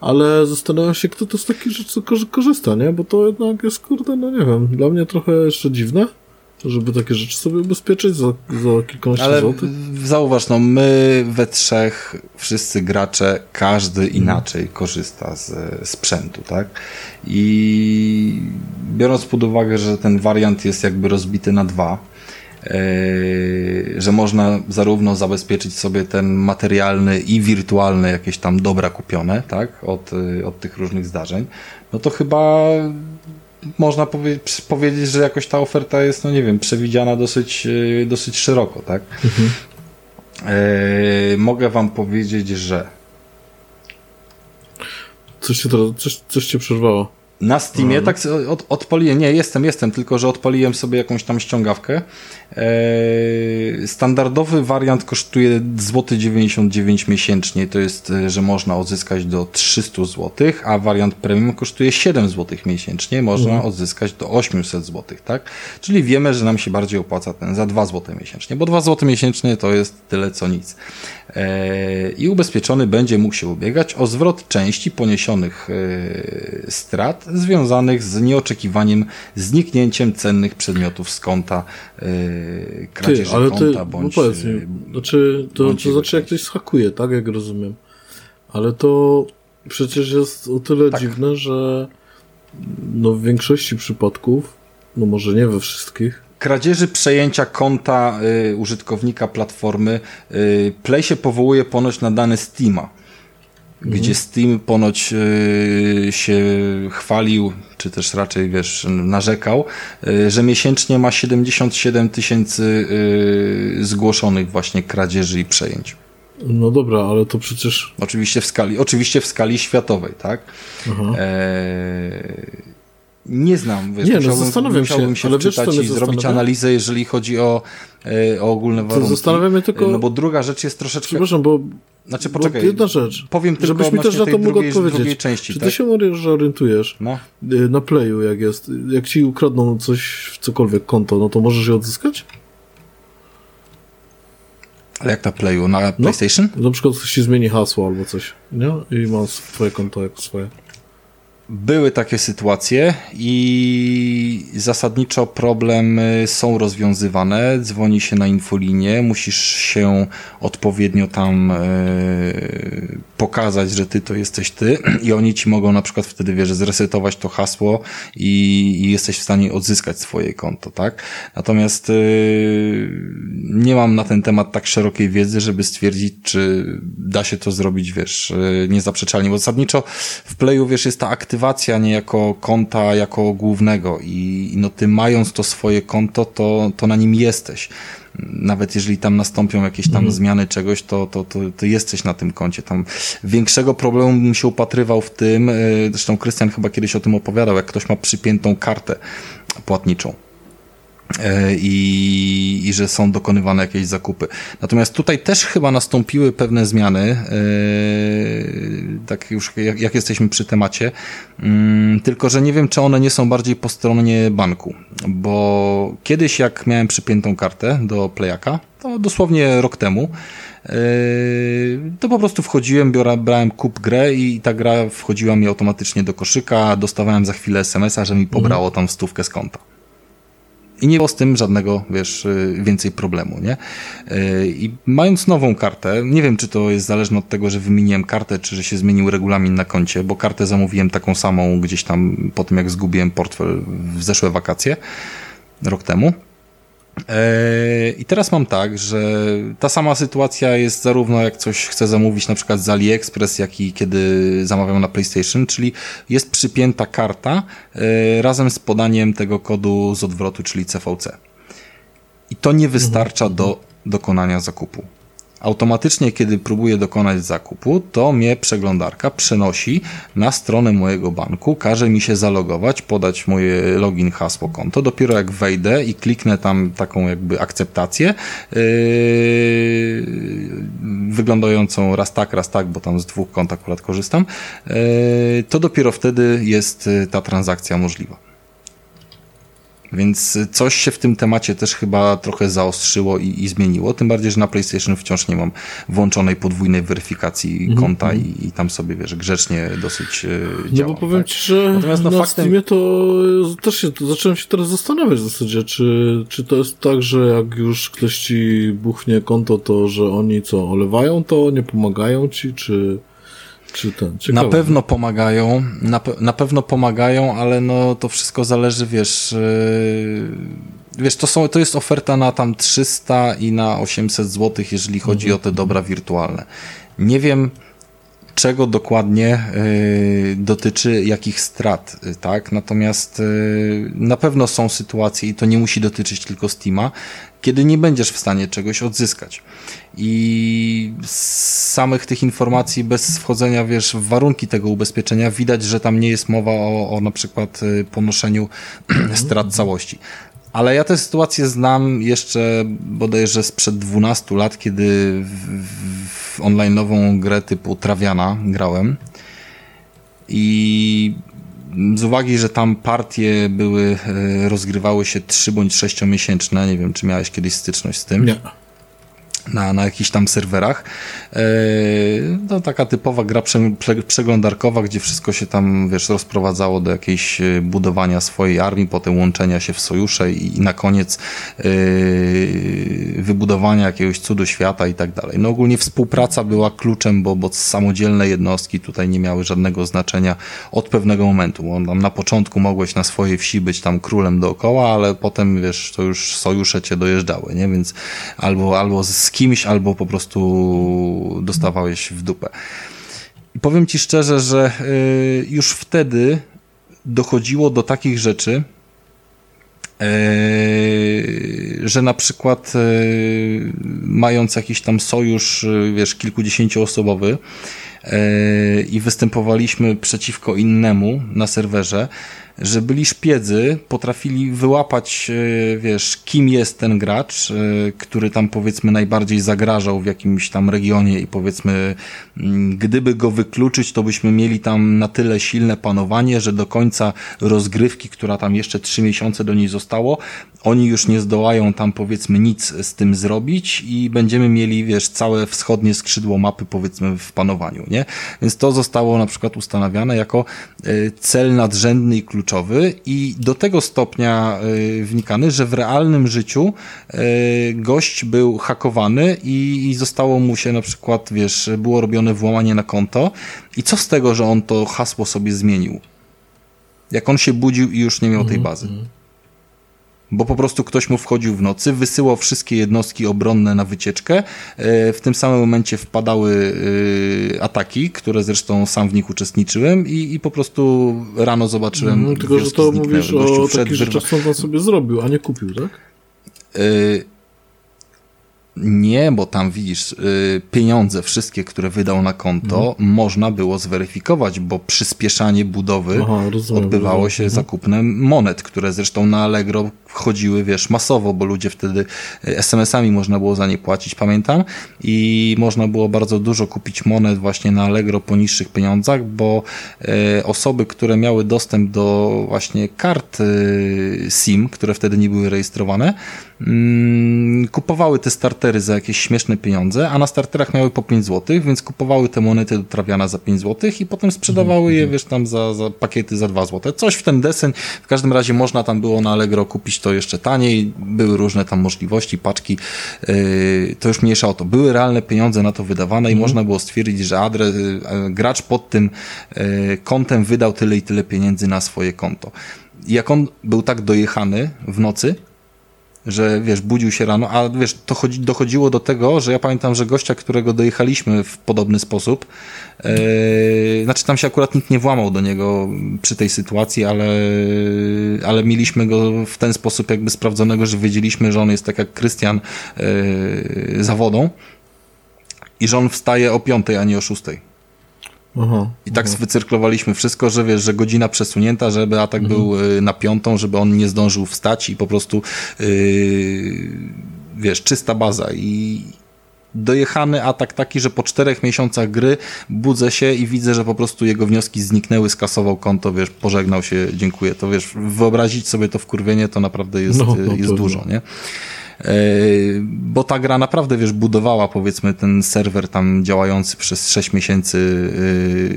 ale zastanawiam się, kto to z takich rzeczy korzysta, nie? Bo to jednak jest, kurde, no nie wiem, dla mnie trochę jeszcze dziwne żeby takie rzeczy sobie ubezpieczyć za, za kilkanaście Ale złotych? zauważ, no my we trzech, wszyscy gracze, każdy mhm. inaczej korzysta z sprzętu, tak? I biorąc pod uwagę, że ten wariant jest jakby rozbity na dwa, że można zarówno zabezpieczyć sobie ten materialny i wirtualny jakieś tam dobra kupione, tak, od, od tych różnych zdarzeń, no to chyba można powie powiedzieć, że jakoś ta oferta jest, no nie wiem, przewidziana dosyć, dosyć szeroko, tak. Mhm. mogę wam powiedzieć, że Coś, się teraz, coś, coś cię przerwało. Na Steamie, tak od, odpaliłem, nie, jestem, jestem, tylko że odpaliłem sobie jakąś tam ściągawkę. Eee, standardowy wariant kosztuje złoty 99 miesięcznie, to jest, e, że można odzyskać do 300 zł, a wariant premium kosztuje 7 zł miesięcznie, można mhm. odzyskać do 800 zł, tak? Czyli wiemy, że nam się bardziej opłaca ten za 2 zł miesięcznie, bo 2 zł miesięcznie to jest tyle co nic. Eee, I ubezpieczony będzie mógł się ubiegać o zwrot części poniesionych e, strat związanych z nieoczekiwaniem zniknięciem cennych przedmiotów z konta, yy, kradzieży ty, ale konta, ty, bądź... No powiedz mi, znaczy, to, to znaczy jak ktoś schakuje, tak, jak rozumiem. Ale to przecież jest o tyle tak. dziwne, że no w większości przypadków, no może nie we wszystkich, kradzieży przejęcia konta y, użytkownika platformy y, Play się powołuje ponoć na dane Steama gdzie mhm. Steam ponoć y, się chwalił, czy też raczej, wiesz, narzekał, y, że miesięcznie ma 77 tysięcy y, zgłoszonych właśnie kradzieży i przejęć. No dobra, ale to przecież... Oczywiście w skali, oczywiście w skali światowej, tak? E, nie znam, wiesz, nie, no musiałbym, zastanawiam musiałbym się, się ale wczytać wiesz, i zrobić analizę, jeżeli chodzi o, e, o ogólne warunki. To zastanawiam się tylko... No bo druga rzecz jest troszeczkę... Przepraszam, bo znaczy, poczekaj. Jedna rzecz. Powiem tylko Żebyś mi też na to mógł odpowiedzieć. Części, Czy tak? ty się orientujesz no. Y, na playu, jak jest? Jak ci ukradną coś w cokolwiek konto, no to możesz je odzyskać? Ale jak na playu? Na no. PlayStation? Na przykład ktoś ci zmieni hasło albo coś, nie? I masz twoje konto jako swoje. Były takie sytuacje i zasadniczo problemy są rozwiązywane. Dzwoni się na infolinię, musisz się odpowiednio tam e, pokazać, że ty to jesteś ty i oni ci mogą na przykład wtedy, wiesz, zresetować to hasło i, i jesteś w stanie odzyskać swoje konto, tak? Natomiast e, nie mam na ten temat tak szerokiej wiedzy, żeby stwierdzić, czy da się to zrobić, wiesz, e, niezaprzeczalnie, bo zasadniczo w Playu, wiesz, jest ta aktywacja niejako konta jako głównego i no ty mając to swoje konto, to, to na nim jesteś. Nawet jeżeli tam nastąpią jakieś tam mhm. zmiany czegoś, to, to, to, to jesteś na tym koncie. Tam większego problemu bym się upatrywał w tym, y, zresztą Krystian chyba kiedyś o tym opowiadał, jak ktoś ma przypiętą kartę płatniczą E, i, i że są dokonywane jakieś zakupy. Natomiast tutaj też chyba nastąpiły pewne zmiany, yy, tak już jak, jak, jesteśmy przy temacie, yy, tylko że nie wiem, czy one nie są bardziej po stronie banku, bo kiedyś jak miałem przypiętą kartę do Playaka, to dosłownie rok temu, yy, to po prostu wchodziłem, biorę, brałem kup grę i ta gra wchodziła mi automatycznie do koszyka, dostawałem za chwilę SMS-a, że mi pobrało tam stówkę z konta. I nie było z tym żadnego, wiesz, y, więcej problemu, nie? Y, I mając nową kartę, nie wiem, czy to jest zależne od tego, że wymieniłem kartę, czy że się zmienił regulamin na koncie, bo kartę zamówiłem taką samą gdzieś tam po tym, jak zgubiłem portfel w zeszłe wakacje, rok temu. E, I teraz mam tak, że ta sama sytuacja jest zarówno jak coś chcę zamówić na przykład z AliExpress, jak i kiedy zamawiam na PlayStation, czyli jest przypięta karta e, razem z podaniem tego kodu z odwrotu, czyli CVC. I to nie wystarcza do dokonania zakupu. Automatycznie, kiedy próbuję dokonać zakupu, to mnie przeglądarka przenosi na stronę mojego banku, każe mi się zalogować, podać moje login, hasło, konto. Dopiero jak wejdę i kliknę tam taką jakby akceptację, yy, wyglądającą raz tak, raz tak, bo tam z dwóch kont akurat korzystam, yy, to dopiero wtedy jest yy, ta transakcja możliwa. Więc coś się w tym temacie też chyba trochę zaostrzyło i, i zmieniło. Tym bardziej, że na PlayStation wciąż nie mam włączonej podwójnej weryfikacji mm -hmm. konta i, i, tam sobie, wiesz, grzecznie dosyć e, działa. No bo powiem tak? Ci, że Natomiast no, na faktem... Steamie to też się, zacząłem się teraz zastanawiać w zasadzie, czy, czy to jest tak, że jak już ktoś ci buchnie konto, to że oni co, olewają to, nie pomagają ci, czy... Na pewno pomagają, na, pe na pewno pomagają, ale no to wszystko zależy, wiesz, yy, wiesz, to, są, to jest oferta na tam 300 i na 800 zł, jeżeli chodzi o te dobra wirtualne. Nie wiem, czego dokładnie y, dotyczy jakich strat, y, tak? Natomiast y, na pewno są sytuacje i to nie musi dotyczyć tylko Steama, kiedy nie będziesz w stanie czegoś odzyskać. I z samych tych informacji, bez wchodzenia, wiesz, w warunki tego ubezpieczenia, widać, że tam nie jest mowa o, o na przykład ponoszeniu strat całości. Ale ja tę sytuację znam jeszcze bodajże sprzed 12 lat, kiedy w, w online'ową grę typu Trawiana grałem. I z uwagi, że tam partie były, e, rozgrywały się 3 bądź 6 miesięczne, nie wiem, czy miałeś kiedyś styczność z tym? Nie na, na jakichś tam serwerach. E, to taka typowa gra przeglądarkowa, gdzie wszystko się tam, wiesz, rozprowadzało do jakiejś e, budowania swojej armii, potem łączenia się w sojusze i, i na koniec e, wybudowania jakiegoś cudu świata i tak dalej. No ogólnie współpraca była kluczem, bo, bo samodzielne jednostki tutaj nie miały żadnego znaczenia od pewnego momentu. Bo tam na początku mogłeś na swojej wsi być tam królem dookoła, ale potem, wiesz, to już sojusze cię dojeżdżały, nie? Więc albo, albo z kimś, albo po prostu dostawałeś w dupę. I powiem ci szczerze, że y, już wtedy dochodziło do takich rzeczy, y, że na przykład y, mając jakiś tam sojusz, wiesz, kilkudziesięcioosobowy i występowaliśmy przeciwko innemu na serwerze, że byli szpiedzy, potrafili wyłapać, e, wiesz, kim jest ten gracz, e, który tam powiedzmy najbardziej zagrażał w jakimś tam regionie i powiedzmy, mm, gdyby go wykluczyć, to byśmy mieli tam na tyle silne panowanie, że do końca rozgrywki, która tam jeszcze trzy miesiące do niej zostało, oni już nie zdołają tam powiedzmy nic z tym zrobić i będziemy mieli, wiesz, całe wschodnie skrzydło mapy powiedzmy w panowaniu, nie? Więc to zostało na przykład ustanawiane jako e, cel nadrzędny i kluczowy i do tego stopnia e, wnikany, że w realnym życiu e, gość był hakowany i, i zostało mu się na przykład, wiesz, było robione włamanie na konto i co z tego, że on to hasło sobie zmienił? Jak on się budził i już nie miał tej mhm, bazy. Mm -hmm bo po prostu ktoś mu wchodził w nocy, wysyłał wszystkie jednostki obronne na wycieczkę. E, w tym samym momencie wpadały e, ataki, które zresztą sam w nich uczestniczyłem i, i po prostu rano zobaczyłem. No, tylko, że to zniknęły. mówisz Gościu o takich rzeczach, co on sobie zrobił, a nie kupił, tak? Yy, nie, bo tam widzisz, pieniądze wszystkie, które wydał na konto, mhm. można było zweryfikować, bo przyspieszanie budowy Aha, rozumiem, odbywało rozumiem. się mhm. zakupnem monet, które zresztą na Allegro wchodziły, wiesz, masowo, bo ludzie wtedy y, SMS-ami można było za nie płacić, pamiętam, i można było bardzo dużo kupić monet właśnie na Allegro po niższych pieniądzach, bo y, osoby, które miały dostęp do właśnie kart SIM, które wtedy nie były rejestrowane, mm, kupowały te startery za jakieś śmieszne pieniądze, a na starterach miały po 5 zł, więc kupowały te monety do trawiana za 5 zł i potem sprzedawały je, wiesz, tam za, za pakiety za 2 zł. Coś w ten deseń. W każdym razie można tam było na Allegro kupić to jeszcze taniej. Były różne tam możliwości, paczki. Yy, to już mniejsza o to. Były realne pieniądze na to wydawane i mhm. można było stwierdzić, że adres, yy, gracz pod tym yy, kontem wydał tyle i tyle pieniędzy na swoje konto. Jak on był tak dojechany w nocy, że wiesz, budził się rano, a wiesz, to chodzi, dochodziło do tego, że ja pamiętam, że gościa, którego dojechaliśmy w podobny sposób, yy, znaczy tam się akurat nikt nie włamał do niego przy tej sytuacji, ale, ale mieliśmy go w ten sposób jakby sprawdzonego, że wiedzieliśmy, że on jest tak jak Krystian yy, za wodą i że on wstaje o piątej, a nie o szóstej. Aha, I tak aha. wycyrklowaliśmy wszystko, że wiesz, że godzina przesunięta, żeby atak mhm. był y, na piątą, żeby on nie zdążył wstać i po prostu yy, wiesz, czysta baza i dojechany atak taki, że po czterech miesiącach gry budzę się i widzę, że po prostu jego wnioski zniknęły, skasował konto, wiesz, pożegnał się, dziękuję. To wiesz, wyobrazić sobie to wkurwienie to naprawdę jest, no, no, jest dużo, nie? Bo ta gra naprawdę, wiesz, budowała powiedzmy ten serwer tam działający przez 6 miesięcy,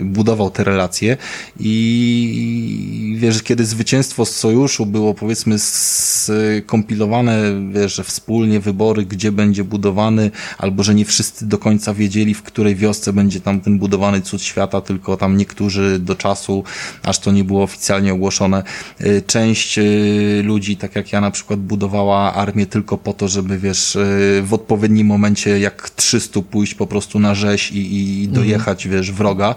budował te relacje i wiesz, kiedy zwycięstwo z sojuszu było powiedzmy skompilowane, wiesz, wspólnie wybory, gdzie będzie budowany, albo że nie wszyscy do końca wiedzieli, w której wiosce będzie tam ten budowany cud świata, tylko tam niektórzy do czasu, aż to nie było oficjalnie ogłoszone. Y, część ludzi, tak jak ja na przykład, budowała armię tylko po to, żeby wiesz, y, w odpowiednim momencie jak 300 pójść po prostu na rzeź i, i dojechać, mhm. wiesz, wroga.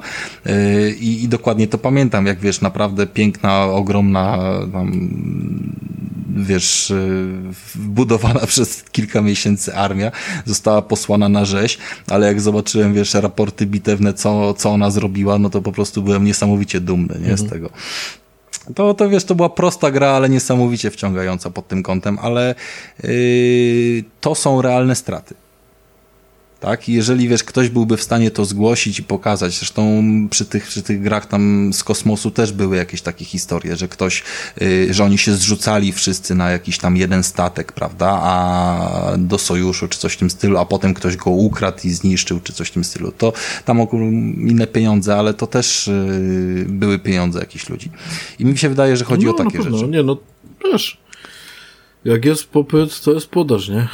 I, I dokładnie to pamiętam, jak wiesz, naprawdę piękna, ogromna tam wiesz, budowana przez kilka miesięcy armia została posłana na rzeź, ale jak zobaczyłem, wiesz, raporty bitewne, co, co ona zrobiła, no to po prostu byłem niesamowicie dumny, nie, mhm. z tego. To, to wiesz, to była prosta gra, ale niesamowicie wciągająca pod tym kątem, ale yy, to są realne straty tak? I jeżeli, wiesz, ktoś byłby w stanie to zgłosić i pokazać, zresztą przy tych, przy tych grach tam z kosmosu też były jakieś takie historie, że ktoś, yy, że oni się zrzucali wszyscy na jakiś tam jeden statek, prawda, a do sojuszu, czy coś w tym stylu, a potem ktoś go ukradł i zniszczył, czy coś w tym stylu. To tam inne pieniądze, ale to też yy, były pieniądze jakichś ludzi. I mi się wydaje, że chodzi no, o takie rzeczy. Nie, no, wiesz, jak jest popyt, to jest podaż, nie?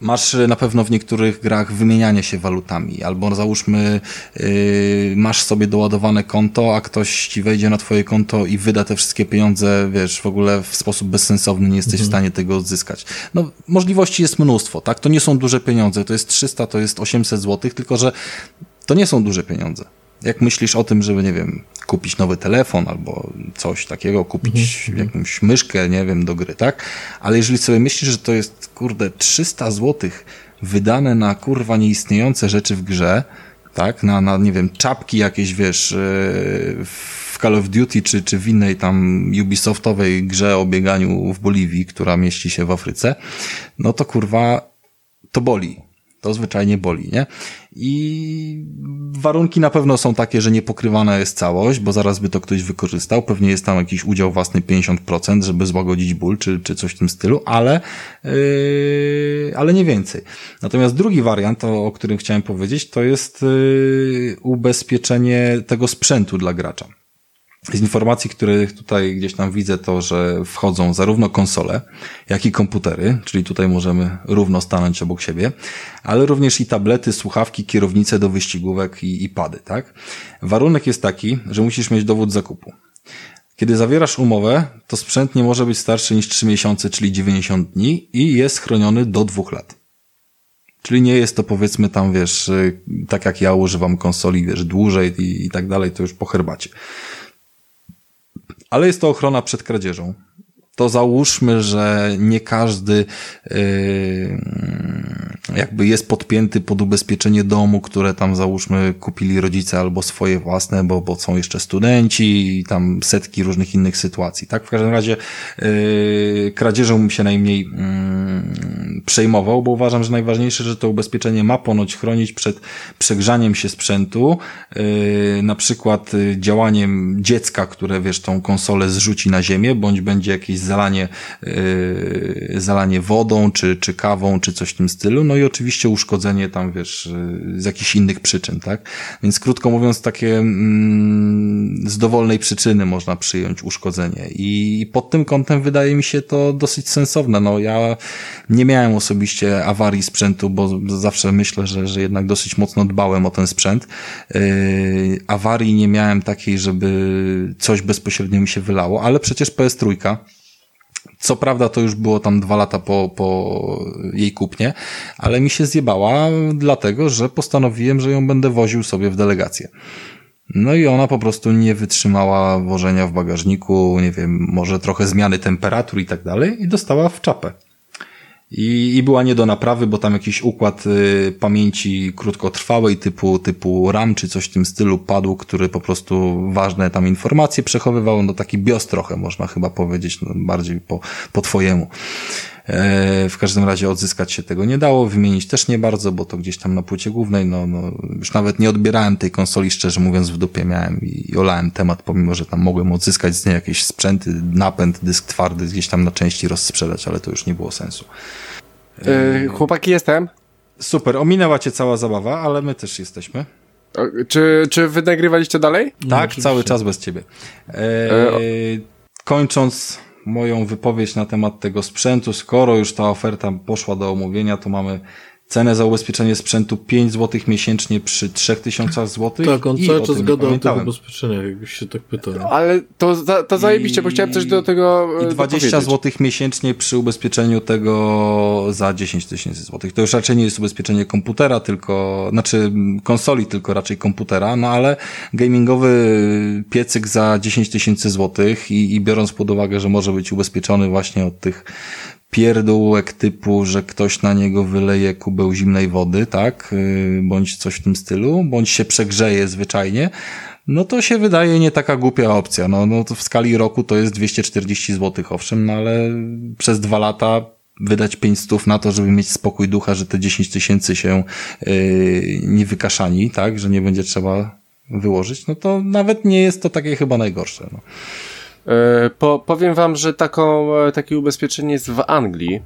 Masz e, na pewno w niektórych grach wymienianie się walutami, albo załóżmy, yy, masz sobie doładowane konto, a ktoś ci wejdzie na twoje konto i wyda te wszystkie pieniądze, wiesz, w ogóle w sposób bezsensowny, nie jesteś mhm. w stanie tego odzyskać. No, możliwości jest mnóstwo, tak? To nie są duże pieniądze, to jest 300, to jest 800 złotych, tylko że to nie są duże pieniądze. Jak myślisz o tym, żeby, nie wiem, kupić nowy telefon albo coś takiego, kupić mhm. jakąś myszkę, nie wiem, do gry, tak? Ale jeżeli sobie myślisz, że to jest, kurde, 300 złotych wydane na kurwa nieistniejące rzeczy w grze, tak? Na, na nie wiem, czapki jakieś, wiesz, e, w Call of Duty czy, czy w innej tam Ubisoftowej grze o bieganiu w Boliwii, która mieści się w Afryce, no to kurwa, to boli. To zwyczajnie boli, nie? I warunki na pewno są takie, że nie pokrywana jest całość, bo zaraz by to ktoś wykorzystał. Pewnie jest tam jakiś udział własny 50%, żeby złagodzić ból, czy, czy coś w tym stylu, ale, yy, ale nie więcej. Natomiast drugi wariant, o, o którym chciałem powiedzieć, to jest yy, ubezpieczenie tego sprzętu dla gracza. Z informacji, które tutaj gdzieś tam widzę, to, że wchodzą zarówno konsole, jak i komputery, czyli tutaj możemy równo stanąć obok siebie, ale również i tablety, słuchawki, kierownice do wyścigówek i, i pady, tak? Warunek jest taki, że musisz mieć dowód zakupu. Kiedy zawierasz umowę, to sprzęt nie może być starszy niż 3 miesiące, czyli 90 dni i jest chroniony do 2 lat. Czyli nie jest to powiedzmy tam, wiesz, tak jak ja używam konsoli, wiesz, dłużej i, i tak dalej, to już po herbacie ale jest to ochrona przed kradzieżą. To załóżmy, że nie każdy yy, jakby jest podpięty pod ubezpieczenie domu, które tam załóżmy kupili rodzice albo swoje własne, bo, bo są jeszcze studenci i tam setki różnych innych sytuacji. Tak, w każdym razie yy, kradzieżą się najmniej yy, przejmował, bo uważam, że najważniejsze, że to ubezpieczenie ma ponoć chronić przed przegrzaniem się sprzętu, yy, na przykład yy, działaniem dziecka, które wiesz, tą konsolę zrzuci na ziemię, bądź będzie jakieś zalanie, yy, zalanie wodą, czy, czy kawą, czy coś w tym stylu, no i oczywiście uszkodzenie tam, wiesz, z jakichś innych przyczyn, tak? Więc krótko mówiąc, takie mm, z dowolnej przyczyny można przyjąć uszkodzenie i pod tym kątem wydaje mi się to dosyć sensowne. No ja nie miałem osobiście awarii sprzętu, bo zawsze myślę, że, że jednak dosyć mocno dbałem o ten sprzęt. Yy, awarii nie miałem takiej, żeby coś bezpośrednio mi się wylało, ale przecież PS trójka co prawda to już było tam dwa lata po, po jej kupnie, ale mi się zjebała dlatego, że postanowiłem, że ją będę woził sobie w delegację. No i ona po prostu nie wytrzymała wożenia w bagażniku, nie wiem, może trochę zmiany temperatur i tak dalej i dostała w czapę. I, I była nie do naprawy, bo tam jakiś układ y, pamięci krótkotrwałej typu, typu RAM czy coś w tym stylu padł, który po prostu ważne tam informacje przechowywał, no taki BIOS trochę można chyba powiedzieć, no, bardziej po, po twojemu. E, w każdym razie odzyskać się tego nie dało, wymienić też nie bardzo, bo to gdzieś tam na płycie głównej, no, no już nawet nie odbierałem tej konsoli, szczerze mówiąc w dupie miałem i, i olałem temat, pomimo, że tam mogłem odzyskać z niej jakieś sprzęty, napęd, dysk twardy, gdzieś tam na części rozsprzedać, ale to już nie było sensu. Yy, chłopaki, jestem. Super, ominęła cię cała zabawa, ale my też jesteśmy. O, Czy, czy wy nagrywaliście dalej? Tak, oczywiście. cały czas bez ciebie. E, E, o- kończąc moją wypowiedź na temat tego sprzętu, skoro już ta oferta poszła do omówienia, to mamy cenę za ubezpieczenie sprzętu 5 zł miesięcznie przy 3000 zł. Tak, on i cały czas gada o tych ubezpieczeniach, jakbyś się tak pytał. Ale to, za- to zajebiście, bo chciałem coś do tego e, I 20 dopowiedzieć. zł miesięcznie przy ubezpieczeniu tego za 10 tysięcy złotych. To już raczej nie jest ubezpieczenie komputera, tylko, znaczy konsoli, tylko raczej komputera, no ale gamingowy piecyk za 10 tysięcy złotych i, i biorąc pod uwagę, że może być ubezpieczony właśnie od tych pierdółek typu, że ktoś na niego wyleje kubeł zimnej wody, tak, Yy, bądź coś w tym stylu, bądź się przegrzeje zwyczajnie, no to się wydaje nie taka głupia opcja. No, no to w skali roku to jest 240 zł, owszem, no ale przez dwa lata wydać 500 na to, żeby mieć spokój ducha, że te 10 tysięcy się yy, nie wykaszani, tak, że nie będzie trzeba wyłożyć, no to nawet nie jest to takie chyba najgorsze. No. E, Po, powiem wam, że taką, e, takie ubezpieczenie jest w Anglii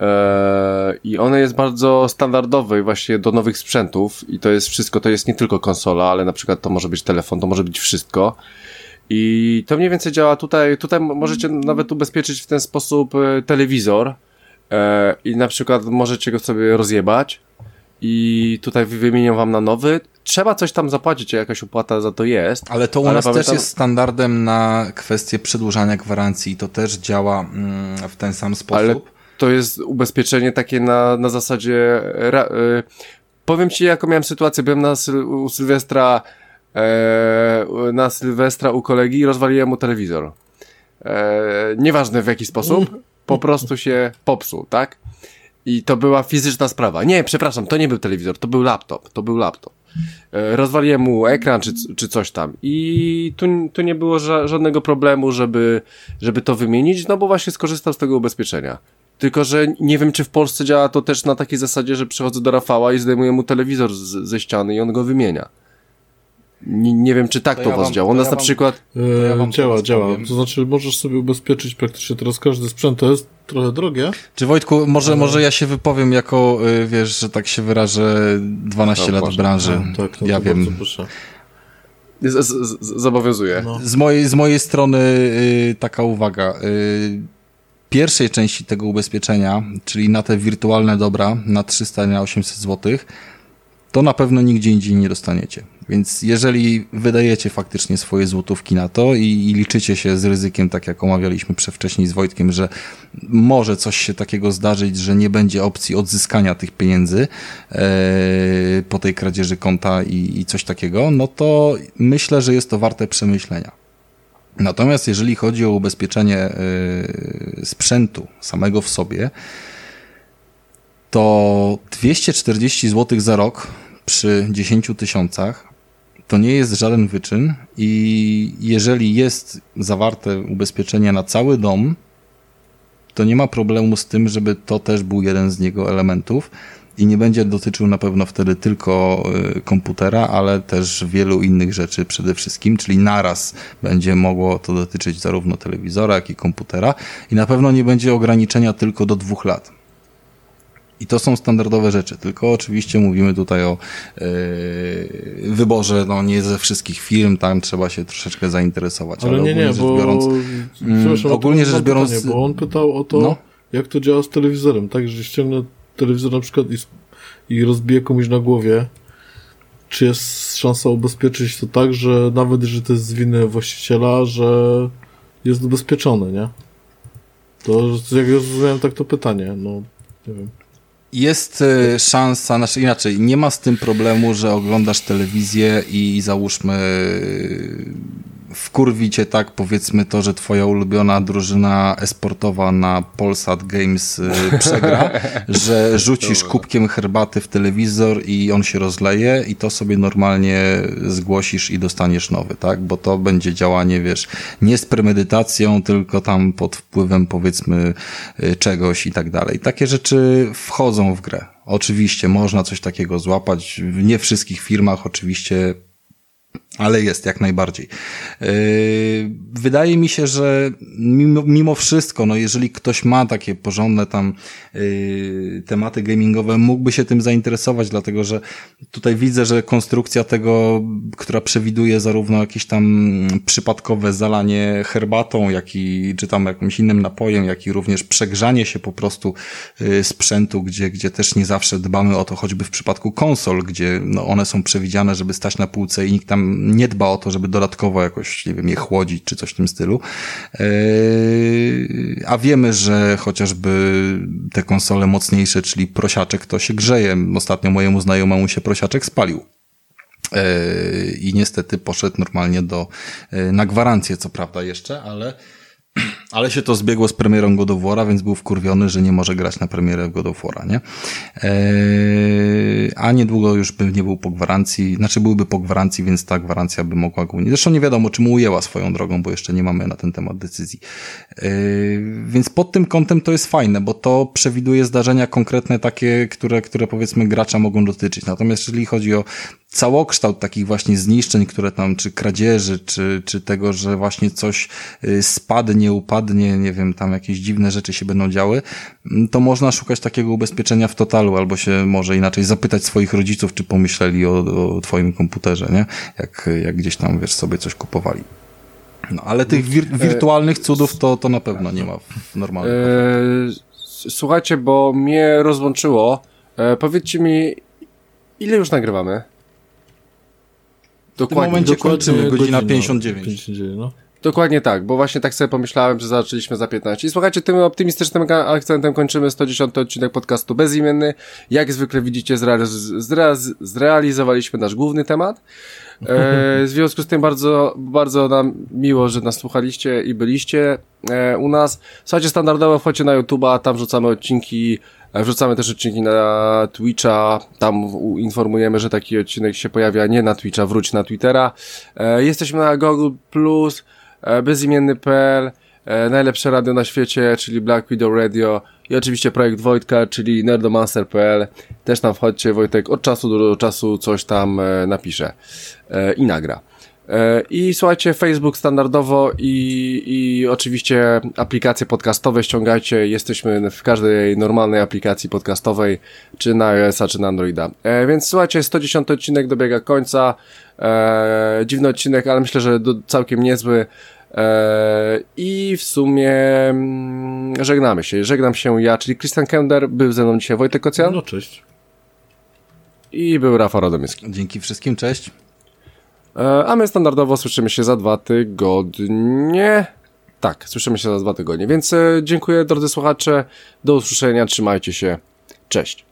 e, i one jest bardzo standardowe właśnie do nowych sprzętów i to jest wszystko, to jest nie tylko konsola, ale na przykład to może być telefon, to może być wszystko. I to mniej więcej działa tutaj, tutaj możecie nawet ubezpieczyć w ten sposób telewizor i na przykład możecie go sobie rozjebać i tutaj wy- wymienią wam na nowy. Trzeba coś tam zapłacić, jakaś opłata za to jest. Ale to u Ale nas też pamiętam- jest standardem na kwestię przedłużania gwarancji i to też działa mm, w ten sam sposób. Ale to jest ubezpieczenie takie na, na zasadzie. Y, powiem ci, jaką miałem sytuację. Byłem na Syl, u Sylwestra. E, na Sylwestra u kolegi i rozwaliłem mu telewizor. E, nieważne w jaki sposób, po prostu się popsuł, tak? I to była fizyczna sprawa. Nie, przepraszam, to nie był telewizor, to był laptop. To był laptop. E, Rozwaliłem mu ekran czy, czy coś tam. I tu, tu nie było ża żadnego problemu, żeby, żeby to wymienić, no bo właśnie skorzystał z tego ubezpieczenia. Tylko, że nie wiem, czy w Polsce działa to też na takiej zasadzie, że przychodzę do Rafała i zdejmuję mu telewizor z, ze ściany i on go wymienia. Nie, nie wiem, czy tak To to, ja u was wam- działa. U nas ja na wam- przykład... E, ja wam działa, działa. powiem. To znaczy, możesz sobie ubezpieczyć praktycznie teraz każdy sprzęt. To jest trochę drogie. Czy Wojtku, może, może ja się wypowiem jako, y, wiesz, że tak się wyrażę, 12 No, lat w branży. Tak, no ja to wiem. Z, z, z, zobowiązuje. No. Z mojej, z mojej strony y, taka uwaga. Y, pierwszej części tego ubezpieczenia, czyli na te wirtualne dobra na 300 na 800 zł, to na pewno nigdzie indziej nie dostaniecie. Więc jeżeli wydajecie faktycznie swoje złotówki na to i, i liczycie się z ryzykiem, tak jak omawialiśmy wcześniej z Wojtkiem, że może coś się takiego zdarzyć, że nie będzie opcji odzyskania tych pieniędzy e, po tej kradzieży konta i, i coś takiego, no to myślę, że jest to warte przemyślenia. Natomiast jeżeli chodzi o ubezpieczenie y, sprzętu samego w sobie, to 240 zł za rok przy 10 tysiącach to nie jest żaden wyczyn i jeżeli jest zawarte ubezpieczenie na cały dom, to nie ma problemu z tym, żeby to też był jeden z niego elementów i nie będzie dotyczył na pewno wtedy tylko y, komputera, ale też wielu innych rzeczy przede wszystkim, czyli naraz będzie mogło to dotyczyć zarówno telewizora, jak i komputera i na pewno nie będzie ograniczenia tylko do dwóch lat. I to są standardowe rzeczy, tylko oczywiście mówimy tutaj o yy, wyborze, no nie ze wszystkich firm, tam trzeba się troszeczkę zainteresować, ale, Ale nie, nie, rzecz bo... biorąc, Przepraszam, ogólnie rzecz pytanie, biorąc- Bo on pytał o to, No. jak to działa z telewizorem, tak? Że ściągnę telewizor na przykład i, i rozbiję komuś na głowie, czy jest szansa ubezpieczyć to tak, że nawet jeżeli to jest z winy właściciela, że jest ubezpieczony, nie? To, jak ja zrozumiałem tak to pytanie, no, nie wiem. Jest e, szansa, znaczy inaczej, nie ma z tym problemu, że oglądasz telewizję i załóżmy wkurwi cię tak, powiedzmy to, że twoja ulubiona drużyna esportowa na Polsat Games y, przegra, że rzucisz kubkiem herbaty w telewizor i on się rozleje i to sobie normalnie zgłosisz i dostaniesz nowy, tak? Bo to będzie działanie, wiesz, nie z premedytacją, tylko tam pod wpływem powiedzmy y, czegoś i tak dalej. Takie rzeczy wchodzą w grę. Oczywiście można coś takiego złapać. W nie wszystkich firmach oczywiście ale jest jak najbardziej. Yy, wydaje mi się, że mimo, mimo wszystko, no jeżeli ktoś ma takie porządne tam yy, tematy gamingowe, mógłby się tym zainteresować, dlatego że tutaj widzę, że konstrukcja tego, która przewiduje zarówno jakieś tam przypadkowe zalanie herbatą, jak i czy tam jakimś innym napojem, jak i również przegrzanie się po prostu yy, sprzętu, gdzie, gdzie też nie zawsze dbamy o to, choćby w przypadku konsol, gdzie no, one są przewidziane, żeby stać na półce i nikt tam nie dba o to, żeby dodatkowo jakoś, nie wiem, je chłodzić czy coś w tym stylu. Yy, a wiemy, że chociażby te konsole mocniejsze, czyli prosiaczek, to się grzeje. Ostatnio mojemu znajomemu się prosiaczek spalił yy, i niestety poszedł normalnie do, yy, na gwarancję, co prawda jeszcze, ale ale się to zbiegło z premierą God of więc był wkurwiony, że nie może grać na premierę God of nie? Eee, a niedługo już by nie był po gwarancji, znaczy byłby po gwarancji, więc ta gwarancja by mogła go nie. Zresztą nie wiadomo, czy mu ujęła swoją drogą, bo jeszcze nie mamy na ten temat decyzji. Eee, więc pod tym kątem to jest fajne, bo to przewiduje zdarzenia konkretne takie, które, które powiedzmy gracza mogą dotyczyć. Natomiast jeżeli chodzi o całokształt takich właśnie zniszczeń, które tam, czy kradzieży, czy, czy tego, że właśnie coś y, spadnie, upadnie, nie wiem, tam jakieś dziwne rzeczy się będą działy, mm, to można szukać takiego ubezpieczenia w totalu, albo się może inaczej zapytać swoich rodziców, czy pomyśleli o, o twoim komputerze, nie? Jak, jak gdzieś tam, wiesz, sobie coś kupowali. No, ale tych wir wirtualnych cudów to, to na pewno nie ma w normalnym. Eee, słuchajcie, bo mnie rozłączyło. E, powiedzcie mi, ile już nagrywamy? Dokładnie, w tym momencie kończymy, godzina 59. 59 no. Dokładnie tak, bo właśnie tak sobie pomyślałem, że zaczęliśmy za 15. I słuchajcie, tym optymistycznym akcentem kończymy 110 odcinek podcastu Bezimienny. Jak zwykle widzicie, zrealizowaliśmy nasz główny temat. E, w związku z tym bardzo, bardzo nam miło, że nas słuchaliście i byliście e, u nas. Słuchajcie, standardowo wchodźcie na YouTube'a, tam wrzucamy odcinki wrzucamy też odcinki na Twitcha, tam informujemy, że taki odcinek się pojawia nie na Twitcha, wróć na Twittera. E, jesteśmy na Google+, e, bezimienny.pl, najlepsze radio na świecie, czyli Black Widow Radio i oczywiście projekt Wojtka, czyli nerdomaster.pl. Też tam wchodźcie, Wojtek od czasu do czasu coś tam napisze i nagra. E, I słuchajcie, Facebook standardowo i, i oczywiście aplikacje podcastowe ściągajcie. Jesteśmy w każdej normalnej aplikacji podcastowej, czy na iOS-a, czy na Androida. E, więc słuchajcie, 110 odcinek dobiega końca. E, dziwny odcinek, ale myślę, że do, całkiem niezły. E, I w sumie mm, żegnamy się. Żegnam się ja, czyli Christian Kender. Był ze mną dzisiaj Wojtek Kocjan. No cześć. I był Rafał Radomyski. Dzięki wszystkim, cześć. E, a my standardowo słyszymy się za dwa tygodnie. Tak, słyszymy się za dwa tygodnie. Więc e, dziękuję drodzy słuchacze. Do usłyszenia. Trzymajcie się. Cześć.